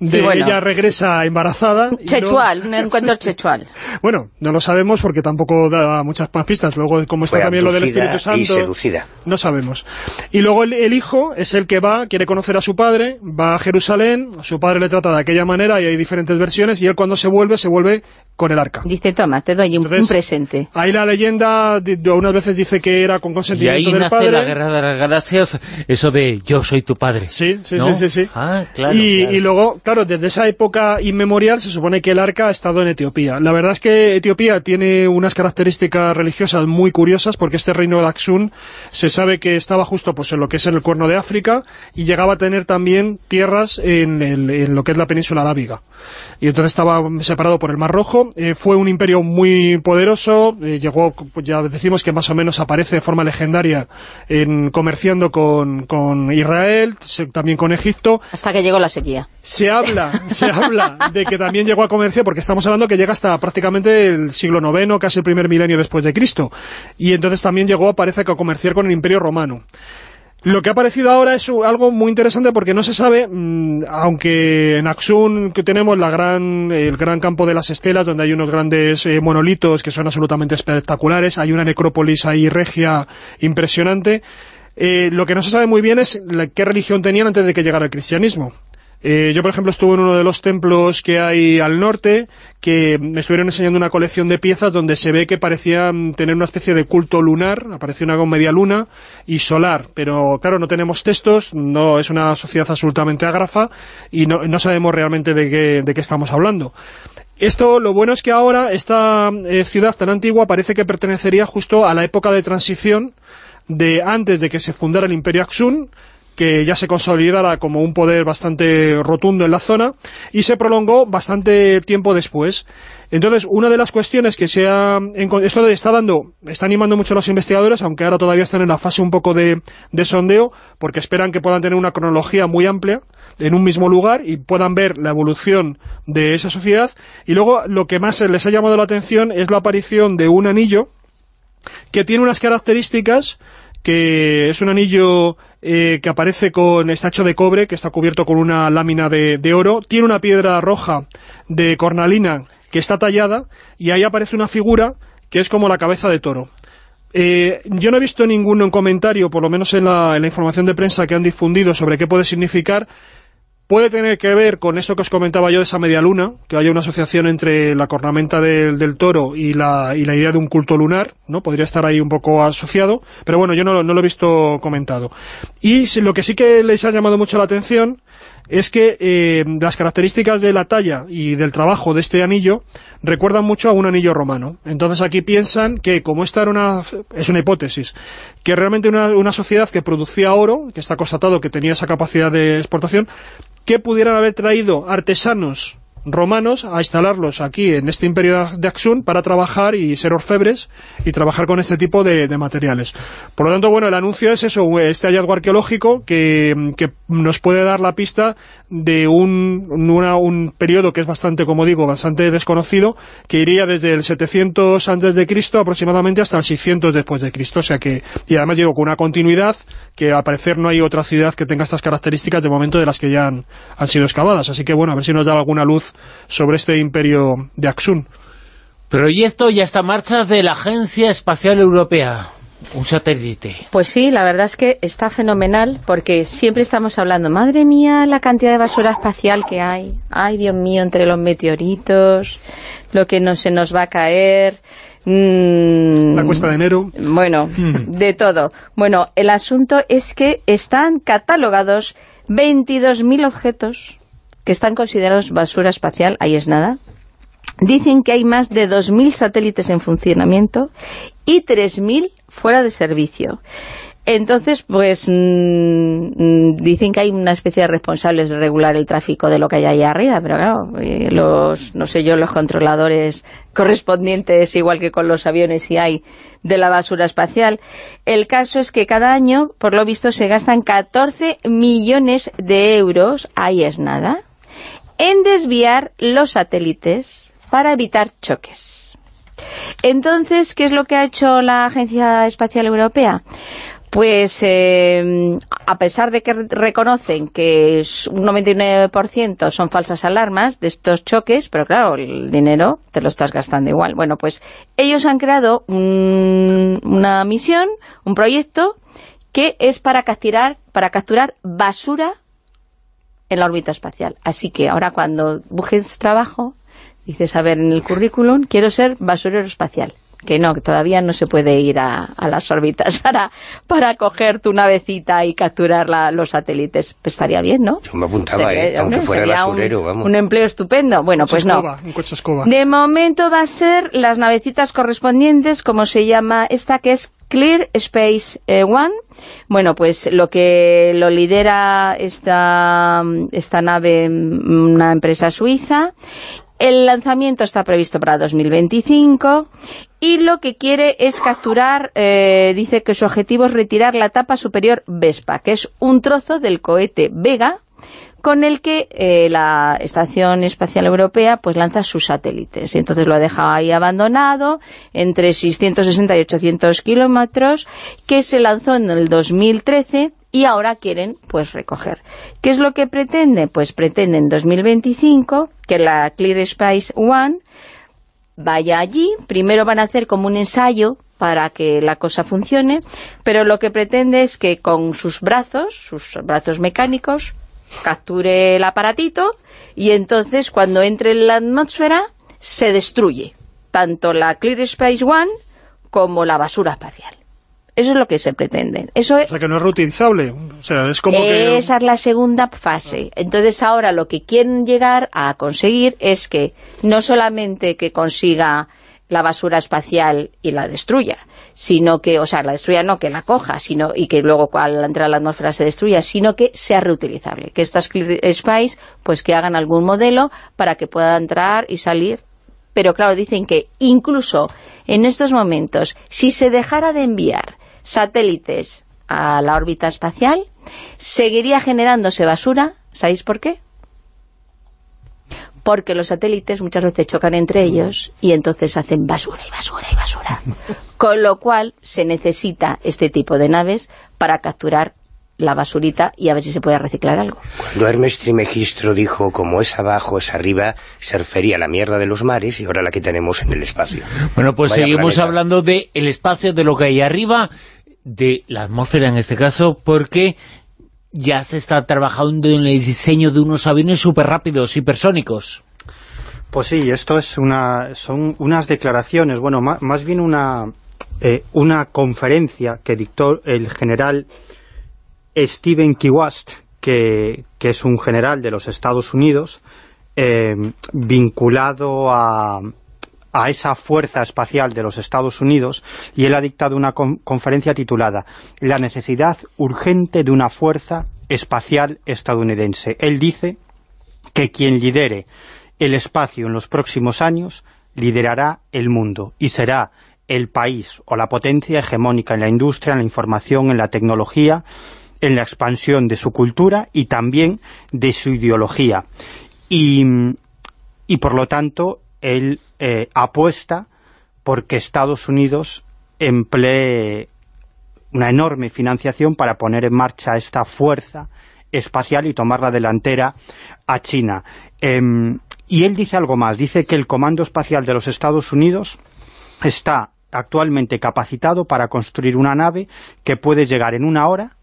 de Sí, bueno. ella regresa embarazada. y no- Chechual, un [LAUGHS] encuentro chechual. bueno, no lo sabemos porque tampoco da muchas más pistas. Luego, como está Fue también lo del Espíritu Santo... y seducida. No sabemos. Y luego el, el hijo es el que va, quiere conocer a su padre, va a Jerusalén, su padre le trata de aquella manera y hay diferentes versiones, y él cuando se vuelve, se vuelve con el arca. Dice, toma, te doy un, Entonces, un presente. Ahí la leyenda, di- de- unas veces dice que era con Y consentimiento ahí del nace padre. la Guerra de las Galaxias, eso de yo soy tu padre. Sí, sí, ¿No? sí, sí, sí. Ah, claro, y, claro. y luego, claro, desde esa época inmemorial se supone que el arca ha estado en Etiopía. La verdad es que Etiopía tiene unas características religiosas muy curiosas porque este reino de Axum se sabe que estaba justo pues en lo que es el cuerno de África y llegaba a tener también tierras en, el- en lo que es la península arábiga. Y entonces estaba separado por el Mar Rojo. Eh, fue un imperio muy poderoso. eh, llegó, pues ya decimos que más o menos aparece de forma legendaria en comerciando con, con Israel, se- también con Egipto. Hasta que llegó la sequía. Se habla, se habla de que también llegó a comerciar, porque estamos hablando que llega hasta prácticamente el siglo IX, casi el primer milenio después de Cristo. Y entonces también llegó, parece que a comerciar con el Imperio Romano. Lo que ha aparecido ahora es algo muy interesante porque no se sabe, mm, aunque en Axum que tenemos la gran, el gran campo de las estelas, donde hay unos grandes eh, monolitos que son absolutamente espectaculares, hay una necrópolis ahí regia impresionante, eh, lo que no se sabe muy bien es la- qué religión tenían antes de que llegara el cristianismo. Eh, yo, por ejemplo, estuve en uno de los templos que hay al norte, que me estuvieron enseñando una colección de piezas donde se ve que parecían tener una especie de culto lunar, apareció una media luna y solar, pero claro, no tenemos textos, no es una sociedad absolutamente ágrafa y no, no sabemos realmente de qué, de qué estamos hablando. Esto, lo bueno es que ahora esta eh, ciudad tan antigua parece que pertenecería justo a la época de transición de antes de que se fundara el Imperio Axum, que ya se consolidara como un poder bastante rotundo en la zona, y se prolongó bastante tiempo después. Entonces, una de las cuestiones que se ha... Esto está dando, está animando mucho a los investigadores, aunque ahora todavía están en la fase un poco de, de sondeo, porque esperan que puedan tener una cronología muy amplia en un mismo lugar y puedan ver la evolución de esa sociedad. Y luego, lo que más les ha llamado la atención es la aparición de un anillo que tiene unas características que es un anillo eh, que aparece con, está hecho de cobre, que está cubierto con una lámina de, de oro, tiene una piedra roja de cornalina que está tallada, y ahí aparece una figura que es como la cabeza de toro. Eh, yo no he visto ningún comentario, por lo menos en la, en la información de prensa que han difundido sobre qué puede significar, Puede tener que ver con eso que os comentaba yo de esa media luna, que haya una asociación entre la cornamenta del, del toro y la, y la idea de un culto lunar, ¿no? Podría estar ahí un poco asociado, pero bueno, yo no, no lo he visto comentado. Y lo que sí que les ha llamado mucho la atención es que eh, las características de la talla y del trabajo de este anillo recuerdan mucho a un anillo romano. Entonces aquí piensan que como esta era una, es una hipótesis, que realmente una, una sociedad que producía oro, que está constatado que tenía esa capacidad de exportación, que pudieran haber traído artesanos romanos a instalarlos aquí en este imperio de Axum para trabajar y ser orfebres y trabajar con este tipo de, materiales. Por lo tanto, bueno, el anuncio es eso, este hallazgo arqueológico que, que nos puede dar la pista de un, una- un periodo que es bastante, como digo, bastante desconocido, que iría desde el 700 antes de Cristo aproximadamente hasta el 600 después de Cristo, o sea que, y además digo, con una continuidad que al parecer no hay otra ciudad que tenga estas características de momento de las que ya han, han sido excavadas, así que bueno, a ver si nos da alguna luz sobre este imperio de Axum. Proyecto y hasta marchas de la Agencia Espacial Europea. Un satélite. Pues sí, la verdad es que está fenomenal porque siempre estamos hablando, madre mía, la cantidad de basura espacial que hay. Ay, Dios mío, entre los meteoritos, lo que no se nos va a caer. mm, La cuesta de enero. Bueno, de todo. Bueno, el asunto es que están catalogados 22.000 objetos que están considerados basura espacial, ahí es nada. Dicen que hay más de 2.000 satélites en funcionamiento y 3.000 fuera de servicio. Entonces, pues mm, mm, dicen que hay una especie de responsables de regular el tráfico de lo que hay ahí arriba, pero claro, eh, los, no sé yo, los controladores correspondientes, igual que con los aviones si hay, de la basura espacial. El caso es que cada año, por lo visto, se gastan 14 millones de euros, ahí es nada, en desviar los satélites para evitar choques. Entonces, ¿qué es lo que ha hecho la Agencia Espacial Europea? pues eh, a pesar de que reconocen que un 99% son falsas alarmas de estos choques, pero claro, el dinero te lo estás gastando igual. Bueno, pues ellos han creado una misión, un proyecto, que es para para capturar basura en la órbita espacial. Así que ahora cuando busques trabajo, dices, a ver, en el currículum quiero ser basurero espacial que no, que todavía no se puede ir a, las órbitas [LAUGHS] para, para coger tu navecita y capturar los satélites. Pues estaría bien, ¿no? Yo me apuntaba, eh, aunque fuera basurero, un, vamos. Un empleo estupendo. Bueno, pues no. De momento va a ser las navecitas correspondientes, como se llama esta, que es Clear Space eh, One. Bueno, pues lo que lo lidera esta, esta nave, una empresa suiza, el lanzamiento está previsto para 2025 y lo que quiere es capturar, eh, dice que su objetivo es retirar la tapa superior Vespa, que es un trozo del cohete Vega, con el que eh, la Estación Espacial Europea pues lanza sus satélites. Y entonces lo ha dejado ahí abandonado, entre 660 y 800 kilómetros, que se lanzó en el 2013 y ahora quieren pues recoger. ¿Qué es lo que pretende? Pues pretende en 2025 que la Clear Space One vaya allí, primero van a hacer como un ensayo para que la cosa funcione, pero lo que pretende es que con sus brazos, sus brazos mecánicos, capture el aparatito y entonces cuando entre en la atmósfera se destruye tanto la Clear Space One como la basura espacial. Eso es lo que se pretende. Eso o sea, que no es reutilizable. O sea, es como Esa es la segunda fase. Entonces ahora lo que quieren llegar a conseguir es que no solamente que consiga la basura espacial y la destruya, sino que, o sea, la destruya no, que la coja, sino y que luego al entrar a la atmósfera se destruya, sino que sea reutilizable. Que estas Spice, pues que hagan algún modelo para que pueda entrar y salir. Pero claro, dicen que incluso en estos momentos, si se dejara de enviar satélites a la órbita espacial, seguiría generándose basura. ¿Sabéis por qué? Porque los satélites muchas veces chocan entre ellos y entonces hacen basura y basura y basura. [LAUGHS] Con lo cual se necesita este tipo de naves para capturar la basurita y a ver si se puede reciclar algo. Cuando Hermes Trimegistro dijo, como es abajo, es arriba, se refería a la mierda de los mares y ahora la que tenemos en el espacio. Bueno, pues seguimos hablando del el espacio, de lo que hay arriba, de la atmósfera en este caso, porque ya se está trabajando en el diseño de unos aviones súper rápidos, hipersónicos. Pues sí, esto es una, son unas declaraciones, bueno, más, bien una, eh, una conferencia que dictó el general Stephen Kiwast, que, que, es un general de los Estados Unidos, eh, vinculado a, a esa fuerza espacial de los Estados Unidos y él ha dictado una conferencia titulada La necesidad urgente de una fuerza espacial estadounidense. Él dice que quien lidere el espacio en los próximos años liderará el mundo y será el país o la potencia hegemónica en la industria, en la información, en la tecnología, en la expansión de su cultura y también de su ideología. Y, y por lo tanto, él eh, apuesta porque Estados Unidos emplee una enorme financiación para poner en marcha esta fuerza espacial y tomar la delantera a China. Em, y él dice algo más, dice que el Comando Espacial de los Estados Unidos está actualmente capacitado para construir una nave que puede llegar en una hora,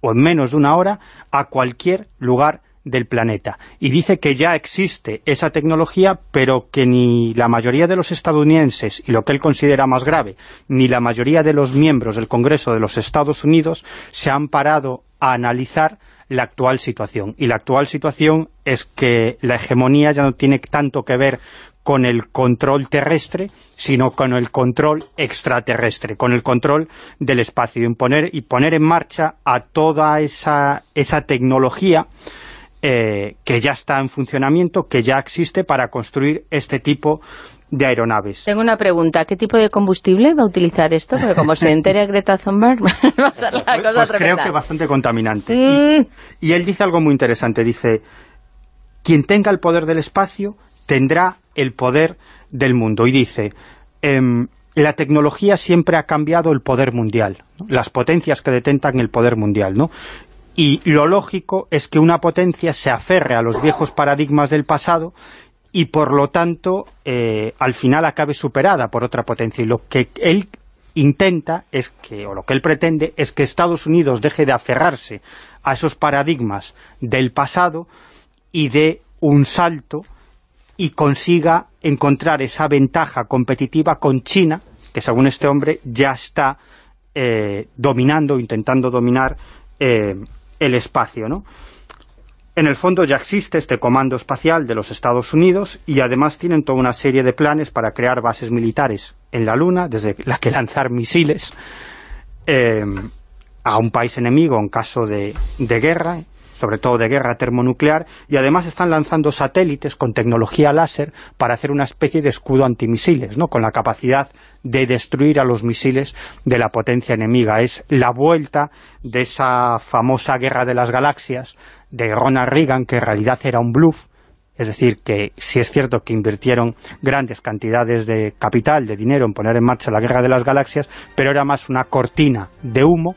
o en menos de una hora, a cualquier lugar del planeta. Y dice que ya existe esa tecnología, pero que ni la mayoría de los estadounidenses, y lo que él considera más grave, ni la mayoría de los miembros del Congreso de los Estados Unidos se han parado a analizar la actual situación. Y la actual situación es que la hegemonía ya no tiene tanto que ver con el control terrestre, sino con el control extraterrestre, con el control del espacio, y poner, y poner en marcha a toda esa, esa tecnología eh, que ya está en funcionamiento, que ya existe para construir este tipo de aeronaves. Tengo una pregunta, ¿qué tipo de combustible va a utilizar esto? Porque como se entere Greta Thunberg, [LAUGHS] va a ser la pues, cosa pues creo que bastante contaminante. Y, y él dice algo muy interesante, dice, quien tenga el poder del espacio tendrá el poder del mundo. Y dice, em, la tecnología siempre ha cambiado el poder mundial, ¿no? las potencias que detentan el poder mundial, ¿no? Y lo lógico es que una potencia se aferre a los viejos paradigmas del pasado y por lo tanto eh, al final acabe superada por otra potencia. Y lo que él intenta es que, o lo que él pretende, es que Estados Unidos deje de aferrarse a esos paradigmas del pasado y dé un salto y consiga encontrar esa ventaja competitiva con China, que según este hombre ya está eh, dominando, intentando dominar eh, el espacio, ¿no? En el fondo ya existe este comando espacial de los Estados Unidos y además tienen toda una serie de planes para crear bases militares en la Luna, desde la que lanzar misiles eh, a un país enemigo en caso de, de guerra, sobre todo de guerra termonuclear, y además están lanzando satélites con tecnología láser para hacer una especie de escudo antimisiles, ¿no? con la capacidad de destruir a los misiles de la potencia enemiga. Es la vuelta de esa famosa guerra de las galaxias de Ronald Reagan, que en realidad era un bluff, es decir, que si es cierto que invirtieron grandes cantidades de capital, de dinero en poner en marcha la Guerra de las Galaxias, pero era más una cortina de humo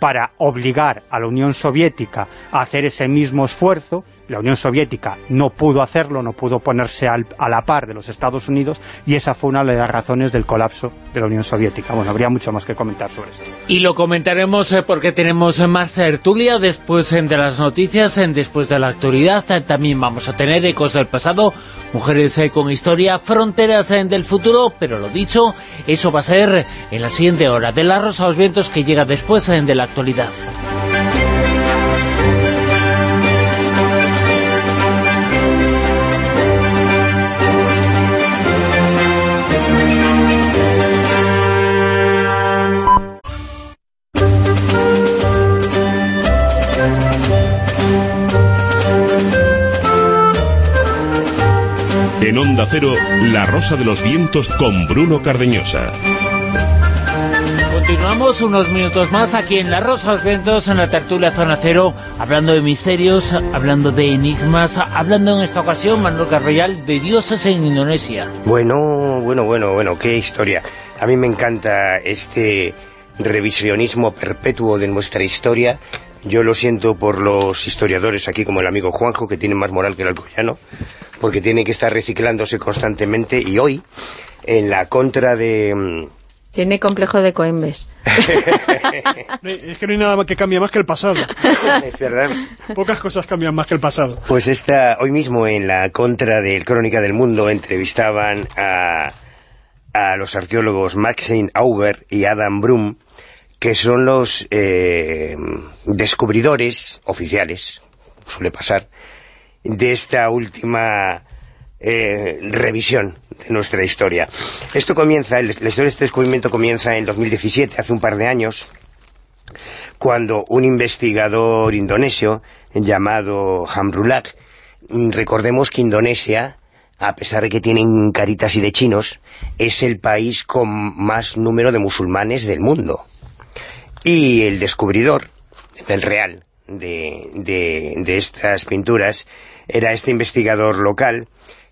para obligar a la Unión Soviética a hacer ese mismo esfuerzo. La Unión Soviética no pudo hacerlo, no pudo ponerse al, a la par de los Estados Unidos y esa fue una de las razones del colapso de la Unión Soviética. Bueno, habría mucho más que comentar sobre esto. Y lo comentaremos eh, porque tenemos eh, más tertulia después eh, de las noticias, después de la actualidad. También vamos a tener ecos del pasado, mujeres con historia, fronteras del futuro, pero lo dicho, eso va a ser en la siguiente hora de La Rosa a los Vientos que llega después de la actualidad. En Onda Cero, La Rosa de los Vientos con Bruno Cardeñosa. Continuamos unos minutos más aquí en La Rosa de los Vientos, en la tertulia Zona Cero, hablando de misterios, hablando de enigmas, hablando en esta ocasión, Manuel Carroyal, de dioses en Indonesia. Bueno, bueno, bueno, bueno, qué historia. A mí me encanta este revisionismo perpetuo de nuestra historia. Yo lo siento por los historiadores aquí, como el amigo Juanjo, que tienen más moral que el alcoyano, porque tienen que estar reciclándose constantemente. Y hoy, en la contra de... mm, Tiene complejo de Coembes. [LAUGHS] Es que no hay nada que cambie más que el pasado. [LAUGHS] es verdad. Pocas cosas cambian más que el pasado. Pues esta, hoy mismo en la contra del Crónica del Mundo entrevistaban a, a los arqueólogos Maxine Auber y Adam Brum, que son los eh, descubridores oficiales, suele pasar, de esta última eh, revisión de nuestra historia. Esto comienza, la historia de este descubrimiento comienza en 2017, hace un par de años, cuando un investigador indonesio llamado Hamrulak, recordemos que Indonesia, a pesar de que tienen caritas y de chinos, es el país con más número de musulmanes del mundo. Y el descubridor, el real, de, de, estas pinturas, era este investigador local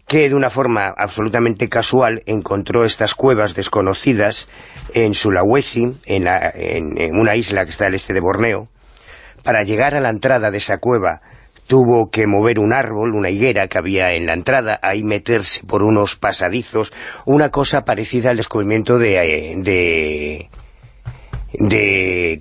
que de una forma absolutamente casual encontró estas cuevas desconocidas en Sulawesi, en, la- en- una isla que está al este de Borneo. Para llegar a la entrada de esa cueva tuvo que mover un árbol, una higuera que había en la entrada, ahí meterse por unos pasadizos, una cosa parecida al descubrimiento de... eh, de, de.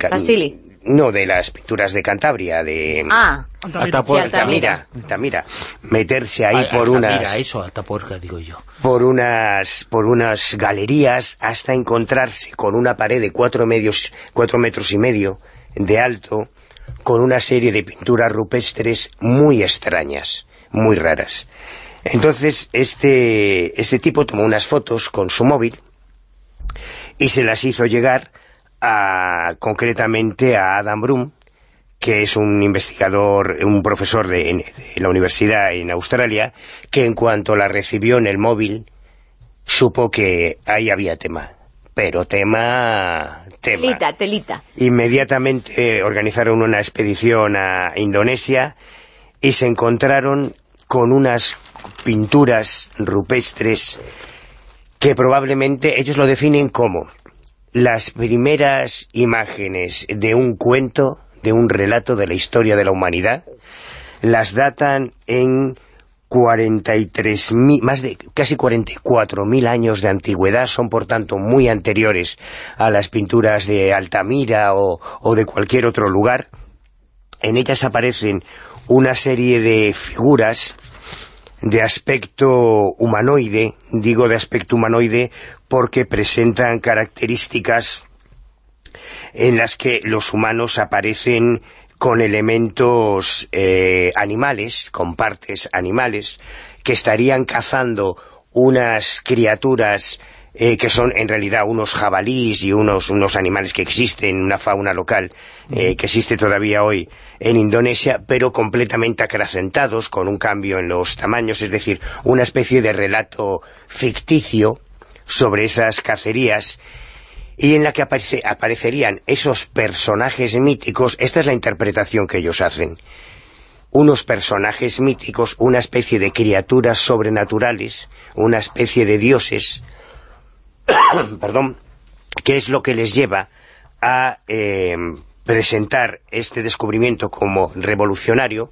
No, de las pinturas de Cantabria, de... Ah, Altamira. Altapuerca. Sí, Altamira. Altamira. Meterse ahí por Altamira, unas eso, Altapuerca, digo yo. por unas por unas galerías hasta encontrarse con una pared de cuatro medios cuatro metros y medio de alto con una serie de pinturas rupestres muy extrañas muy raras Entonces, este, este tipo tomó unas fotos con su móvil y se las hizo llegar a, concretamente a Adam Broom, que es un investigador, un profesor de, la universidad en Australia, que en cuanto la recibió en el móvil, supo que ahí había tema. Pero tema... tema. Telita, telita. Inmediatamente organizaron una expedición a Indonesia y se encontraron con unas pinturas rupestres que probablemente ellos lo definen como las primeras imágenes de un cuento, de un relato de la historia de la humanidad, las datan en 43 más de casi 44.000 años de antigüedad, son por tanto muy anteriores a las pinturas de Altamira o, o de cualquier otro lugar. En ellas aparecen una serie de figuras de aspecto humanoide, digo de aspecto humanoide porque presentan características en las que los humanos aparecen con elementos eh, animales, con partes animales, que estarían cazando unas criaturas eh, que son en realidad unos jabalíes y unos, unos animales que existen, una fauna local eh, que existe todavía hoy en Indonesia, pero completamente acrecentados, con un cambio en los tamaños, es decir, una especie de relato ficticio sobre esas cacerías y en la que aparecerían esos personajes míticos, esta es la interpretación que ellos hacen, unos personajes míticos, una especie de criaturas sobrenaturales, una especie de dioses, [COUGHS] perdón, que es lo que les lleva a eh, presentar este descubrimiento como revolucionario,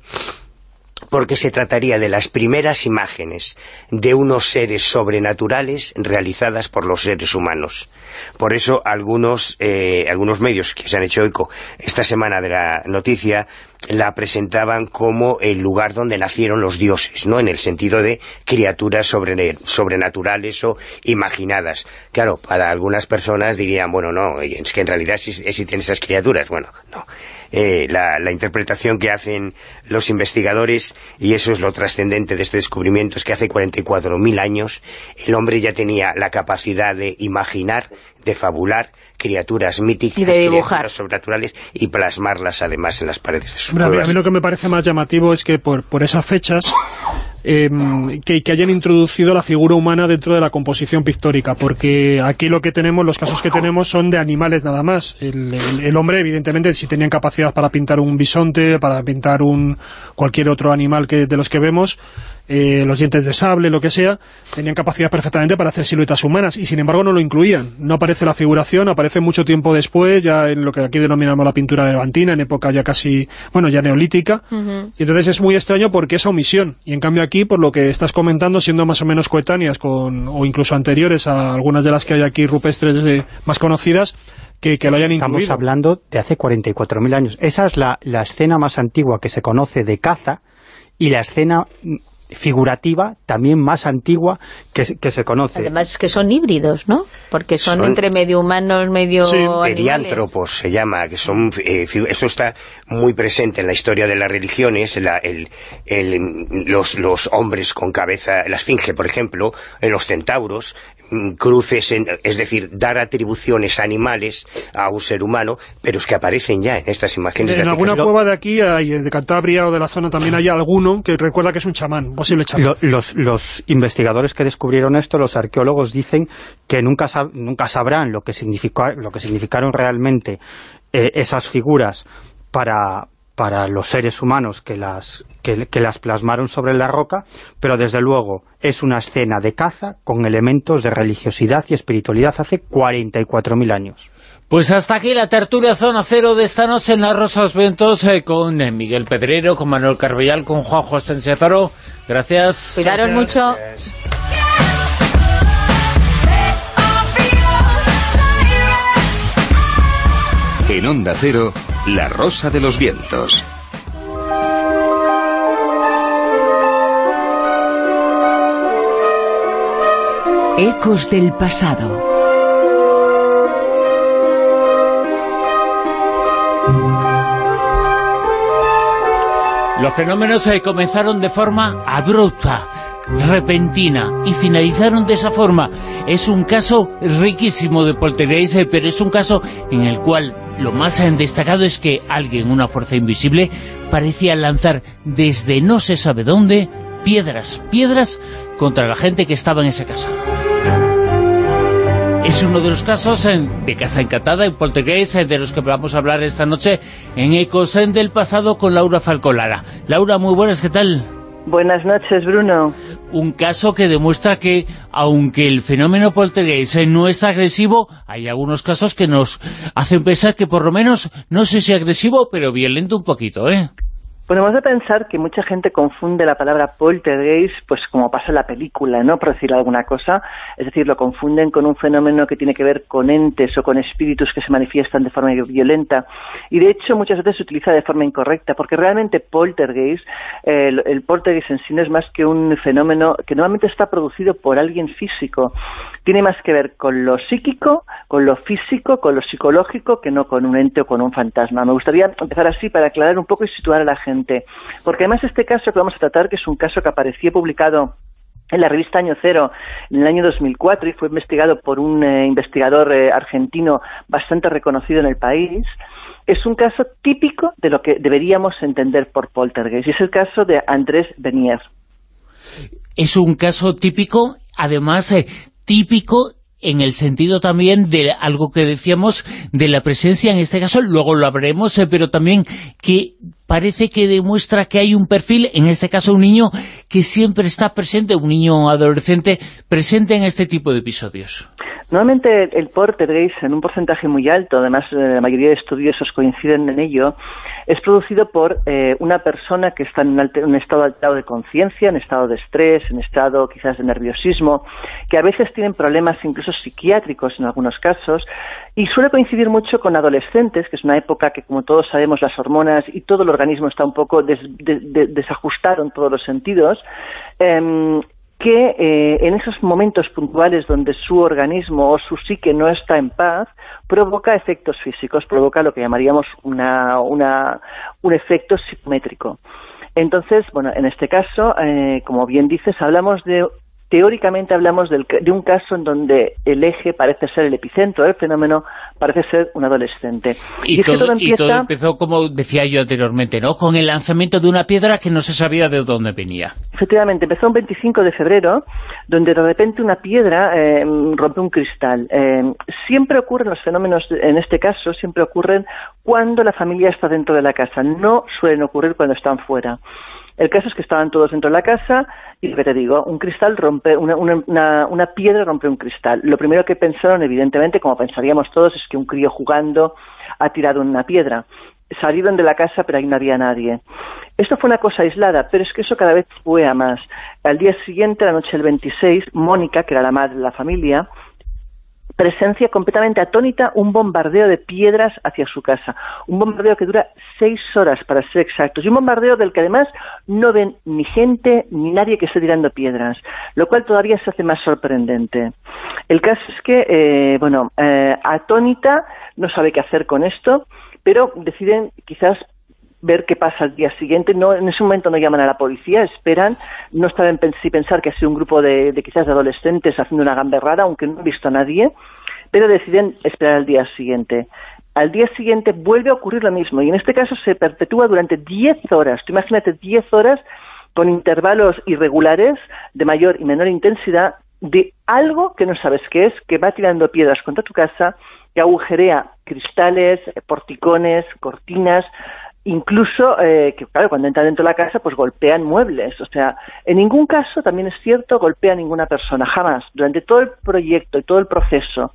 porque se trataría de las primeras imágenes de unos seres sobrenaturales realizadas por los seres humanos. Por eso algunos, eh, algunos medios que se han hecho eco esta semana de la noticia la presentaban como el lugar donde nacieron los dioses, ¿no? En el sentido de criaturas sobrenaturales o imaginadas. Claro, para algunas personas dirían, bueno, no, es que en realidad existen esas criaturas. Bueno, no. Eh, la, interpretación que hacen los investigadores, y eso es lo trascendente de este descubrimiento, es que hace 44.000 años el hombre ya tenía la capacidad de imaginar, de fabular criaturas míticas, y de dibujar. sobrenaturales, y plasmarlas además en las paredes de sus A mí lo que me parece más llamativo es que por, por esas fechas Em, que, hayan introducido la figura humana dentro de la composición pictórica, porque aquí lo que tenemos, los casos que tenemos son de animales nada más. El, hombre, evidentemente, si tenían capacidad para pintar un bisonte, para pintar un cualquier otro animal que de los que vemos, eh, los dientes de sable, lo que sea, tenían capacidad perfectamente para hacer siluetas humanas, y sin embargo no lo incluían. No aparece la figuración, aparece mucho tiempo después, ya en lo que aquí denominamos la pintura levantina, en época ya casi, bueno, ya neolítica, y entonces es muy extraño porque esa omisión, y en cambio aquí, por lo que estás comentando, siendo más o menos coetáneas con, o incluso anteriores a algunas de las que hay aquí rupestres eh, más conocidas, que, lo hayan Estamos hablando de hace 44.000 años. Esa es la, la escena más antigua que se conoce de caza, y la escena figurativa también más antigua que, se conoce. Además que son híbridos, ¿no? Porque son, entre medio humanos, medio sí, Periántropos se llama, que son eh, eso está muy presente en la historia de las religiones, el, los, los hombres con cabeza, la esfinge, por ejemplo, en los centauros, Mm, cruces, es decir, dar atribuciones animales a un ser humano, pero es que aparecen ya en estas imágenes. En alguna cueva de aquí, de Cantabria o de la zona, también hay alguno que recuerda que es un chamán, posible chamán. los, investigadores que descubrieron esto, los arqueólogos, dicen que nunca, nunca sabrán lo que, significó, lo que significaron realmente eh, esas figuras para, para los seres humanos que las, que, las plasmaron sobre la roca, pero desde luego es una escena de caza con elementos de religiosidad y espiritualidad hace 44.000 años. Pues hasta aquí la tertulia Zona Cero de esta noche en las Rosas Ventos eh, con eh, Miguel Pedrero, con Manuel Carbellal, con Juan José Zaro. Gracias. Cuidaros mucho. En Onda Cero, La Rosa de los Vientos. Ecos del pasado. Los fenómenos se comenzaron de forma abrupta, repentina, y finalizaron de esa forma. Es un caso riquísimo de poltergeist, eh, pero es un caso en el cual lo más destacado es que alguien, una fuerza invisible, parecía lanzar desde no se sabe dónde piedras, piedras contra la gente que estaba en esa casa. Es uno de los casos de Casa Encantada, en Poltergeist, de los que vamos a hablar esta noche en Ecosen del pasado con Laura Falcolara. Laura, muy buenas, ¿qué tal? Buenas noches, Bruno. Un caso que demuestra que, aunque el fenómeno poltergeist no es agresivo, hay algunos casos que nos hacen pensar que por lo menos, no sé si agresivo, pero violento un poquito, ¿eh? Podemos pensar que mucha gente confunde la palabra poltergeist, pues como pasa en la película, ¿no? Por decir alguna cosa. Es decir, lo confunden con un fenómeno que tiene que ver con entes o con espíritus que se manifiestan de forma violenta. Y de hecho, muchas veces se utiliza de forma incorrecta, porque realmente poltergeist, el, el poltergeist en sí no es más que un fenómeno que normalmente está producido por alguien físico. Tiene más que ver con lo psíquico, con lo físico, con lo psicológico, que no con un ente o con un fantasma. Me gustaría empezar así para aclarar un poco y situar a la gente porque además este caso que vamos a tratar, que es un caso que apareció publicado en la revista Año Cero en el año 2004 y fue investigado por un eh, investigador eh, argentino bastante reconocido en el país, es un caso típico de lo que deberíamos entender por poltergeist, y es el caso de Andrés Benier. Es un caso típico, además eh, típico en el sentido también de algo que decíamos de la presencia, en este caso, luego lo hablaremos, eh, pero también que parece que demuestra que hay un perfil, en este caso un niño que siempre está presente, un niño adolescente presente en este tipo de episodios. Normalmente el poltergeist, en un porcentaje muy alto, además eh, la mayoría de estudiosos coinciden en ello, es producido por eh, una persona que está en un, estado alterado de conciencia, en estado de estrés, en estado quizás de nerviosismo, que a veces tienen problemas incluso psiquiátricos en algunos casos, y suele coincidir mucho con adolescentes, que es una época que, como todos sabemos, las hormonas y todo el organismo está un poco desajustado en todos los sentidos, em, que eh, en esos momentos puntuales donde su organismo o su psique no está en paz, provoca efectos físicos, provoca lo que llamaríamos una, una, un efecto psicométrico. Entonces, bueno, en este caso, eh, como bien dices, hablamos de teóricamente hablamos de un caso en donde el eje parece ser el epicentro del fenómeno, parece ser un adolescente. Y, todo, empezó, como decía yo anteriormente, ¿no? Con el lanzamiento de una piedra que no se sabía de dónde venía. Efectivamente, empezó un 25 de febrero, donde de repente una piedra eh, rompe un cristal. Eh, siempre ocurren los fenómenos, en este caso, siempre ocurren cuando la familia está dentro de la casa, no suelen ocurrir cuando están fuera. El caso es que estaban todos dentro de la casa y lo que te digo, un cristal rompe, una, una, una, piedra rompe un cristal. Lo primero que pensaron, evidentemente, como pensaríamos todos, es que un crío jugando ha tirado una piedra. Salieron de la casa, pero ahí no había nadie. Esto fue una cosa aislada, pero es que eso cada vez fue a más. Al día siguiente, la noche del 26, Mónica, que era la madre de la familia, presencia completamente atónita un bombardeo de piedras hacia su casa. Un bombardeo que dura seis horas, para ser exactos. Y un bombardeo del que además no ven ni gente ni nadie que esté tirando piedras, lo cual todavía se hace más sorprendente. El caso es que, eh, bueno, eh, atónita no sabe qué hacer con esto, pero deciden quizás ver qué pasa al día siguiente. No, en ese momento no llaman a la policía, esperan, no saben si pensar que ha sido un grupo de, quizás de adolescentes haciendo una gamberrada, aunque no han visto a nadie, pero deciden esperar al día siguiente. Al día siguiente vuelve a ocurrir lo mismo, y en este caso se perpetúa durante 10 horas. Tú imagínate 10 horas con intervalos irregulares de mayor y menor intensidad de algo que no sabes qué es, que va tirando piedras contra tu casa, que agujerea cristales, porticones, cortinas, incluso eh, que claro cuando entra dentro de la casa pues golpean muebles. O sea en ningún caso también es cierto golpea a ninguna persona jamás. Durante todo el proyecto y todo el proceso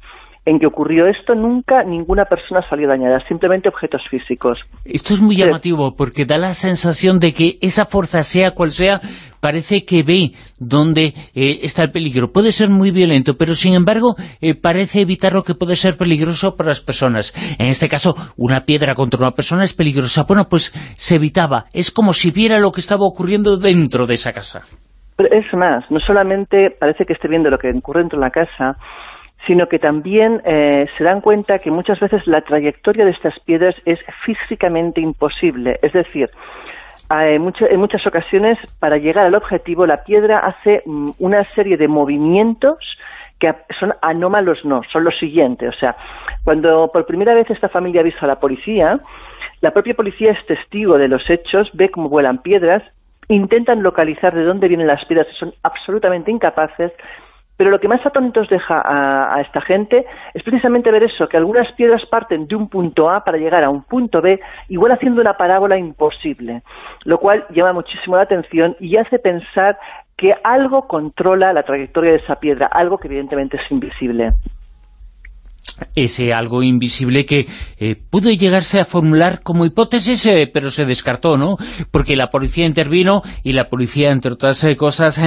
en que ocurrió esto, nunca ninguna persona salió dañada, simplemente objetos físicos. Esto es muy llamativo, porque da la sensación de que esa fuerza, sea cual sea, parece que ve dónde eh, está el peligro. Puede ser muy violento, pero sin embargo eh, parece evitar lo que puede ser peligroso para las personas. En este caso, una piedra contra una persona es peligrosa. Bueno, pues se evitaba. Es como si viera lo que estaba ocurriendo dentro de esa casa. Pero es más, no solamente parece que esté viendo lo que ocurre dentro de la casa, sino que también eh, se dan cuenta que muchas veces la trayectoria de estas piedras es físicamente imposible. Es decir, en muchas ocasiones, para llegar al objetivo, la piedra hace mm, una serie de movimientos que son anómalos no, son los siguientes. O sea, cuando por primera vez esta familia avisa a la policía, la propia policía es testigo de los hechos, ve cómo vuelan piedras, intentan localizar de dónde vienen las piedras y son absolutamente incapaces, pero lo que más atónitos deja a, esta gente es precisamente ver eso, que algunas piedras parten de un punto A para llegar a un punto B, igual haciendo una parábola imposible, lo cual llama muchísimo la atención y hace pensar que algo controla la trayectoria de esa piedra, algo que evidentemente es invisible ese algo invisible que eh, pudo llegarse a formular como hipótesis, eh, pero se descartó, ¿no? Porque la policía intervino y la policía, entre otras eh, cosas,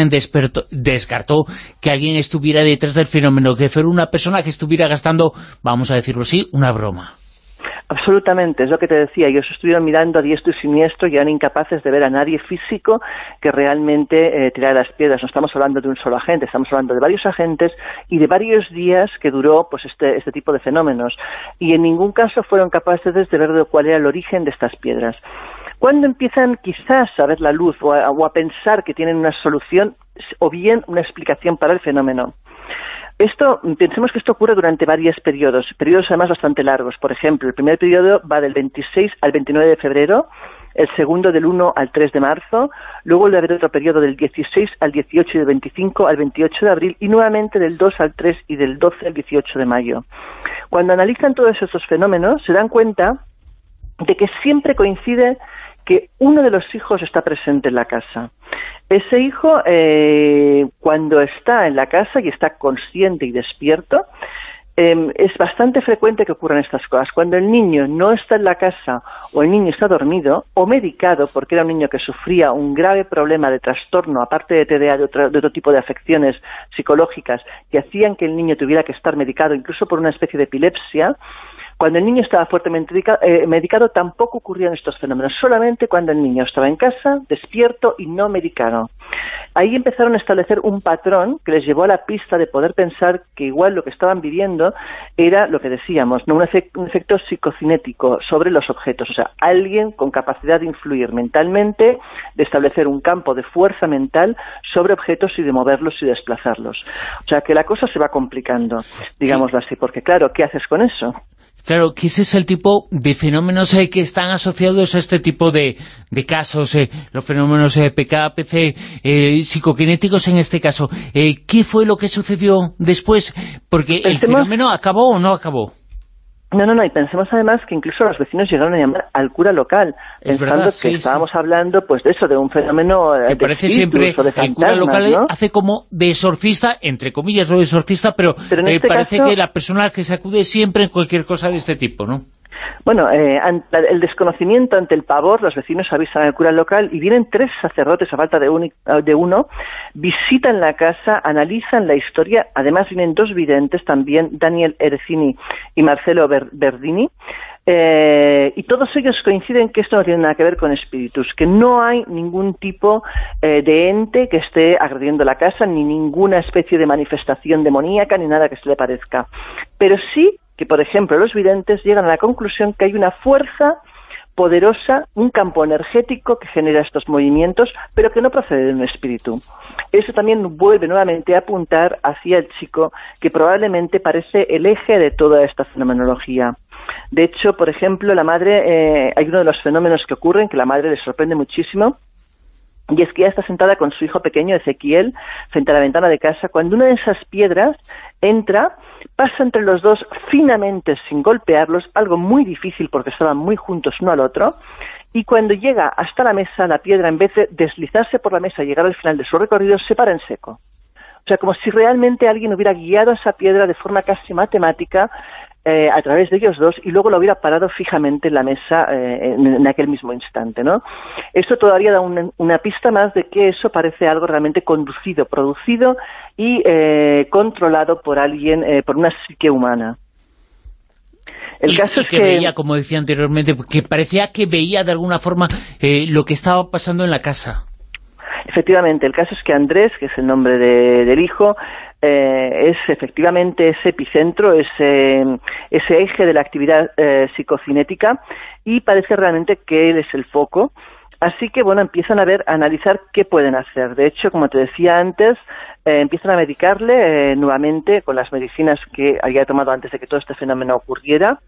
descartó que alguien estuviera detrás del fenómeno, que fuera una persona que estuviera gastando, vamos a decirlo así, una broma. Absolutamente, es lo que te decía. Ellos estuvieron mirando a diestro y siniestro y eran incapaces de ver a nadie físico que realmente eh, tirara las piedras. No estamos hablando de un solo agente, estamos hablando de varios agentes y de varios días que duró pues este, este tipo de fenómenos. Y en ningún caso fueron capaces de ver cuál era el origen de estas piedras. Cuando empiezan quizás a ver la luz o a pensar que tienen una solución o bien una explicación para el fenómeno, esto, pensemos que esto ocurre durante varios periodos, periodos además bastante largos. Por ejemplo, el primer periodo va del 26 al 29 de febrero, el segundo del 1 al 3 de marzo, luego a haber otro periodo del 16 al 18 y del 25 al 28 de abril y nuevamente del 2 al 3 y del 12 al 18 de mayo. Cuando analizan todos estos fenómenos se dan cuenta de que siempre coincide que uno de los hijos está presente en la casa. Ese hijo, eh, cuando está en la casa y está consciente y despierto, em, es bastante frecuente que ocurran estas cosas. Cuando el niño no está en la casa o el niño está dormido o medicado, porque era un niño que sufría un grave problema de trastorno, aparte de TDA, de de otro tipo de afecciones psicológicas que hacían que el niño tuviera que estar medicado, incluso por una especie de epilepsia, cuando el niño estaba fuertemente eh, medicado tampoco ocurrían estos fenómenos, solamente cuando el niño estaba en casa, despierto y no medicado. Ahí empezaron a establecer un patrón que les llevó a la pista de poder pensar que igual lo que estaban viviendo era lo que decíamos, ¿no? un, un efecto psicocinético sobre los objetos, o sea, alguien con capacidad de influir mentalmente, de establecer un campo de fuerza mental sobre objetos y de moverlos y desplazarlos. O sea, que la cosa se va complicando, digámoslo así, porque claro, ¿qué haces con eso? Claro, que ese es el tipo de fenómenos eh, que están asociados a este tipo de, casos, eh, los fenómenos eh, PKPC, psicoquinéticos en este caso. ¿Qué fue lo que sucedió después? Porque el fenómeno acabó o no acabó. No, no, no, y pensemos además que incluso los vecinos llegaron a llamar al cura local, pensando que estábamos hablando pues de eso, de un fenómeno que parece siempre el cura local hace como de exorcista, entre comillas, o de exorcista, pero, eh, este parece que la persona que se acude siempre en cualquier cosa de este tipo, ¿no? Bueno, eh, el desconocimiento ante el pavor, los vecinos avisan al cura local y vienen tres sacerdotes a falta de, de uno, visitan la casa, analizan la historia, además vienen dos videntes también, Daniel Ercini y Marcelo Verdini, eh, y todos ellos coinciden que esto no tiene nada que ver con espíritus, que no hay ningún tipo eh, de ente que esté agrediendo la casa, ni ninguna especie de manifestación demoníaca, ni nada que se le parezca. Pero sí que, por ejemplo, los videntes llegan a la conclusión que hay una fuerza poderosa, un campo energético que genera estos movimientos, pero que no procede de un espíritu. Eso también vuelve nuevamente a apuntar hacia el chico, que probablemente parece el eje de toda esta fenomenología. De hecho, por ejemplo, la madre, eh, hay uno de los fenómenos que ocurren, que la madre le sorprende muchísimo, y es que ella está sentada con su hijo pequeño, Ezequiel, frente a la ventana de casa, cuando una de esas piedras entra, pasa entre los dos finamente sin golpearlos, algo muy difícil porque estaban muy juntos uno al otro, y cuando llega hasta la mesa, la piedra, en vez de deslizarse por la mesa y llegar al final de su recorrido, se para en seco. O sea, como si realmente alguien hubiera guiado esa piedra de forma casi matemática eh, a través de ellos dos y luego lo hubiera parado fijamente en la mesa eh, en, aquel mismo instante, ¿no? Esto todavía da una, pista más de que eso parece algo realmente conducido, producido y eh, controlado por alguien, por una psique humana. El caso es que, veía, como decía anteriormente, que parecía que veía de alguna forma lo que estaba pasando en la casa. Efectivamente, el caso es que Andrés, que es el nombre del hijo, eh, es efectivamente ese epicentro, ese, ese eje de la actividad eh, psicocinética y parece realmente que él es el foco Así que, bueno, empiezan a ver, a analizar qué pueden hacer. De hecho, como te decía antes, eh, empiezan a medicarle eh, nuevamente con las medicinas que había tomado antes de que todo este fenómeno ocurriera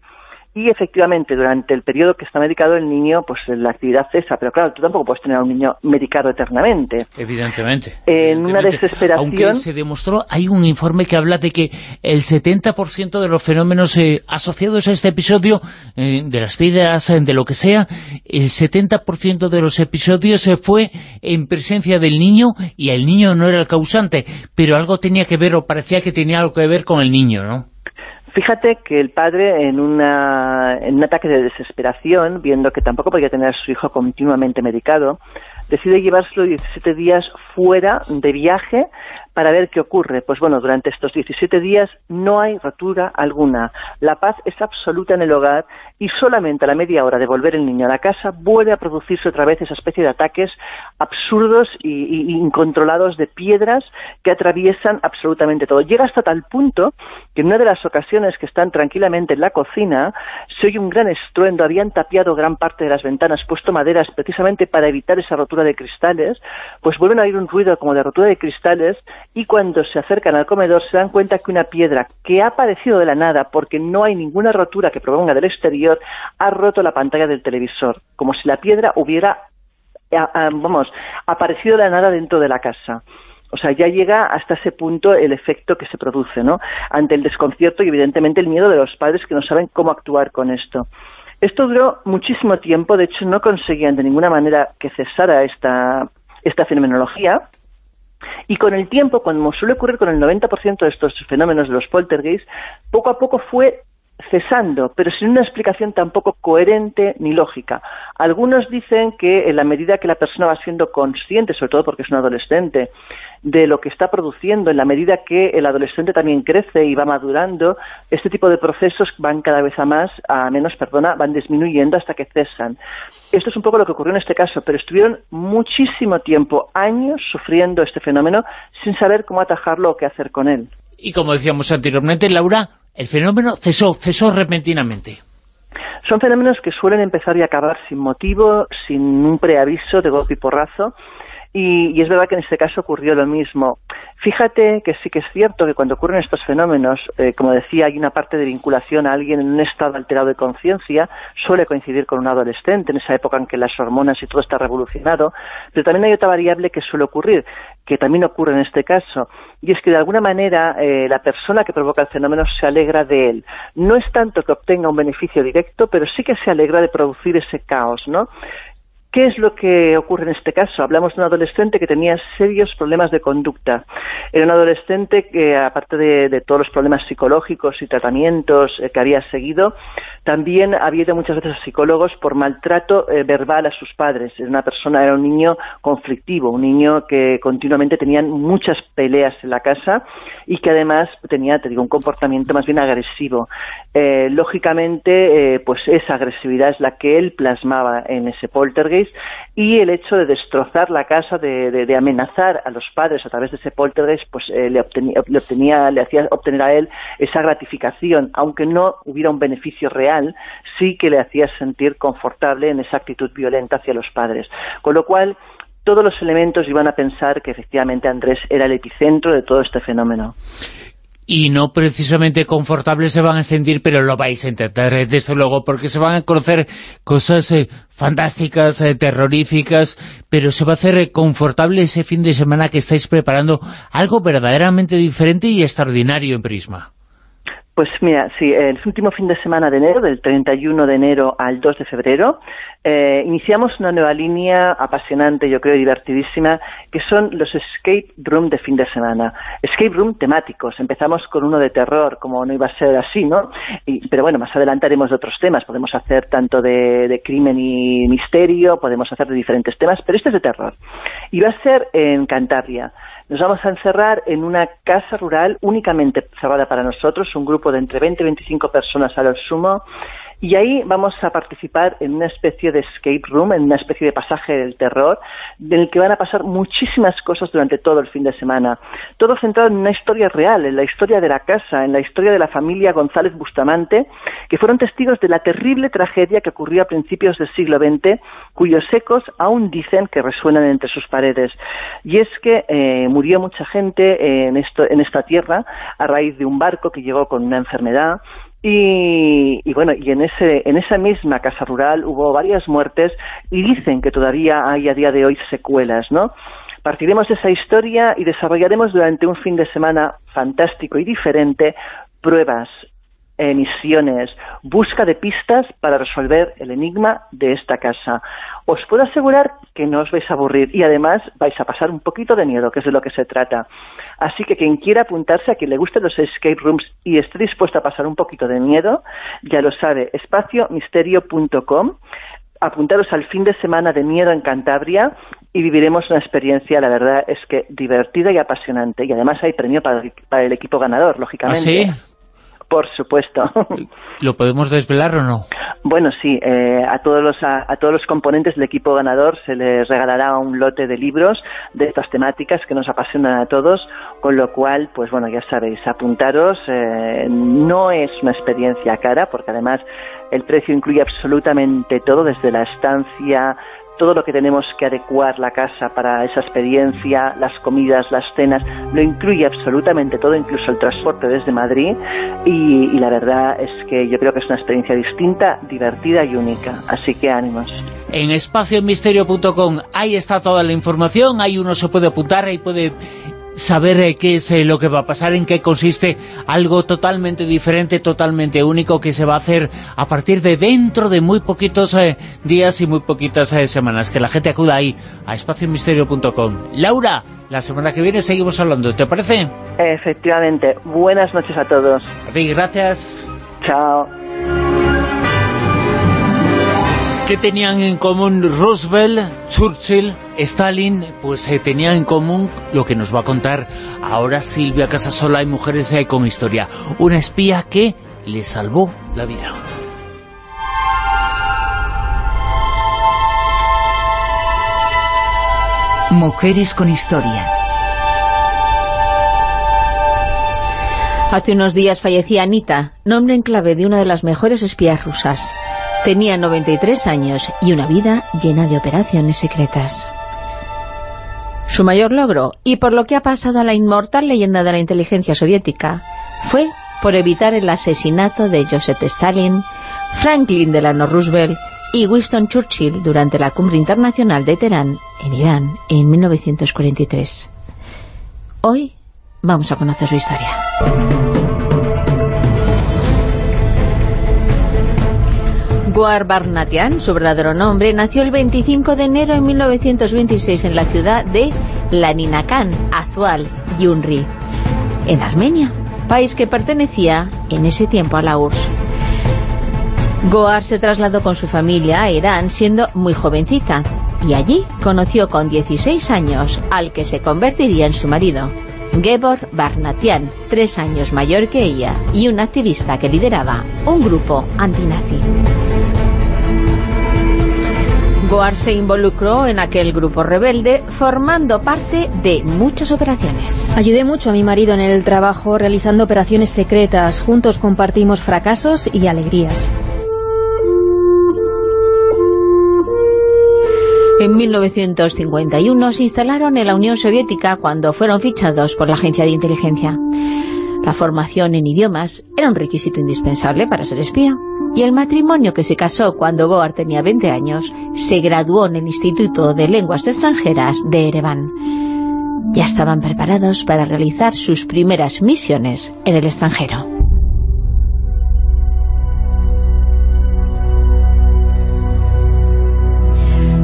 y efectivamente durante el periodo que está medicado el niño, pues la actividad cesa, pero claro, tú tampoco puedes tener a un niño medicado eternamente. Evidentemente. En una desesperación... Aunque se demostró, hay un informe que habla de que el 70% de los fenómenos eh, asociados a este episodio, eh, de las vidas, eh, de lo que sea, el 70% de los episodios fue en presencia del niño y el niño no era el causante, pero algo tenía que ver o parecía que tenía algo que ver con el niño, ¿no? Fíjate que el padre, en, una, en un ataque de desesperación, viendo que tampoco podía tener a su hijo continuamente medicado, decide llevárselo 17 días fuera de viaje para ver qué ocurre. Pues bueno, durante estos 17 días no hay rotura alguna. La paz es absoluta en el hogar y solamente a la media hora de volver el niño a la casa vuelve a producirse otra vez esa especie de ataques absurdos e incontrolados de piedras que atraviesan absolutamente todo. Llega hasta tal punto que en una de las ocasiones que están tranquilamente en la cocina se oye un gran estruendo, habían tapiado gran parte de las ventanas, puesto maderas precisamente para evitar esa rotura de cristales, pues vuelven a oír un ruido como de rotura de cristales y cuando se acercan al comedor se dan cuenta que una piedra que ha aparecido de la nada porque no hay ninguna rotura que provenga del exterior ha roto la pantalla del televisor, como si la piedra hubiera, vamos, aparecido de la nada dentro de la casa. O sea, ya llega hasta ese punto el efecto que se produce, ¿no? Ante el desconcierto y evidentemente el miedo de los padres que no saben cómo actuar con esto. Esto duró muchísimo tiempo, de hecho no conseguían de ninguna manera que cesara esta, esta fenomenología, y con el tiempo, como suele ocurrir con el 90% de estos fenómenos de los poltergeists, poco a poco fue cesando, pero sin una explicación tampoco coherente ni lógica. Algunos dicen que en la medida que la persona va siendo consciente, sobre todo porque es un adolescente, de lo que está produciendo, en la medida que el adolescente también crece y va madurando, este tipo de procesos van cada vez a más, a menos, perdona, van disminuyendo hasta que cesan. Esto es un poco lo que ocurrió en este caso, pero estuvieron muchísimo tiempo, años, sufriendo este fenómeno sin saber cómo atajarlo o qué hacer con él. Y como decíamos anteriormente, Laura, el fenómeno cesó, cesó repentinamente. Son fenómenos que suelen empezar y acabar sin motivo, sin un preaviso de golpe y porrazo, y, es verdad que en este caso ocurrió lo mismo. Fíjate que sí que es cierto que cuando ocurren estos fenómenos, eh, como decía, hay una parte de vinculación a alguien en un estado alterado de conciencia, suele coincidir con un adolescente, en esa época en que las hormonas y todo está revolucionado, pero también hay otra variable que suele ocurrir, que también ocurre en este caso, y es que de alguna manera eh, la persona que provoca el fenómeno se alegra de él. No es tanto que obtenga un beneficio directo, pero sí que se alegra de producir ese caos, ¿no? ¿Qué es lo que ocurre en este caso? Hablamos de un adolescente que tenía serios problemas de conducta. Era un adolescente que, aparte de, todos los problemas psicológicos y tratamientos eh, que había seguido, también había ido muchas veces a psicólogos por maltrato eh, verbal a sus padres. Era una persona, era un niño conflictivo, un niño que continuamente tenía muchas peleas en la casa y que además tenía, te digo, un comportamiento más bien agresivo. Eh, lógicamente, pues esa agresividad es la que él plasmaba en ese poltergeist y el hecho de destrozar la casa, de, amenazar a los padres a través de ese poltergeist, pues eh, le, obtenía, le, hacía obtener a él esa gratificación, aunque no hubiera un beneficio real, sí que le hacía sentir confortable en esa actitud violenta hacia los padres. Con lo cual, todos los elementos iban a pensar que efectivamente Andrés era el epicentro de todo este fenómeno y no precisamente confortables se van a sentir, pero lo vais a intentar, eh, desde luego, porque se van a conocer cosas eh, fantásticas, eh, terroríficas, pero se va a hacer confortable ese fin de semana que estáis preparando algo verdaderamente diferente y extraordinario en Prisma. Pues mira, sí, el último fin de semana de enero, del 31 de enero al 2 de febrero, eh, iniciamos una nueva línea apasionante, yo creo, divertidísima, que son los escape room de fin de semana. Escape room temáticos. Empezamos con uno de terror, como no iba a ser así, ¿no? pero bueno, más adelante haremos de otros temas. Podemos hacer tanto de, de crimen y misterio, podemos hacer de diferentes temas, pero este es de terror. Y va a ser en Cantabria. Nos vamos a encerrar en una casa rural únicamente cerrada para nosotros, un grupo de entre 20 y 25 personas a lo sumo, Y ahí vamos a participar en una especie de escape room, en una especie de pasaje del terror, en el que van a pasar muchísimas cosas durante todo el fin de semana. Todo centrado en una historia real, en la historia de la casa, en la historia de la familia González Bustamante, que fueron testigos de la terrible tragedia que ocurrió a principios del siglo XX, cuyos ecos aún dicen que resuenan entre sus paredes. Y es que eh, murió mucha gente en, esto, en esta tierra a raíz de un barco que llegó con una enfermedad, y, bueno, y en, ese, en esa misma casa rural hubo varias muertes y dicen que todavía hay a día de hoy secuelas, ¿no? Partiremos de esa historia y desarrollaremos durante un fin de semana fantástico y diferente pruebas, emisiones, busca de pistas para resolver el enigma de esta casa. Os puedo asegurar que no os vais a aburrir y además vais a pasar un poquito de miedo, que es de lo que se trata. Así que quien quiera apuntarse, a quien le gusten los escape rooms y esté dispuesto a pasar un poquito de miedo, ya lo sabe, espaciomisterio.com apuntaros al fin de semana de miedo en Cantabria y viviremos una experiencia, la verdad es que divertida y apasionante. Y además hay premio para, el equipo ganador, lógicamente. ¿Ah, por supuesto. [LAUGHS] ¿Lo podemos desvelar o no? Bueno, sí. Eh, a, todos los, a, todos los componentes del equipo ganador se les regalará un lote de libros de estas temáticas que nos apasionan a todos, con lo cual, pues bueno, ya sabéis, apuntaros. Eh, no es una experiencia cara, porque además el precio incluye absolutamente todo, desde la estancia, todo lo que tenemos que adecuar la casa para esa experiencia, las comidas, las cenas, lo incluye absolutamente todo, incluso el transporte desde Madrid y, la verdad es que yo creo que es una experiencia distinta, divertida y única, así que ánimos. En espaciomisterio.com ahí está toda la información, ahí uno se puede apuntar, ahí puede saber eh, qué es eh, lo que va a pasar, en qué consiste algo totalmente diferente, totalmente único que se va a hacer a partir de dentro de muy poquitos eh, días y muy poquitas semanas. Que la gente acuda ahí a espaciomisterio.com. Laura, la semana que viene seguimos hablando, ¿te parece? Efectivamente. Buenas noches a todos. A ti, gracias. Chao. ¿Qué tenían en común Roosevelt, Churchill, Stalin? Pues eh, tenían en común lo que nos va a contar ahora Silvia Casasola y Mujeres eh, con Historia. Una espía que le salvó la vida. Mujeres con Historia Hace unos días fallecía Anita, nombre en clave de una de las mejores espías rusas. Tenía 93 años y una vida llena de operaciones secretas. Su mayor logro, y por lo que ha pasado a la inmortal leyenda de la inteligencia soviética, fue por evitar el asesinato de Joseph Stalin, Franklin Delano Roosevelt y Winston Churchill durante la cumbre internacional de Teherán, en Irán, en 1943. Hoy vamos a conocer su historia. Goar Barnatian, su verdadero nombre, nació el 25 de enero de 1926 en la ciudad de Laninakan, actual Yunri, en Armenia, país que pertenecía en ese tiempo a la URSS. Goar se trasladó con su familia a Irán siendo muy jovencita y allí conoció con 16 años al que se convertiría en su marido, Gebor Barnatian, tres años mayor que ella y un activista que lideraba un grupo antinazi. Goar se involucró en aquel grupo rebelde, formando parte de muchas operaciones. Ayudé mucho a mi marido en el trabajo, realizando operaciones secretas. Juntos compartimos fracasos y alegrías. En 1951 se instalaron en la Unión Soviética cuando fueron fichados por la Agencia de Inteligencia. La formación en idiomas era un requisito indispensable para ser espía. Y el matrimonio que se casó cuando Goar tenía 20 años se graduó en el Instituto de Lenguas Extranjeras de Ereván. Ya estaban preparados para realizar sus primeras misiones en el extranjero.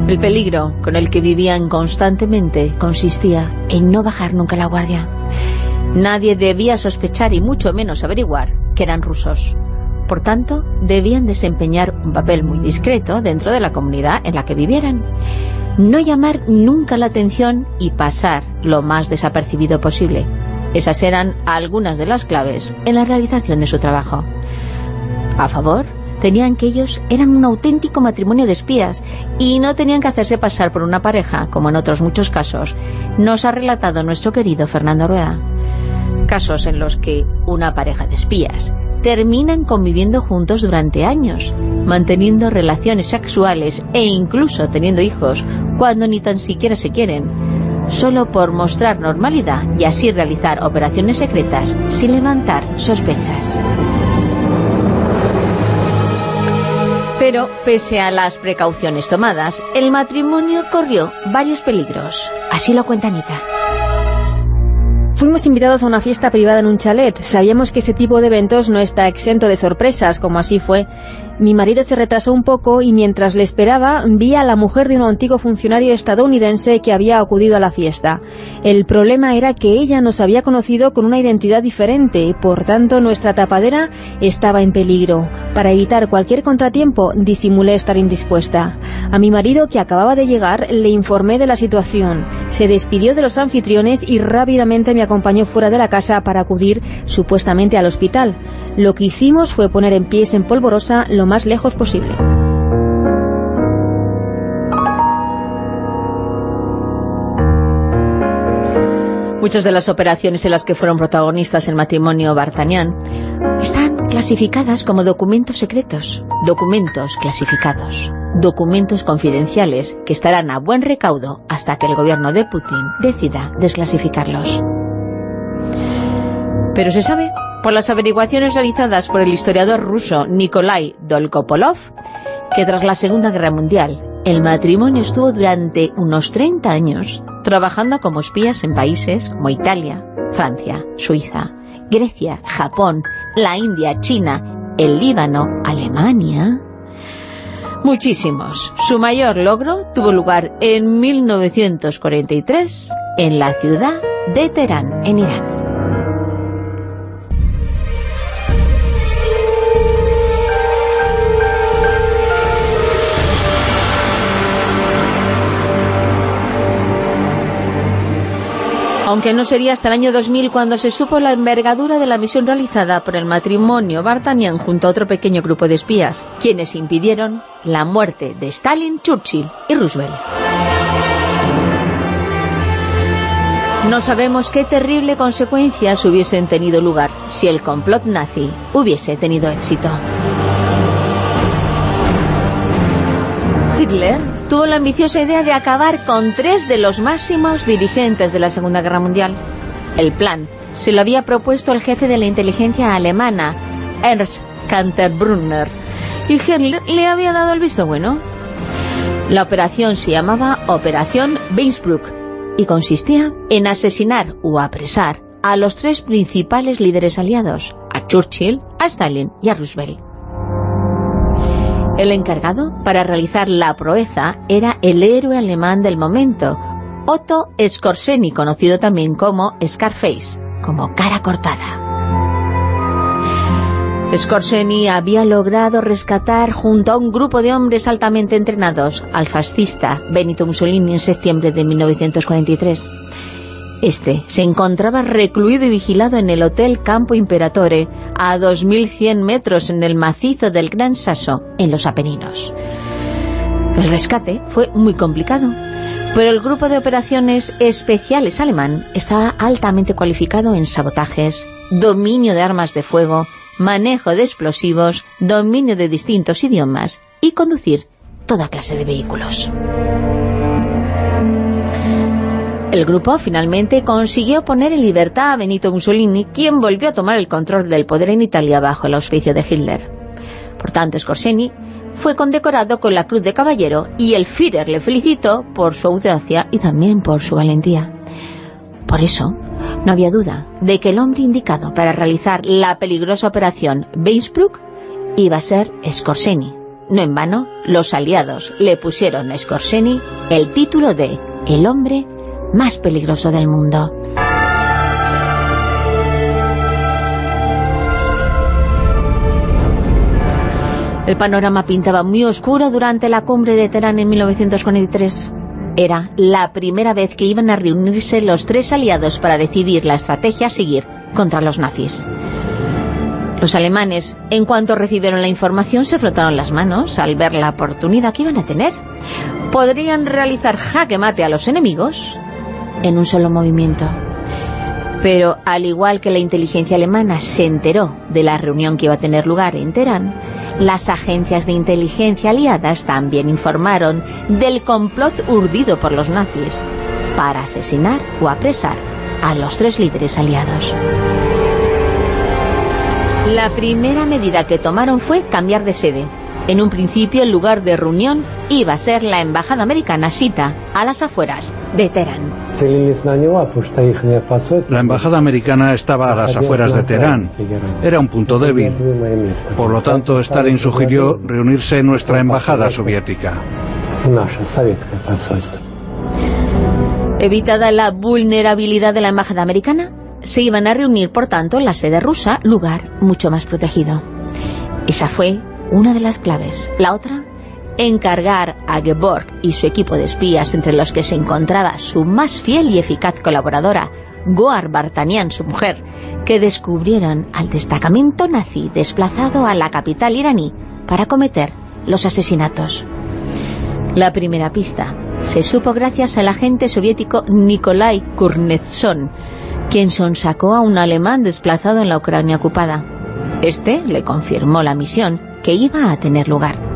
El peligro con el que vivían constantemente consistía en no bajar nunca la guardia. Nadie debía sospechar y mucho menos averiguar que eran rusos. Por tanto, debían desempeñar un papel muy discreto dentro de la comunidad en la que vivieran. No llamar nunca la atención y pasar lo más desapercibido posible. Esas eran algunas de las claves en la realización de su trabajo. A favor tenían que ellos eran un auténtico matrimonio de espías y no tenían que hacerse pasar por una pareja, como en otros muchos casos, nos ha relatado nuestro querido Fernando Rueda. Casos en los que una pareja de espías terminan conviviendo juntos durante años, manteniendo relaciones sexuales e incluso teniendo hijos cuando ni tan siquiera se quieren, solo por mostrar normalidad y así realizar operaciones secretas sin levantar sospechas. Pero, pese a las precauciones tomadas, el matrimonio corrió varios peligros. Así lo cuenta Anita. Fuimos invitados a una fiesta privada en un chalet. Sabíamos que ese tipo de eventos no está exento de sorpresas, como así fue. Mi marido se retrasó un poco y mientras le esperaba vi a la mujer de un antiguo funcionario estadounidense que había acudido a la fiesta. El problema era que ella nos había conocido con una identidad diferente, por tanto nuestra tapadera estaba en peligro. Para evitar cualquier contratiempo disimulé estar indispuesta. A mi marido, que acababa de llegar, le informé de la situación. Se despidió de los anfitriones y rápidamente me acompañó fuera de la casa para acudir supuestamente al hospital. Lo que hicimos fue poner en pies en polvorosa lo más lejos posible. Muchas de las operaciones en las que fueron protagonistas el matrimonio Bartanian están clasificadas como documentos secretos, documentos clasificados, documentos confidenciales que estarán a buen recaudo hasta que el gobierno de Putin decida desclasificarlos. Pero se sabe por las averiguaciones realizadas por el historiador ruso Nikolai Dolgopolov que tras la Segunda Guerra Mundial el matrimonio estuvo durante unos 30 años trabajando como espías en países como Italia, Francia, Suiza, Grecia, Japón, la India, China, el Líbano, Alemania... Muchísimos. Su mayor logro tuvo lugar en 1943 en la ciudad de Teherán, en Irán. Aunque no sería hasta el año 2000 cuando se supo la envergadura de la misión realizada por el matrimonio Bartanian junto a otro pequeño grupo de espías, quienes impidieron la muerte de Stalin, Churchill y Roosevelt. No sabemos qué terrible consecuencias hubiesen tenido lugar si el complot nazi hubiese tenido éxito. Hitler tuvo la ambiciosa idea de acabar con tres de los máximos dirigentes de la Segunda Guerra Mundial. El plan se lo había propuesto el jefe de la inteligencia alemana, Ernst Kanterbrunner, y Hitler le había dado el visto bueno. La operación se llamaba Operación Weinsbruck y consistía en asesinar o apresar a los tres principales líderes aliados, a Churchill, a Stalin y a Roosevelt. El encargado para realizar la proeza era el héroe alemán del momento, Otto Skorzeny, conocido también como Scarface, como cara cortada. Skorzeny había logrado rescatar junto a un grupo de hombres altamente entrenados al fascista Benito Mussolini en septiembre de 1943. Este se encontraba recluido y vigilado en el Hotel Campo Imperatore, a 2.100 metros en el macizo del Gran Sasso, en los Apeninos. El rescate fue muy complicado, pero el grupo de operaciones especiales alemán estaba altamente cualificado en sabotajes, dominio de armas de fuego, manejo de explosivos, dominio de distintos idiomas y conducir toda clase de vehículos. El grupo finalmente consiguió poner en libertad a Benito Mussolini, quien volvió a tomar el control del poder en Italia bajo el auspicio de Hitler. Por tanto, Scorseni fue condecorado con la Cruz de Caballero y el Führer le felicitó por su audacia y también por su valentía. Por eso, no había duda de que el hombre indicado para realizar la peligrosa operación Weinsbruck iba a ser Scorseni. No en vano, los aliados le pusieron a Scorseni el título de El hombre más peligroso del mundo. El panorama pintaba muy oscuro durante la cumbre de Teherán en 1943. Era la primera vez que iban a reunirse los tres aliados para decidir la estrategia a seguir contra los nazis. Los alemanes, en cuanto recibieron la información, se frotaron las manos al ver la oportunidad que iban a tener. Podrían realizar jaque mate a los enemigos en un solo movimiento. Pero al igual que la inteligencia alemana se enteró de la reunión que iba a tener lugar en Teherán, las agencias de inteligencia aliadas también informaron del complot urdido por los nazis para asesinar o apresar a los tres líderes aliados. La primera medida que tomaron fue cambiar de sede. En un principio el lugar de reunión iba a ser la embajada americana Sita, a las afueras de Teherán. La embajada americana estaba a las afueras de Teherán. Era un punto débil. Por lo tanto, Stalin sugirió reunirse en nuestra embajada soviética. Evitada la vulnerabilidad de la embajada americana, se iban a reunir, por tanto, en la sede rusa, lugar mucho más protegido. Esa fue una de las claves. La otra, encargar a Geborg y su equipo de espías, entre los que se encontraba su más fiel y eficaz colaboradora, Goar Bartanian, su mujer, que descubrieran al destacamento nazi desplazado a la capital iraní para cometer los asesinatos. La primera pista se supo gracias al agente soviético Nikolai Kurnetson, quien sonsacó a un alemán desplazado en la Ucrania ocupada. Este le confirmó la misión que iba a tener lugar.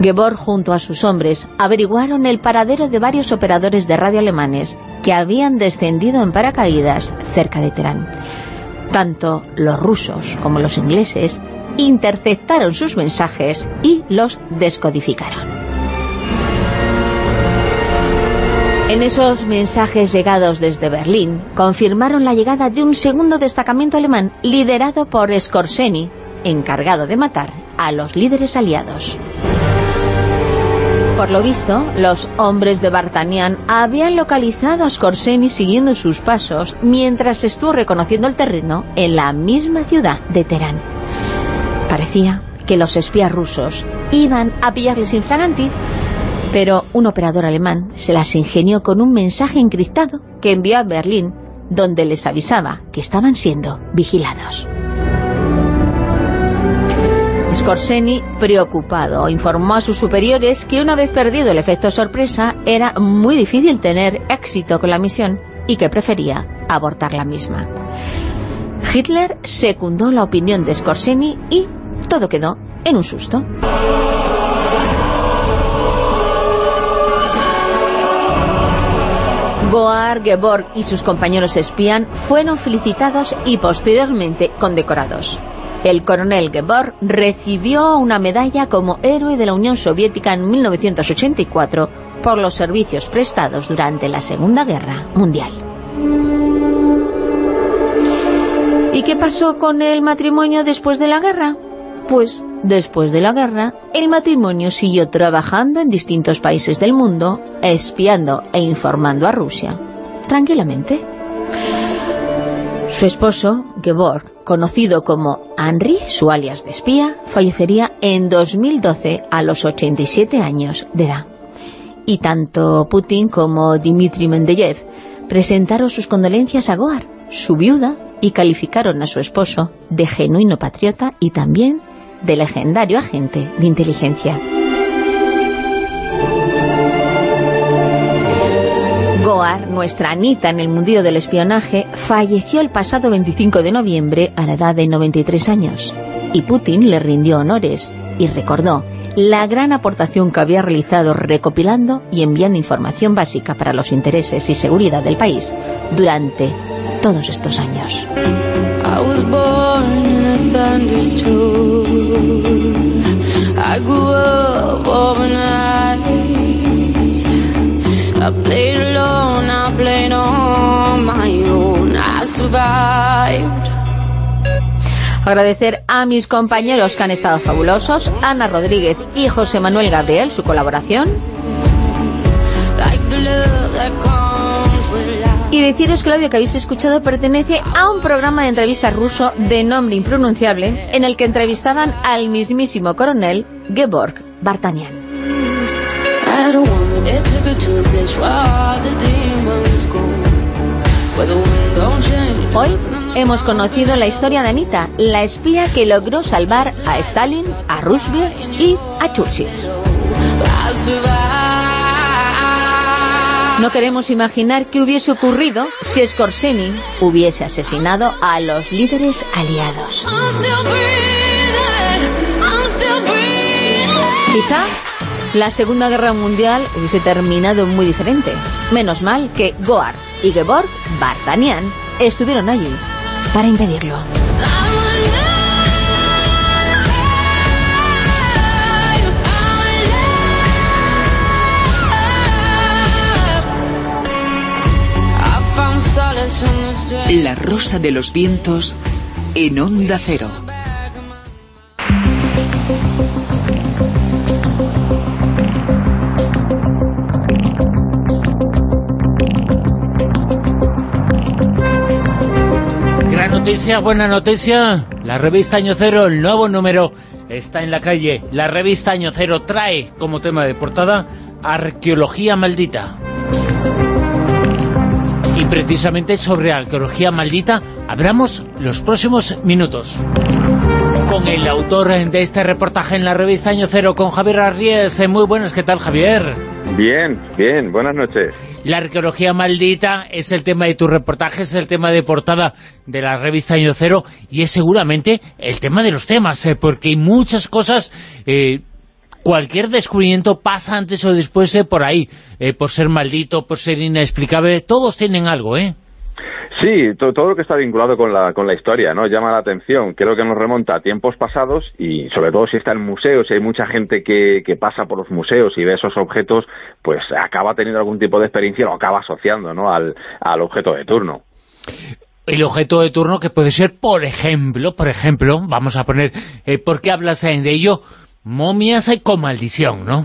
Gebor junto a sus hombres averiguaron el paradero de varios operadores de radio alemanes que habían descendido en paracaídas cerca de Teherán. Tanto los rusos como los ingleses interceptaron sus mensajes y los descodificaron. En esos mensajes llegados desde Berlín, confirmaron la llegada de un segundo destacamento alemán liderado por Skorseny, encargado de matar a los líderes aliados. Por lo visto, los hombres de Bartanian habían localizado a Skorseny siguiendo sus pasos mientras estuvo reconociendo el terreno en la misma ciudad de Teherán. Parecía que los espías rusos iban a pillarles infraganti pero un operador alemán se las ingenió con un mensaje encriptado que envió a Berlín, donde les avisaba que estaban siendo vigilados. Skorseny, preocupado, informó a sus superiores que una vez perdido el efecto sorpresa, era muy difícil tener éxito con la misión y que prefería abortar la misma. Hitler secundó la opinión de Skorseny y todo quedó en un susto. Goar, Geborg y sus compañeros espían fueron felicitados y posteriormente condecorados. El coronel Geborg recibió una medalla como héroe de la Unión Soviética en 1984 por los servicios prestados durante la Segunda Guerra Mundial. ¿Y qué pasó con el matrimonio después de la guerra? Pues Después de la guerra, el matrimonio siguió trabajando en distintos países del mundo, espiando e informando a Rusia, tranquilamente. Su esposo, Geborg, conocido como Henry, su alias de espía, fallecería en 2012 a los 87 años de edad. Y tanto Putin como Dmitry Mendeyev presentaron sus condolencias a Goar, su viuda, y calificaron a su esposo de genuino patriota y también de legendario agente de inteligencia. Goar, nuestra Anita en el mundillo del espionaje, falleció el pasado 25 de noviembre a la edad de 93 años. Y Putin le rindió honores y recordó la gran aportación que había realizado recopilando y enviando información básica para los intereses y seguridad del país durante todos estos años. Agradecer a mis compañeros que han estado fabulosos, Ana Rodríguez y José Manuel Gabriel, su colaboración. Y deciros que el audio que habéis escuchado pertenece a un programa de entrevistas ruso de nombre impronunciable en el que entrevistaban al mismísimo coronel Geborg Bartanian. Hoy hemos conocido la historia de Anita, la espía que logró salvar a Stalin, a Roosevelt y a Churchill. No queremos imaginar qué hubiese ocurrido si Scorseni hubiese asesinado a los líderes aliados. Quizá la Segunda Guerra Mundial hubiese terminado muy diferente. Menos mal que Goar y Geborg Bartanian estuvieron allí para impedirlo. La rosa de los vientos en onda cero. Noticia, buena noticia. La revista Año Cero, el nuevo número, está en la calle. La revista Año Cero trae como tema de portada Arqueología Maldita. Y precisamente sobre arqueología maldita hablamos los próximos minutos. Con el autor de este reportaje en la revista Año Cero, con Javier Arries. Muy buenas, ¿qué tal Javier? Bien, bien, buenas noches. La arqueología maldita es el tema de tu reportaje, es el tema de portada de la revista Año Cero y es seguramente el tema de los temas, eh, porque hay muchas cosas... Eh, cualquier descubrimiento pasa antes o después eh, por ahí, eh, por ser maldito, por ser inexplicable, todos tienen algo, ¿eh? Sí, to- todo lo que está vinculado con la, con la historia, ¿no? Llama la atención. Creo que nos remonta a tiempos pasados y sobre todo si está en museos, si hay mucha gente que, que pasa por los museos y ve esos objetos, pues acaba teniendo algún tipo de experiencia o acaba asociando, ¿no? Al, al objeto de turno. El objeto de turno que puede ser, por ejemplo, por ejemplo, vamos a poner, eh, ¿por qué hablas de ello? Momias con maldición, ¿no?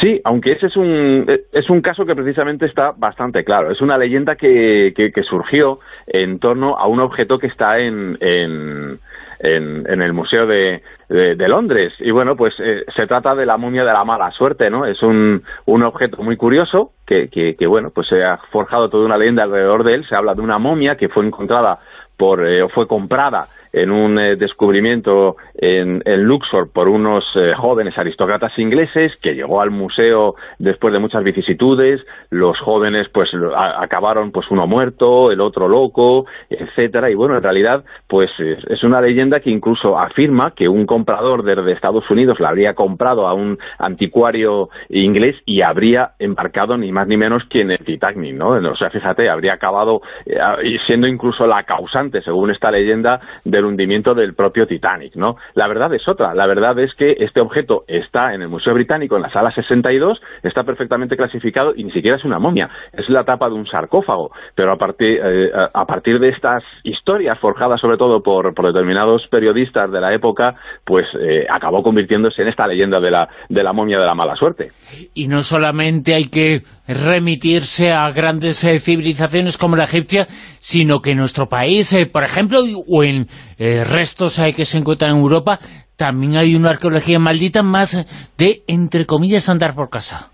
Sí, aunque ese es un, es un caso que precisamente está bastante claro. Es una leyenda que, que, que surgió en torno a un objeto que está en, en, en, en el Museo de, de, de Londres. Y bueno, pues eh, se trata de la momia de la mala suerte, ¿no? Es un, un objeto muy curioso que, que, que, bueno, pues se ha forjado toda una leyenda alrededor de él. Se habla de una momia que fue encontrada por, eh, fue comprada en un eh, descubrimiento en, en, Luxor por unos eh, jóvenes aristócratas ingleses que llegó al museo después de muchas vicisitudes, los jóvenes pues a, acabaron pues uno muerto, el otro loco, etcétera, y bueno, en realidad pues es, una leyenda que incluso afirma que un comprador desde Estados Unidos la habría comprado a un anticuario inglés y habría embarcado ni más ni menos que en el Titanic, ¿no? O sea, fíjate, habría acabado eh, siendo incluso la causante, según esta leyenda, del hundimiento del propio Titanic, ¿no? La verdad es otra, la verdad es que este objeto está en el Museo Británico, en la sala 62, está perfectamente clasificado y ni siquiera es una momia, es la tapa de un sarcófago, pero a partir, eh, a partir de estas historias forjadas sobre todo por, por determinados periodistas de la época, pues eh, acabó convirtiéndose en esta leyenda de la, de la momia de la mala suerte. Y no solamente hay que remitirse a grandes eh, civilizaciones como la egipcia, sino que en nuestro país, eh, por ejemplo, o en eh, restos que se encuentran en Europa, también hay una arqueología maldita más de, entre comillas, andar por casa.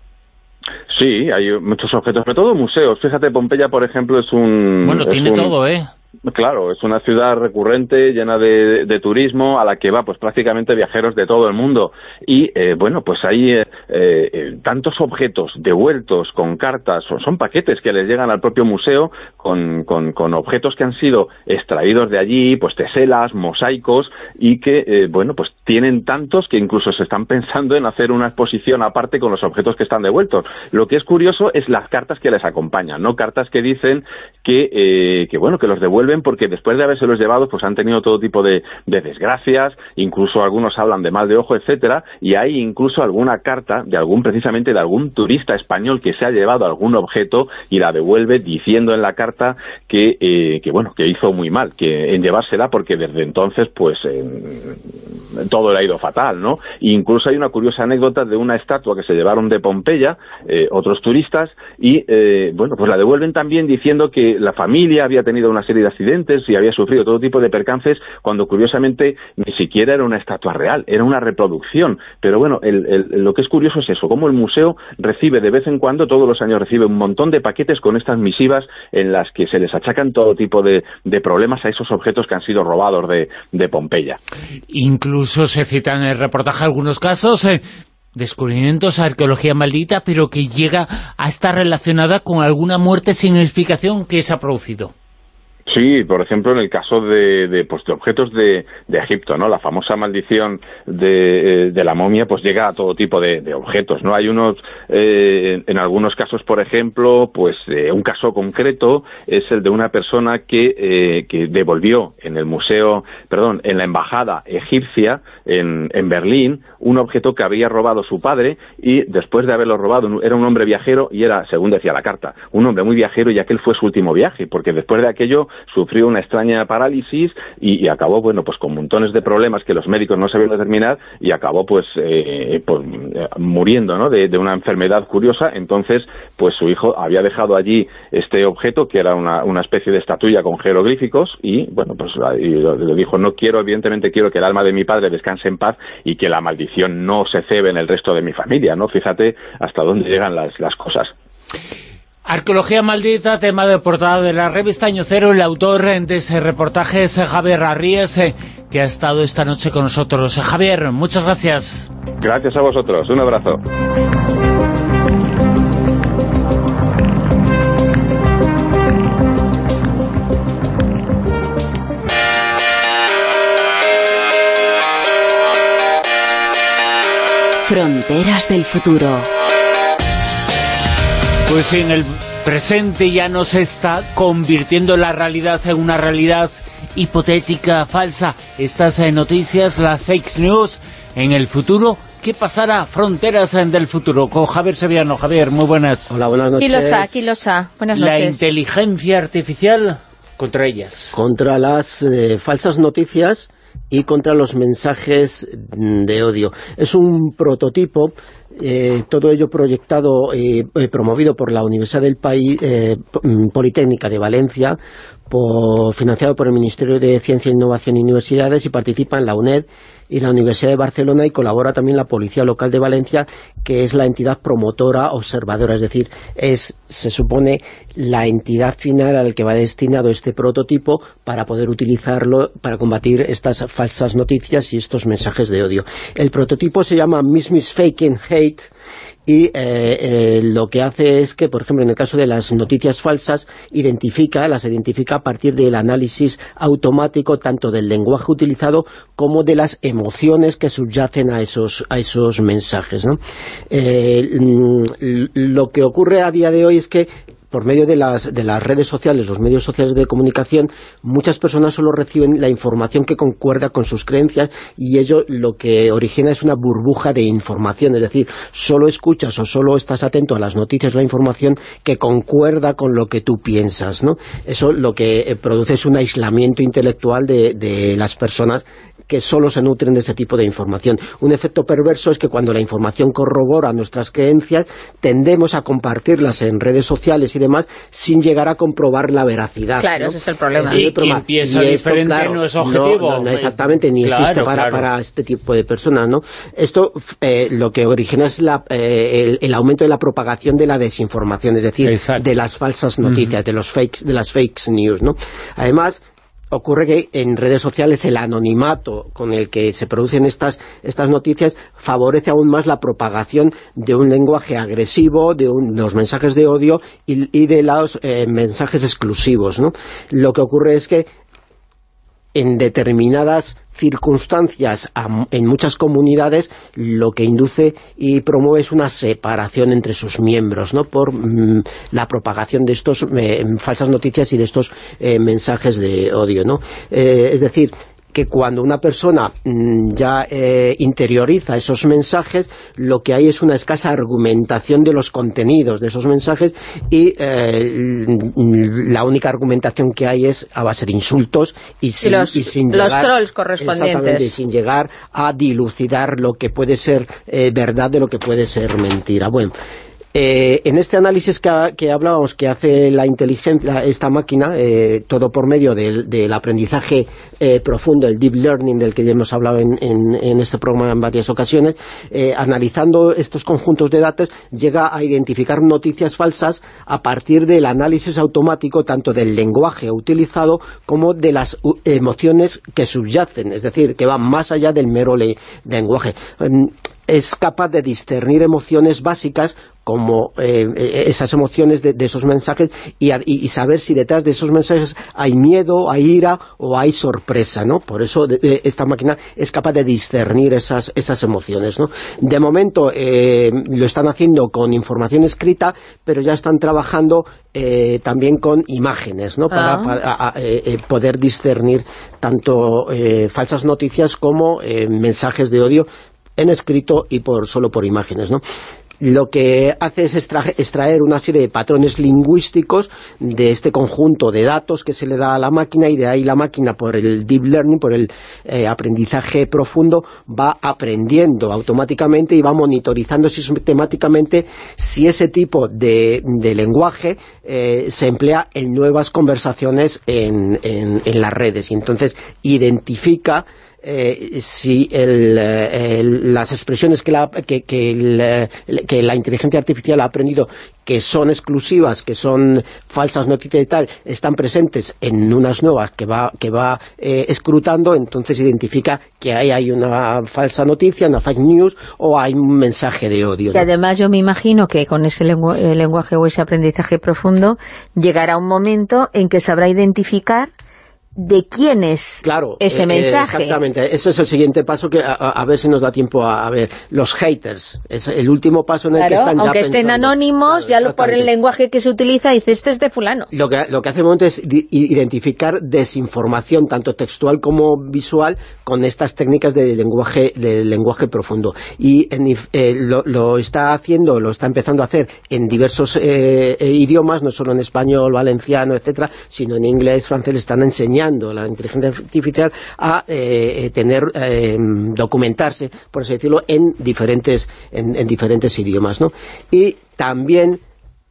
Sí, hay muchos objetos, sobre todo museos. Fíjate, Pompeya, por ejemplo, es un... Bueno, tiene un... todo, ¿eh? Claro, es una ciudad recurrente, llena de, turismo, a la que va pues prácticamente viajeros de todo el mundo. Y eh, bueno, pues hay eh, eh, tantos objetos devueltos con cartas, o son paquetes que les llegan al propio museo con, con, objetos que han sido extraídos de allí, pues teselas, mosaicos, y que, bueno, pues tienen tantos que incluso se están pensando en hacer una exposición aparte con los objetos que están devueltos. Lo que es curioso es las cartas que les acompañan, ¿no? Cartas que dicen que, que bueno, que los devuelven porque después de habérselos llevado pues han tenido todo tipo de, de, desgracias, incluso algunos hablan de mal de ojo, etcétera, y hay incluso alguna carta de algún, precisamente de algún turista español que se ha llevado algún objeto y la devuelve diciendo en la carta que, eh, que bueno, que hizo muy mal, que en llevársela porque desde entonces pues eh, todo le ha ido fatal, ¿no? E incluso hay una curiosa anécdota de una estatua que se llevaron de Pompeya, eh, otros turistas, y bueno, pues la devuelven también diciendo que la familia había tenido una serie de accidentes y había sufrido todo tipo de percances cuando curiosamente ni siquiera era una estatua real, era una reproducción. Pero bueno, lo que es curioso es eso, cómo el museo recibe de vez en cuando, todos los años recibe un montón de paquetes con estas misivas en las que se les achacan todo tipo de, problemas a esos objetos que han sido robados de, de Pompeya. Incluso se citan en el reportaje algunos casos... Eh, descubrimientos, arqueología maldita, pero que llega a estar relacionada con alguna muerte sin explicación que se ha producido. Sí, por ejemplo, en el caso de, de, pues, de objetos de, de, Egipto, ¿no? La famosa maldición de, eh, de, la momia, pues llega a todo tipo de, objetos, ¿no? Hay unos, eh, en algunos casos, por ejemplo, pues un caso concreto es el de una persona que, eh, que devolvió en el museo, perdón, en la embajada egipcia en, en Berlín un objeto que había robado su padre y después de haberlo robado era un hombre viajero y era, según decía la carta, un hombre muy viajero y aquel fue su último viaje, porque después de aquello sufrió una extraña parálisis y, acabó, bueno, pues con montones de problemas que los médicos no sabían determinar y acabó, pues, eh, eh, muriendo, ¿no?, de, una enfermedad curiosa. Entonces, pues su hijo había dejado allí este objeto, que era una, una especie de estatuilla con jeroglíficos y, bueno, pues le dijo, no quiero, evidentemente quiero que el alma de mi padre descanse en paz y que la maldición no se cebe en el resto de mi familia, ¿no? Fíjate hasta dónde llegan las, las cosas. Arqueología maldita, tema de portada de la revista Año Cero, el autor de ese reportaje es Javier Arríez, eh, que ha estado esta noche con nosotros. Javier, muchas gracias. Gracias a vosotros, un abrazo. Fronteras del futuro. Pues en el presente ya no se está convirtiendo la realidad en una realidad hipotética, falsa. Estas eh, noticias, las fake news, en el futuro, ¿qué pasará? Fronteras del futuro, con Javier Sevillano. Javier, muy buenas. Hola, buenas noches. Kilosa, Kilosa, buenas noches. La inteligencia artificial contra ellas. Contra las eh, falsas noticias y contra los mensajes de odio. Es un prototipo eh, todo ello proyectado, eh, eh, promovido por la Universidad del País mm, Politécnica de Valencia, financiado por el Ministerio de Ciencia, Innovación y Universidades y participa en la UNED y la Universidad de Barcelona y colabora también la Policía Local de Valencia, que es la entidad promotora observadora, es decir, es se supone la entidad final al que va destinado este prototipo para poder utilizarlo para combatir estas falsas noticias y estos mensajes de odio. El prototipo se llama Miss Miss Fake and Hate y eh, eh, lo que hace es que, por ejemplo, en el caso de las noticias falsas, identifica, las identifica a partir del análisis automático tanto del lenguaje utilizado como de las emociones que subyacen a esos, a esos mensajes. Eh, mm, lo que ocurre a día de hoy es que por medio de las, de las redes sociales, los medios sociales de comunicación, muchas personas solo reciben la información que concuerda con sus creencias y ello lo que origina es una burbuja de información, es decir, solo escuchas o solo estás atento a las noticias o la información que concuerda con lo que tú piensas, ¿no? Eso lo que eh, produce es un aislamiento intelectual de, de las personas que solo se nutren de ese tipo de información. Un efecto perverso es que cuando la información corrobora nuestras creencias, tendemos a compartirlas en redes sociales y demás sin llegar a comprobar la veracidad. Claro, ese es el problema. y piensa diferente no es objetivo. No, exactamente, ni existe para, este tipo de personas, ¿no? Esto eh, lo que origina es eh, el, aumento de la propagación de la desinformación, es decir, de las falsas noticias, de los fakes, de las fake news, ¿no? Además, ocurre que en redes sociales el anonimato con el que se producen estas, estas noticias favorece aún más la propagación de un lenguaje agresivo, de, los mensajes de odio y, de los eh, mensajes exclusivos. ¿no? Lo que ocurre es que en determinadas circunstancias en muchas comunidades lo que induce y promueve es una separación entre sus miembros ¿no? por mm, la propagación de estos eh, falsas noticias y de estos eh, mensajes de odio. ¿no? Eh, es decir, que cuando una persona mm, ya eh, interioriza esos mensajes, lo que hay es una escasa argumentación de los contenidos de esos mensajes y eh, la única argumentación que hay es a base de insultos y sin, los, llegar, trolls correspondientes. sin llegar a dilucidar lo que puede ser eh, verdad de lo que puede ser mentira. Bueno, Eh, en este análisis que, hablábamos que hace la inteligencia, esta máquina, eh, todo por medio del, aprendizaje eh, profundo, el deep learning del que ya hemos hablado en, este programa en varias ocasiones, analizando estos conjuntos de datos, llega a identificar noticias falsas a partir del análisis automático tanto del lenguaje utilizado como de las emociones que subyacen, es decir, que van más allá del mero lenguaje es capaz de discernir emociones básicas como eh, eh, esas emociones de, esos mensajes y, saber si detrás de esos mensajes hay miedo, hay ira o hay sorpresa, ¿no? Por eso esta máquina es capaz de discernir esas, esas emociones, ¿no? De momento eh, lo están haciendo con información escrita, pero ya están trabajando también con imágenes, ¿no? Para, ah. poder discernir tanto falsas noticias como mensajes de odio en escrito y por solo por imágenes, ¿no? lo que hace es extraer una serie de patrones lingüísticos de este conjunto de datos que se le da a la máquina y de ahí la máquina por el deep learning, por el eh, aprendizaje profundo, va aprendiendo automáticamente y va monitorizando sistemáticamente si ese tipo de, lenguaje eh, se emplea en nuevas conversaciones en, en las redes y entonces identifica eh, si eh, las expresiones que la, que, que, la inteligencia artificial ha aprendido que son exclusivas, que son falsas noticias y tal, están presentes en unas nuevas que va, que va eh, escrutando, entonces identifica que ahí hay una falsa noticia, una fake news, o hay un mensaje de odio. Y además yo me imagino que con ese lenguaje o ese aprendizaje profundo llegará un momento en que sabrá identificar de quién es claro, ese eh, eh, mensaje. exactamente, eso es el siguiente paso que a, ver si nos da tiempo a, ver. Los haters, es el último paso en el que están aunque estén anónimos, ya por el lenguaje que se utiliza, dice este es de fulano. Lo que, lo que hace momento es identificar desinformación, tanto textual como visual, con estas técnicas de lenguaje, de lenguaje profundo. Y eh, lo, está haciendo, lo está empezando a hacer en diversos idiomas, no solo en español, valenciano, etcétera, sino en inglés, francés, le están enseñando la inteligencia artificial a eh, tener, eh, documentarse, por así decirlo, en diferentes, en, diferentes idiomas. ¿no? Y también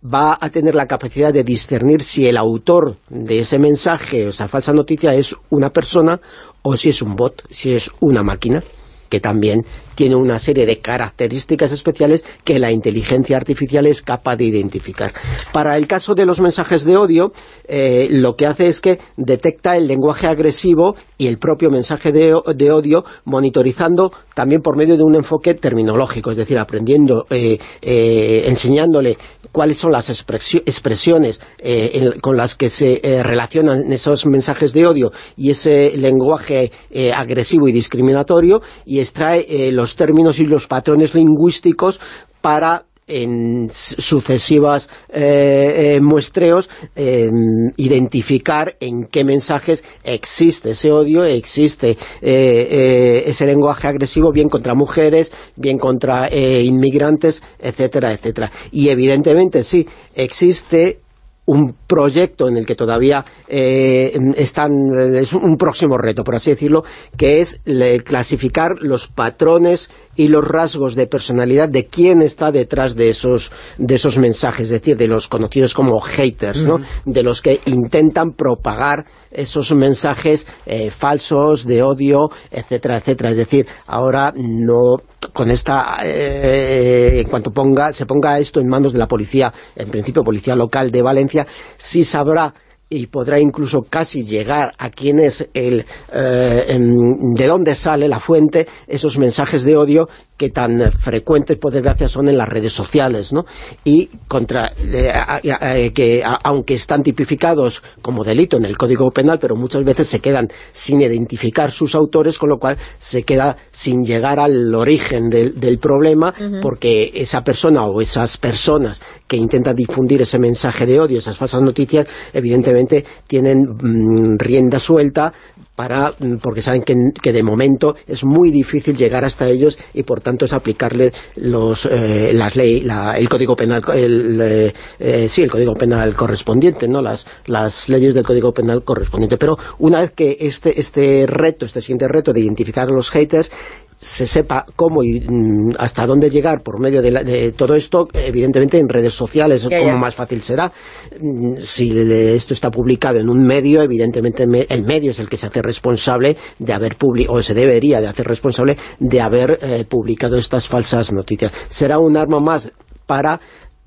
va a tener la capacidad de discernir si el autor de ese mensaje o esa falsa noticia es una persona o si es un bot, si es una máquina que también tiene una serie de características especiales que la inteligencia artificial es capaz de identificar. Para el caso de los mensajes de odio, eh, lo que hace es que detecta el lenguaje agresivo y el propio mensaje de, odio, monitorizando también por medio de un enfoque terminológico, es decir, aprendiendo, eh, eh, enseñándole cuáles son las expresiones con las que se relacionan esos mensajes de odio y ese lenguaje agresivo y discriminatorio y extrae los términos y los patrones lingüísticos para en sucesivas eh, eh, muestreos identificar en qué mensajes existe ese odio, existe ese lenguaje agresivo bien contra mujeres, bien contra inmigrantes, etcétera, etcétera. Y evidentemente sí, existe un proyecto en el que todavía eh, están, es un próximo reto, por así decirlo, que es clasificar los patrones y los rasgos de personalidad de quién está detrás de esos, de esos mensajes, es decir, de los conocidos como haters, ¿no? de los que intentan propagar esos mensajes eh, falsos, de odio, etcétera, etcétera. Es decir, ahora no con esta, eh, en cuanto ponga, se ponga esto en manos de la policía, en principio policía local de Valencia, sí sabrá y podrá incluso casi llegar a quién es el, eh, de dónde sale la fuente, esos mensajes de odio que tan frecuentes, por desgracia, son en las redes sociales, ¿no? Y contra eh, eh, que aunque están tipificados como delito en el Código Penal, pero muchas veces se quedan sin identificar sus autores, con lo cual se queda sin llegar al origen del, problema, porque esa persona o esas personas que intentan difundir ese mensaje de odio, esas falsas noticias, evidentemente tienen mm, rienda suelta para mm, porque saben que, de momento es muy difícil llegar hasta ellos y por tanto es aplicarle los eh, las ley, el código penal el, eh, eh, sí, el código penal correspondiente, ¿no? Las, las leyes del código penal correspondiente. Pero una vez que este, este reto, este siguiente reto de identificar a los haters se sepa cómo y mm, hasta dónde llegar por medio de, la- de todo esto, evidentemente en redes sociales, Ya, como ya. más fácil será. Mm, Si esto está publicado en un medio, evidentemente me- el medio es el que se hace responsable de haber publicado, o se debería de hacer responsable de haber eh, publicado estas falsas noticias. Será un arma más para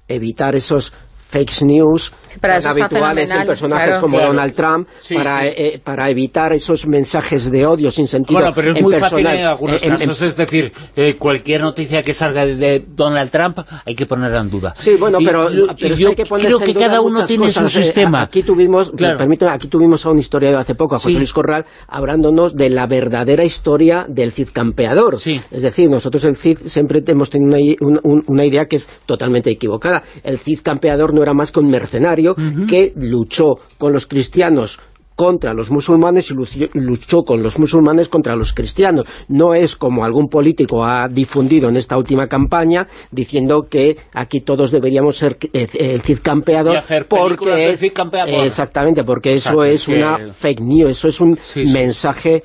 evitar esos fake news para eso habituales en personajes claro. como Claro. Donald Trump Sí, para, sí. eh, para evitar esos mensajes de odio sin sentido Bueno, pero es en muy fácil personal- en algunos en- en- casos, es decir, eh, cualquier noticia que salga de, Donald Trump hay que ponerla en duda. Sí, bueno, Y pero, yo- pero y yo que creo que cada uno tiene su cosas. Eh, sistema. Aquí tuvimos, Claro. permíteme, aquí tuvimos a un historiador hace poco, a José Sí. Luis Corral, hablándonos de la verdadera historia del Cid campeador. Sí. Es decir, nosotros el Cid siempre hemos tenido una, i- un- un- una idea que es totalmente equivocada. El Cid campeador no era más que un mercenario que luchó con los cristianos contra los musulmanes y luchó con los musulmanes contra los cristianos. No es como algún político ha difundido en esta última campaña diciendo que aquí todos deberíamos ser eh, el Cid campeador porque Cid campeador. exactamente, porque eso Exacto, es es que- una fake news, eso es un Sí, sí. mensaje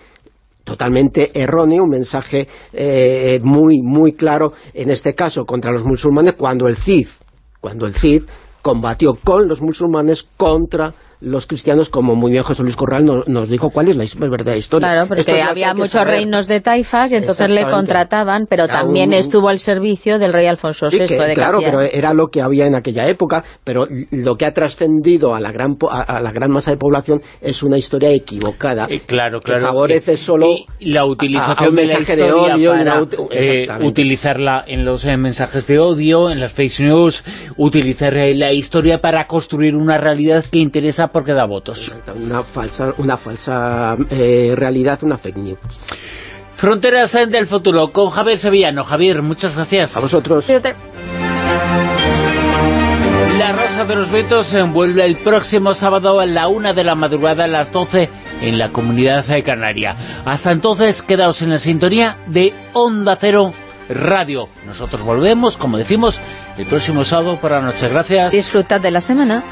totalmente erróneo, un mensaje eh, muy muy claro, en este caso contra los musulmanes, cuando el Cid, cuando el Cid combatió con los musulmanes contra los cristianos, como muy bien José Luis Corral no- nos dijo cuál es la verdadera historia. Claro, porque es había muchos saber. reinos de taifas y entonces le contrataban, pero Era también un- estuvo al servicio del rey Alfonso Sí, VI que, de claro, Castilla. pero era lo que había en aquella época, pero lo que ha trascendido a la gran po- a, a la gran masa de población es una historia equivocada. Eh, claro, que claro. favorece Y- solo y la a- a utilización un de la mensaje de historia odio para una eh, utilizarla en los eh, mensajes de odio, en las fake news, utilizar eh, la historia para construir una realidad que interesa porque da votos. una falsa una falsa eh, realidad, una fake news. Fronteras del futuro con Javier Sevillano. Javier, muchas gracias. A vosotros. Fíjate. La Rosa de los Vientos se envuelve el próximo sábado a la una de la madrugada a las 12 en la Comunidad de Canaria. Hasta entonces, quedaos en la sintonía de Onda Cero Radio. Nosotros volvemos, como decimos, el próximo sábado por la noche. Gracias. Disfrutad de la semana.